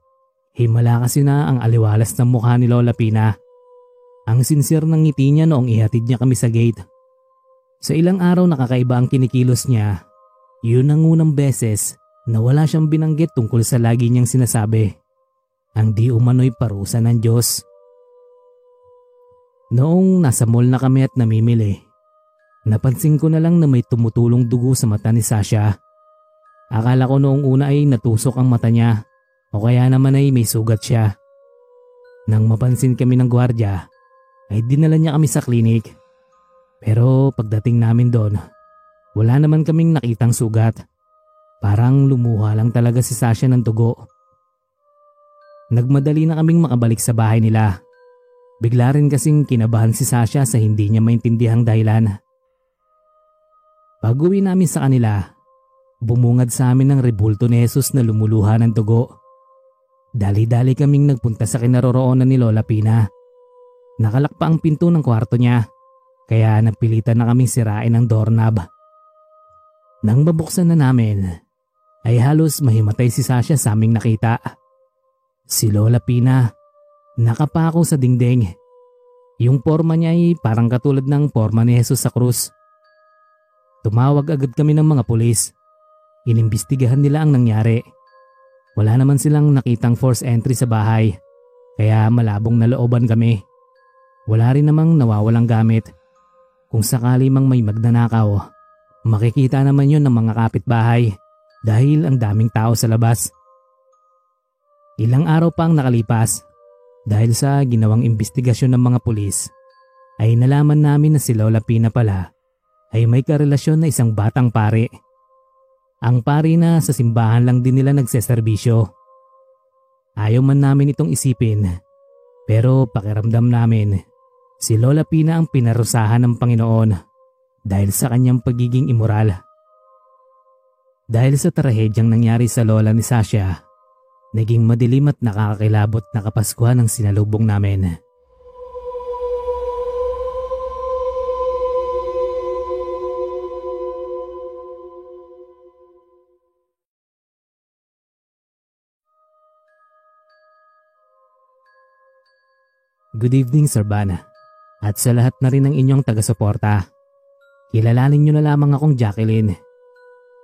Himala kasi na ang aliwalas ng mukha ni Lola Pina. Ang sincere ng ngiti niya noong ihatid niya kami sa gate. Sa ilang araw nakakaiba ang kinikilos niya. Yun ang unang beses na wala siyang binanggit tungkol sa lagi niyang sinasabi. Ang di umano'y parusa ng Diyos. Noong nasa mall na kami at namimili, napansin ko na lang na may tumutulong dugo sa mata ni Sasha. Akala ko noong una ay natusok ang mata niya o kaya naman ay may sugat siya. Nang mapansin kami ng gwardya, ay dinala niya kami sa klinik. Pero pagdating namin doon, wala naman kaming nakitang sugat. Parang lumuha lang talaga si Sasha ng dugo. Nagmadali na kaming makabalik sa bahay nila. Bigla rin kasing kinabahan si Sasha sa hindi niya maintindihang dahilan. Pag uwi namin sa kanila, bumungad sa amin ng rebulto ni Jesus na lumuluha ng dugo. Dali-dali kaming nagpunta sa kinaroroonan ni Lola Pina. Nakalak pa ang pinto ng kwarto niya, kaya napilitan na kaming sirain ang doorknob. Nang mabuksan na namin, ay halos mahimatay si Sasha sa aming nakita. Si Lola Pina, nakapako sa dingding. Yung forma niya ay parang katulad ng forma ni Jesus sa krus. Tumawag agad kami ng mga pulis. Inimbestigahan nila ang nangyari. Wala naman silang nakitang force entry sa bahay, kaya malabong nalooban kami. Wala rin namang nawawalang gamit. Kung sakali mang may magnanakaw, makikita naman yon ng mga kapitbahay dahil ang daming tao sa labas. Ilang araw pa ang nakalipas dahil sa ginawang investigasyon ng mga pulis ay nalaman namin na si Lola Pina pala ay may karelasyon na isang batang pare. Ang pari na sa simbahan lang din nila nagseserbisyo. Ayaw man namin itong isipin pero pakiramdam namin Si Lola Pina ang pinarusahan ng Panginoon dahil sa kanyang pagiging immoral. Dahil sa trahedyang nangyari sa lola ni Sasha, naging madilim at nakakakilabot na kapaskuhan ang sinalubong namin. Good evening, Sir Bana. At sa lahat na rin ng inyong taga-suporta, kilalanin nyo na lamang akong Jacqueline.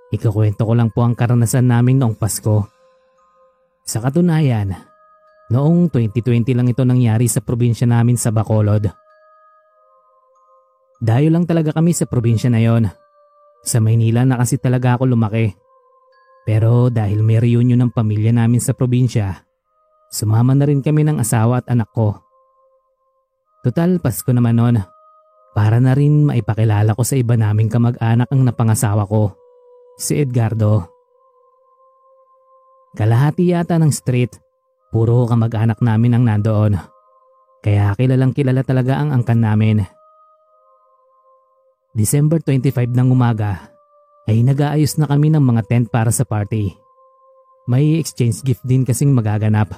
Ikakwento ko lang po ang karanasan namin noong Pasko. Sa katunayan, noong 2020 lang ito nangyari sa probinsya namin sa Bacolod. Dayo lang talaga kami sa probinsya na yon. Sa Maynila na kasi talaga ako lumaki. Pero dahil may reunion ng pamilya namin sa probinsya, sumama na rin kami ng asawa at anak ko. Total Pasko naman nun. Para na rin maipakilala ko sa iba naming kamag-anak ang napangasawa ko, si Edgardo. Kalahati yata ng street, puro kamag-anak namin ang nandoon. Kaya kilalang kilala talaga ang angkan namin. December 25 ng umaga ay nag-aayos na kami ng mga tent para sa party. May exchange gift din kasing magaganap.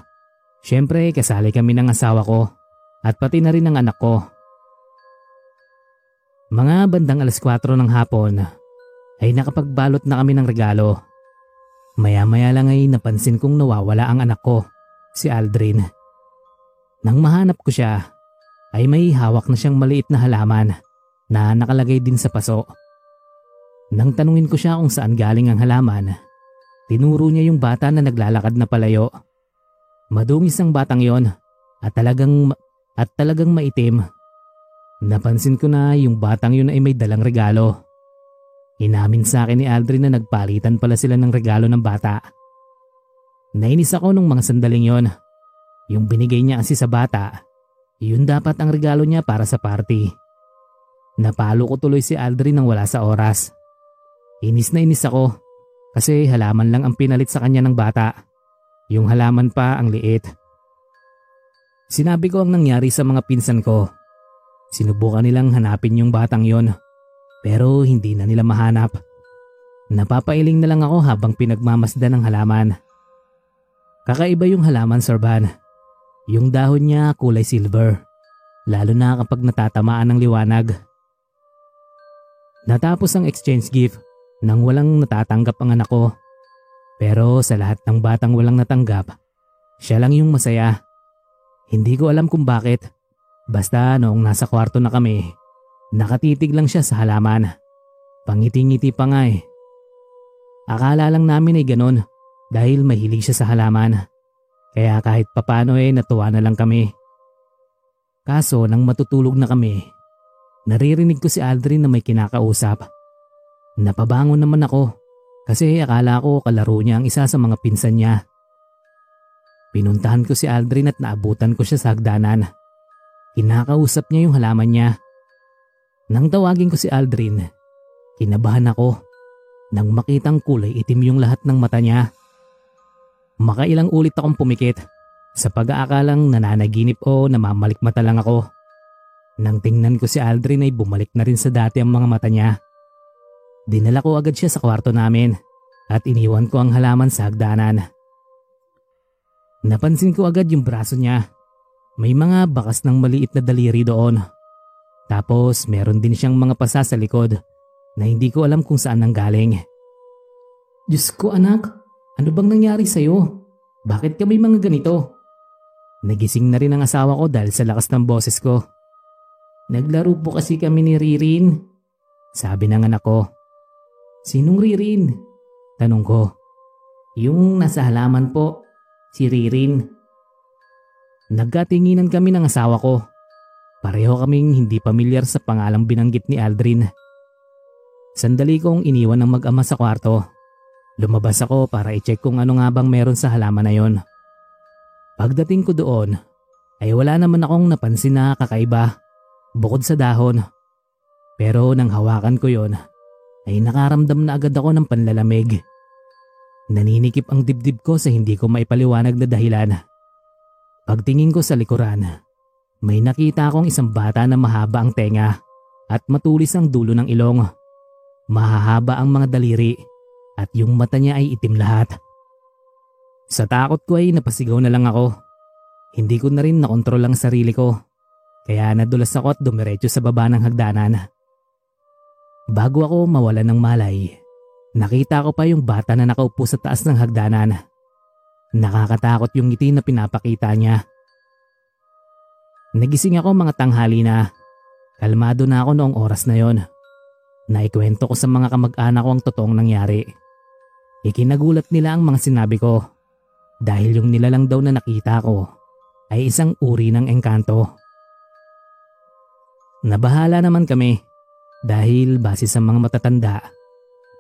Siyempre kasali kami ng asawa ko at pati na rin ang anak ko. Mga bandang alas 4 ng hapon ay nakapagbalot na kami ng regalo. Maya-maya lang ay napansin kong nawawala ang anak ko, si Aldrin. Nang mahanap ko siya, ay may hawak na siyang maliit na halaman na nakalagay din sa paso. Nang tanungin ko siya kung saan galing ang halaman, tinuro niya yung bata na naglalakad na palayo. Madungis ang batang yon at talagang at talagang maitim. Napansin ko na yung batang yun ay may dalang regalo. Inamin sa akin ni Aldrin na nagpalitan pala sila ng regalo ng bata. Nainis ako nung mga sandaling yon. Yung binigay niya kasi sa bata, yun dapat ang regalo niya para sa party. Napalo ko tuloy si Aldrin nang wala sa oras. Inis na inis ako kasi halaman lang ang pinalit sa kanya ng bata. Yung halaman pa ang liit. Sinabi ko ang nangyari sa mga pinsan ko. Sinubukan nilang hanapin yung batang yon pero hindi na nila mahanap. Napapailing na lang ako habang pinagmamasdan ng halaman. Kakaiba yung halaman, Sir Van. Yung dahon niya kulay silver, lalo na kapag natatamaan ng liwanag. Natapos ang exchange gift nang walang natatanggap ang anak ko. Pero sa lahat ng batang walang natanggap, siya lang yung masaya. Hindi ko alam kung bakit. Basta noong nasa kwarto na kami, Nakatitig lang siya sa halaman. Pangiti-ngiti pa nga eh. Akala lang namin ay ganon dahil mahilig siya sa halaman. Kaya kahit papano eh natuwa na lang kami. Kaso nang matutulog na kami, naririnig ko si Aldrin na may kinakausap. Napabangon naman ako kasi akala ko kalaro niya ang isa sa mga pinsan niya. Pinuntahan ko si Aldrin at naabutan ko siya sa hagdanan. Kinakausap niya yung halaman niya. Nang tawagin ko si Aldrin, kinabahan ako nang makitang kulay itim yung lahat ng mata niya. Makailang ulit akong pumikit sa pag-aakalang nananaginip o namamalikmata lang ako. Nang tingnan ko si Aldrin ay bumalik na rin sa dati ang mga mata niya. Dinala ko agad siya sa kwarto namin at iniwan ko ang halaman sa hagdanan. Napansin ko agad yung braso niya. May mga bakas ng maliit na daliri doon. Tapos meron din siyang mga pasa sa likod na hindi ko alam kung saan nanggaling. Diyos ko anak, ano bang nangyari sa'yo? Bakit ka may mga ganito? Nagising na rin ang asawa ko dahil sa lakas ng boses ko. Naglaro po kasi kami ni Ririn. Sabi ng anak ko. Sinong Ririn? Tanong ko. Yung nasa halaman po, si Ririn. Nagkatinginan kami ng asawa ko Pareho kaming hindi pamilyar sa pangalang binanggit ni Aldrin. Sandali kong iniwan ng mag-ama sa kwarto. Lumabas ako para i-check kung ano nga bang meron sa halaman na yon. Pagdating ko doon, ay wala naman akong napansin na kakaiba bukod sa dahon. Pero nang hawakan ko yon, ay nakaramdam na agad ako ng panlalamig. Naninikip ang dibdib ko sa hindi ko maipaliwanag na dahilan. Pagtingin ko sa likuran, may nakita akong isang bata na mahaba ang tenga at matulis ang dulo ng ilong. Mahahaba ang mga daliri at yung mata niya ay itim lahat. Sa takot ko ay napasigaw na lang ako. Hindi ko na rin nakontrol ang sarili ko. Kaya nadulas ako at dumiretso sa baba ng hagdanan. Bago ako mawala ng malay, nakita ko pa yung bata na nakaupo sa taas ng hagdanan. Nakakatakot yung ngiti na pinapakita niya. Nagising ako mga tanghali na. Kalmado na ako noong oras na yon. Naikwento ko sa mga kamag-anak ko ang totoong nangyari. Ikinagulat nila ang mga sinabi ko dahil yung nilalang daw na nakita ko ay isang uri ng engkanto. Nabahala naman kami dahil base sa mga matatanda,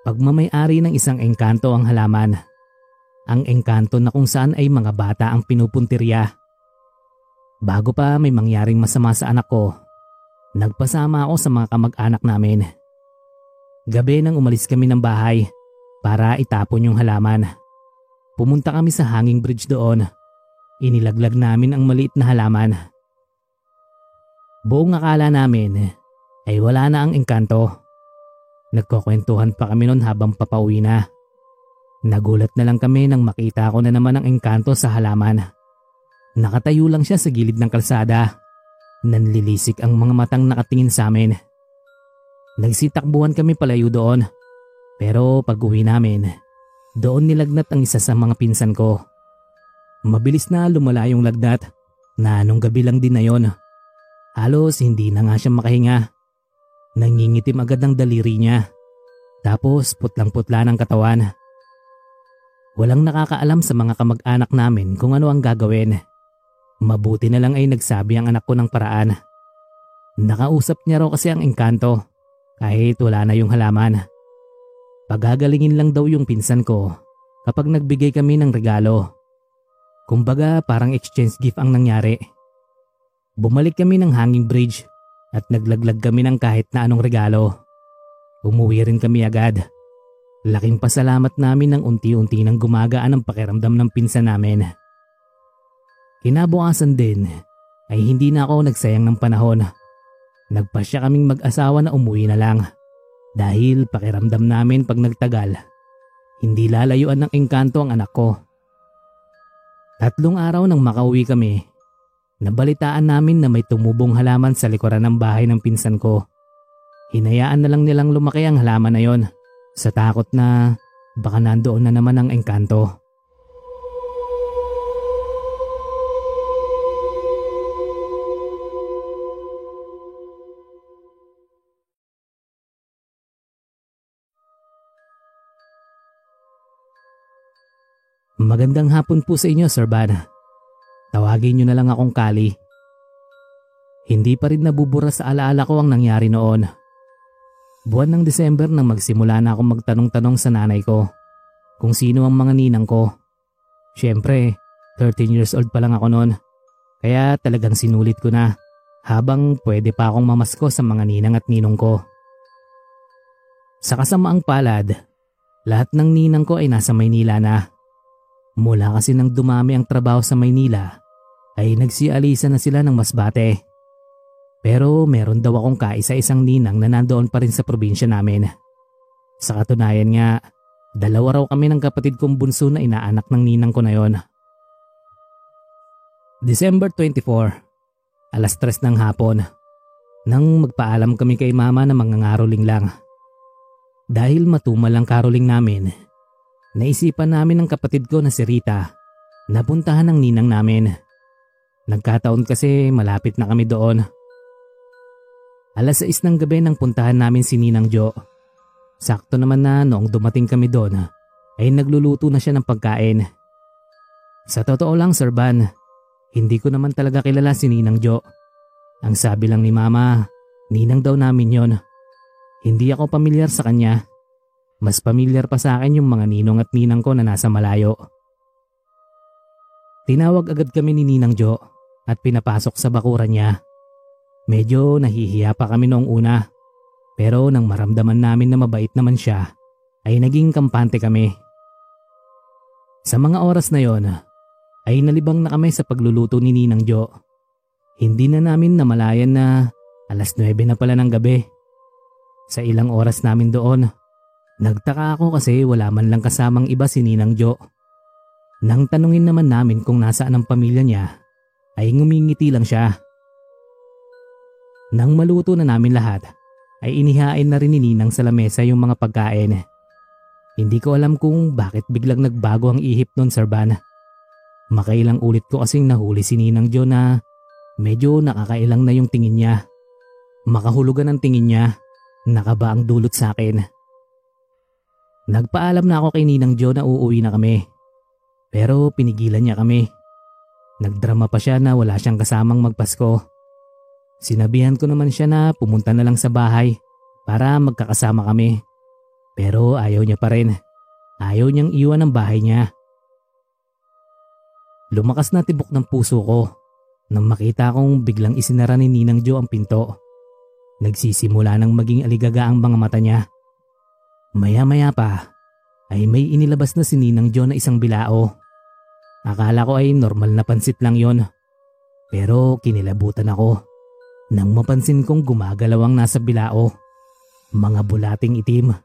pagmamayari ng isang engkanto ang halaman. Ang engkanto na kung saan ay mga bata ang pinupuntirya Bago pa may mangyaring masama sa anak ko, nagpasama ako sa mga kamag-anak namin. Gabi nang umalis kami ng bahay para itapon yung halaman. Pumunta kami sa hanging bridge doon. Inilaglag namin ang maliit na halaman. Buong akala namin ay wala na ang engkanto. Nagkukwentuhan pa kami noon habang papauwi na. Nagulat na lang kami nang makita ko na naman ang engkanto sa halaman. Nakatayo lang siya sa gilid ng kalsada. Nanlilisik ang mga matang nakatingin sa amin. Nagsitakbuhan kami palayo doon. Pero pag uwi namin, doon nilagnat ang isa sa mga pinsan ko. Mabilis na lumala yung lagnat na nung gabi lang din na yon. Halos hindi na nga siya makahinga. Nangingitim agad ang daliri niya. Tapos putlang-putla ng katawan. Walang nakakaalam sa mga kamag-anak namin kung ano ang gagawin. Mabuti na lang ay nagsabi ang anak ko ng paraan. Nakausap niya raw kasi ang engkanto kahit wala na yung halaman. Pagagalingin lang daw yung pinsan ko kapag nagbigay kami ng regalo. Kumbaga parang exchange gift ang nangyari. Bumalik kami ng hanging bridge at naglaglag kami ng kahit na anong regalo. Umuwi rin kami agad. Laking pasalamat namin ng unti-unti nang gumagaan ang pakiramdam ng pinsan namin. Kinabukasan din ay hindi na ako nagsayang ng panahon. Nagpasya kaming mag-asawa na umuwi na lang dahil pakiramdam namin pag nagtagal. Hindi lalayuan ng engkanto ang anak ko. Tatlong araw nang makauwi kami, nabalitaan namin na may tumubong halaman sa likuran ng bahay ng pinsan ko. Hinayaan na lang nilang lumaki ang halaman na yon sa takot na baka nandoon na naman ang engkanto. Magandang hapon po sa inyo, Sir Van. Tawagin niyo na lang akong Kali. Hindi pa rin nabubura sa alaala ko ang nangyari noon. Buwan ng December nang magsimula na akong magtanong-tanong sa nanay ko kung sino ang mga ninang ko. Siyempre, 13 years old pa lang ako noon. Kaya talagang sinulit ko na habang pwede pa akong mamasko sa mga ninang at ninong ko. Sa kasamaang palad, lahat ng ninang ko ay nasa Maynila na. Mula kasi nang dumami ang trabaho sa Maynila, ay nagsialisa na sila ng masbate. Pero meron daw akong kaisa-isang ninang na nandoon pa rin sa probinsya namin. Sa katunayan nga, dalawa raw kami ng kapatid kong bunso na inaanak ng ninang ko na yon. December 24, alas 3 ng hapon, nang magpaalam kami kay mama na mangangaroling lang. Dahil matumal ang karoling namin, naisipan namin ng kapatid ko na si Rita na puntahan ng ninang namin. Nagkataon kasi malapit na kami doon Alas 6 ng gabi nang puntahan namin si Ninang Jo. Sakto naman na noong dumating kami doon ay nagluluto na siya ng pagkain. Sa totoo lang Sir Van, hindi ko naman talaga kilala si Ninang Jo. Ang sabi lang ni Mama, Ninang daw namin yon. Hindi ako pamilyar sa kanya. Mas pamilyar pa sa akin yung mga ninong at ninang ko na nasa malayo. Tinawag agad kami ni Ninang Jo at pinapasok sa bakuran niya. Medyo nahihiya pa kami noong una. Pero nang maramdaman namin na mabait naman siya, ay naging kampante kami. Sa mga oras na yon, ay nalibang na kami sa pagluluto ni Ninang Jo. Hindi na namin namalayan na alas 9 na pala ng gabi. Sa ilang oras namin doon, nagtaka ako kasi wala man lang kasamang iba si Ninang Jo. Nang tanungin naman namin kung nasaan ang pamilya niya, ay ngumingiti lang siya. Nang maluto na namin lahat, ay inihain na rin ni Ninang sa lamesa yung mga pagkain. Hindi ko alam kung bakit biglang nagbago ang ihip nun, Sir Van. Makailang ulit ko kasing nahuli si Ninang Jo na medyo nakakailang na yung tingin niya. Makahulugan ang tingin niya, nakaba ang dulot sa akin. Nagpaalam na ako kay Ninang Jo na uuwi na kami. Pero pinigilan niya kami. Nagdrama pa siya na wala siyang kasamang magpasko. Sinabihan ko naman siya na pumunta na lang sa bahay para magkakasama kami. Pero ayaw niya pa rin. Ayaw niyang iwan ang bahay niya. Lumakas na tibok ng puso ko nang makita kong biglang isinara ni Ninang Jo ang pinto. Nagsisimula ng maging aligaga ang mga mata niya. Maya-maya pa ay may inilabas na si Ninang Jo na isang bilao. Akala ko ay normal na pansit lang yon. Pero kinilabutan ako nang mapansin kong gumagalaw ang nasa bilao. Mga bulating itim.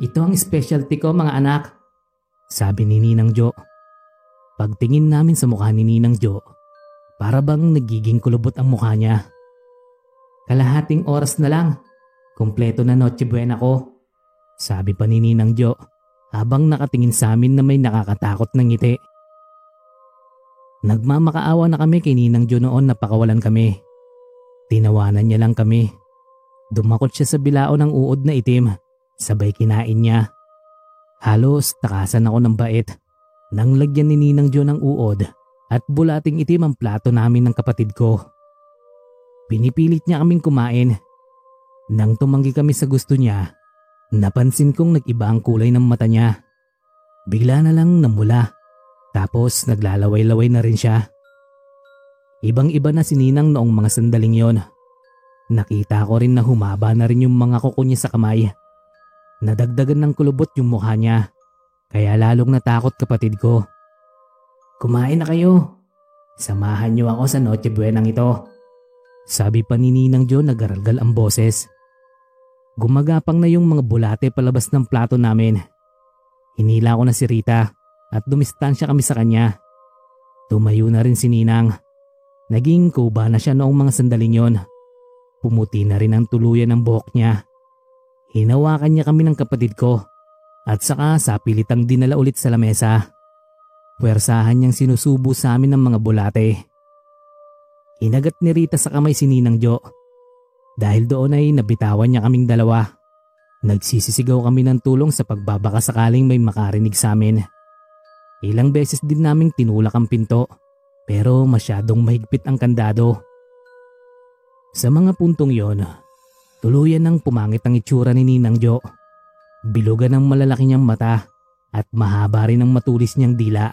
Ito ang specialty ko mga anak, sabi ni Ninang Jo. Pagtingin namin sa mukha ni Ninang Jo, para bang nagiging kulubot ang mukha niya. Kalahating oras na lang, kumpleto na Noche Buena ko, sabi pa ni Ninang Jo habang nakatingin sa amin na may nakakatakot ng ngiti. Nagmamakaawa na kami kay Ninang Jo noon na pakawalan kami. Tinawanan niya lang kami. Dumakot siya sa bilao ng uod na itim. Sabay kinain niya. Halos takasan ako ng bait. Nang lagyan ni Ninang Jo ng uod at bulating itim ang plato namin ng kapatid ko. Pinipilit niya kaming kumain. Nang tumanggi kami sa gusto niya, Napansin kong nag-iba ang kulay ng mata niya. Bigla na lang namula. Tapos naglalaway-laway na rin siya. Ibang-iba na si Ninang noong mga sandaling yon. Nakita ko rin na humaba na rin yung mga kuko niya sa kamay. Nadagdagan ng kulubot yung mukha niya. Kaya lalong natakot kapatid ko. Kumain na kayo. Samahan niyo ako sa Noche Buenang ito. Sabi pa ni Ninang Jo nagaralgal ang boses. Gumagapang na yung mga bulate palabas ng plato namin. Hinila ko na si Rita at dumistansya kami sa kanya. Tumayo na rin si Ninang. Naging kuba na siya noong mga sandaling yon. Pumuti na rin ang tuluyan ng buhok niya. Hinawakan niya kami ng kapatid ko at saka sa pilitang dinala ulit sa lamesa. Pwersahan niyang sinusubo sa amin ng mga bulate. Inagat ni Rita sa kamay si Ninang Jo dahil doon ay nabitawan niya kaming dalawa. Nagsisisigaw kami ng tulong sa pagbabaka sakaling may makarinig sa amin. Ilang beses din naming tinulak ang pinto pero masyadong mahigpit ang kandado. Sa mga puntong yon, tuluyan nang pumangit ang itsura ni Ninang Jo. Bilugan ang malalaki niyang mata at mahaba rin ang matulis niyang dila.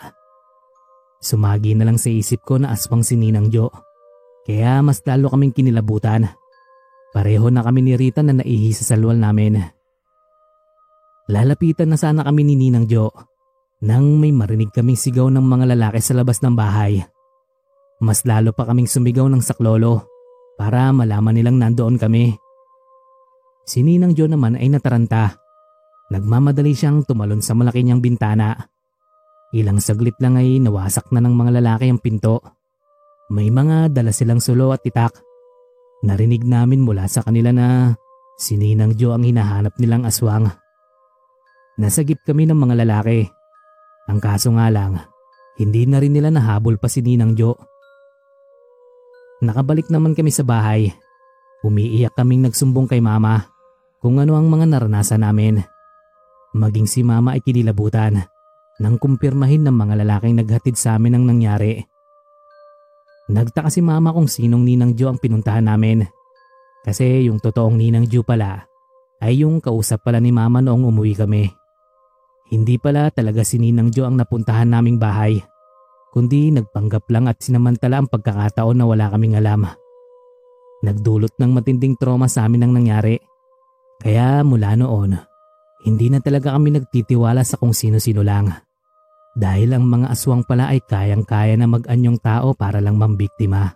Sumagi na lang sa isip ko na aswang si Ninang Jo. Kaya mas lalo kaming kinilabutan. Pareho na kami ni Rita na naihi sa salwal namin. Lalapitan na sana kami ni Ninang Jo nang may marinig kaming sigaw ng mga lalaki sa labas ng bahay. Mas lalo pa kaming sumigaw ng saklolo para malaman nilang nandoon kami. Si Ninang Jo naman ay nataranta. Nagmamadali siyang tumalon sa malaki niyang bintana. Ilang saglit lang ay nawasak na ng mga lalaki ang pinto. May mga dala silang sulo at itak Narinig namin mula sa kanila na si Ninang Jo ang hinahanap nilang aswang. Nasagip kami ng mga lalaki. Ang kaso nga lang, hindi na rin nila nahabol pa si Ninang Jo. Nakabalik naman kami sa bahay. Umiiyak kaming nagsumbong kay mama kung ano ang mga naranasan namin. Maging si mama ay kinilabutan nang kumpirmahin ng mga lalaking naghatid sa amin ang nangyari. Nagtaka si mama kung sinong Ninang Jo ang pinuntahan namin. Kasi yung totoong Ninang Jo pala ay yung kausap pala ni mama noong umuwi kami. Hindi pala talaga si Ninang Jo ang napuntahan naming bahay. Kundi nagpanggap lang at sinamantala ang pagkakataon na wala kaming alam. Nagdulot ng matinding trauma sa amin ang nangyari. Kaya mula noon, hindi na talaga kami nagtitiwala sa kung sino-sino lang. Dahil ang mga aswang pala ay kayang-kaya na mag-anyong tao para lang mambiktima.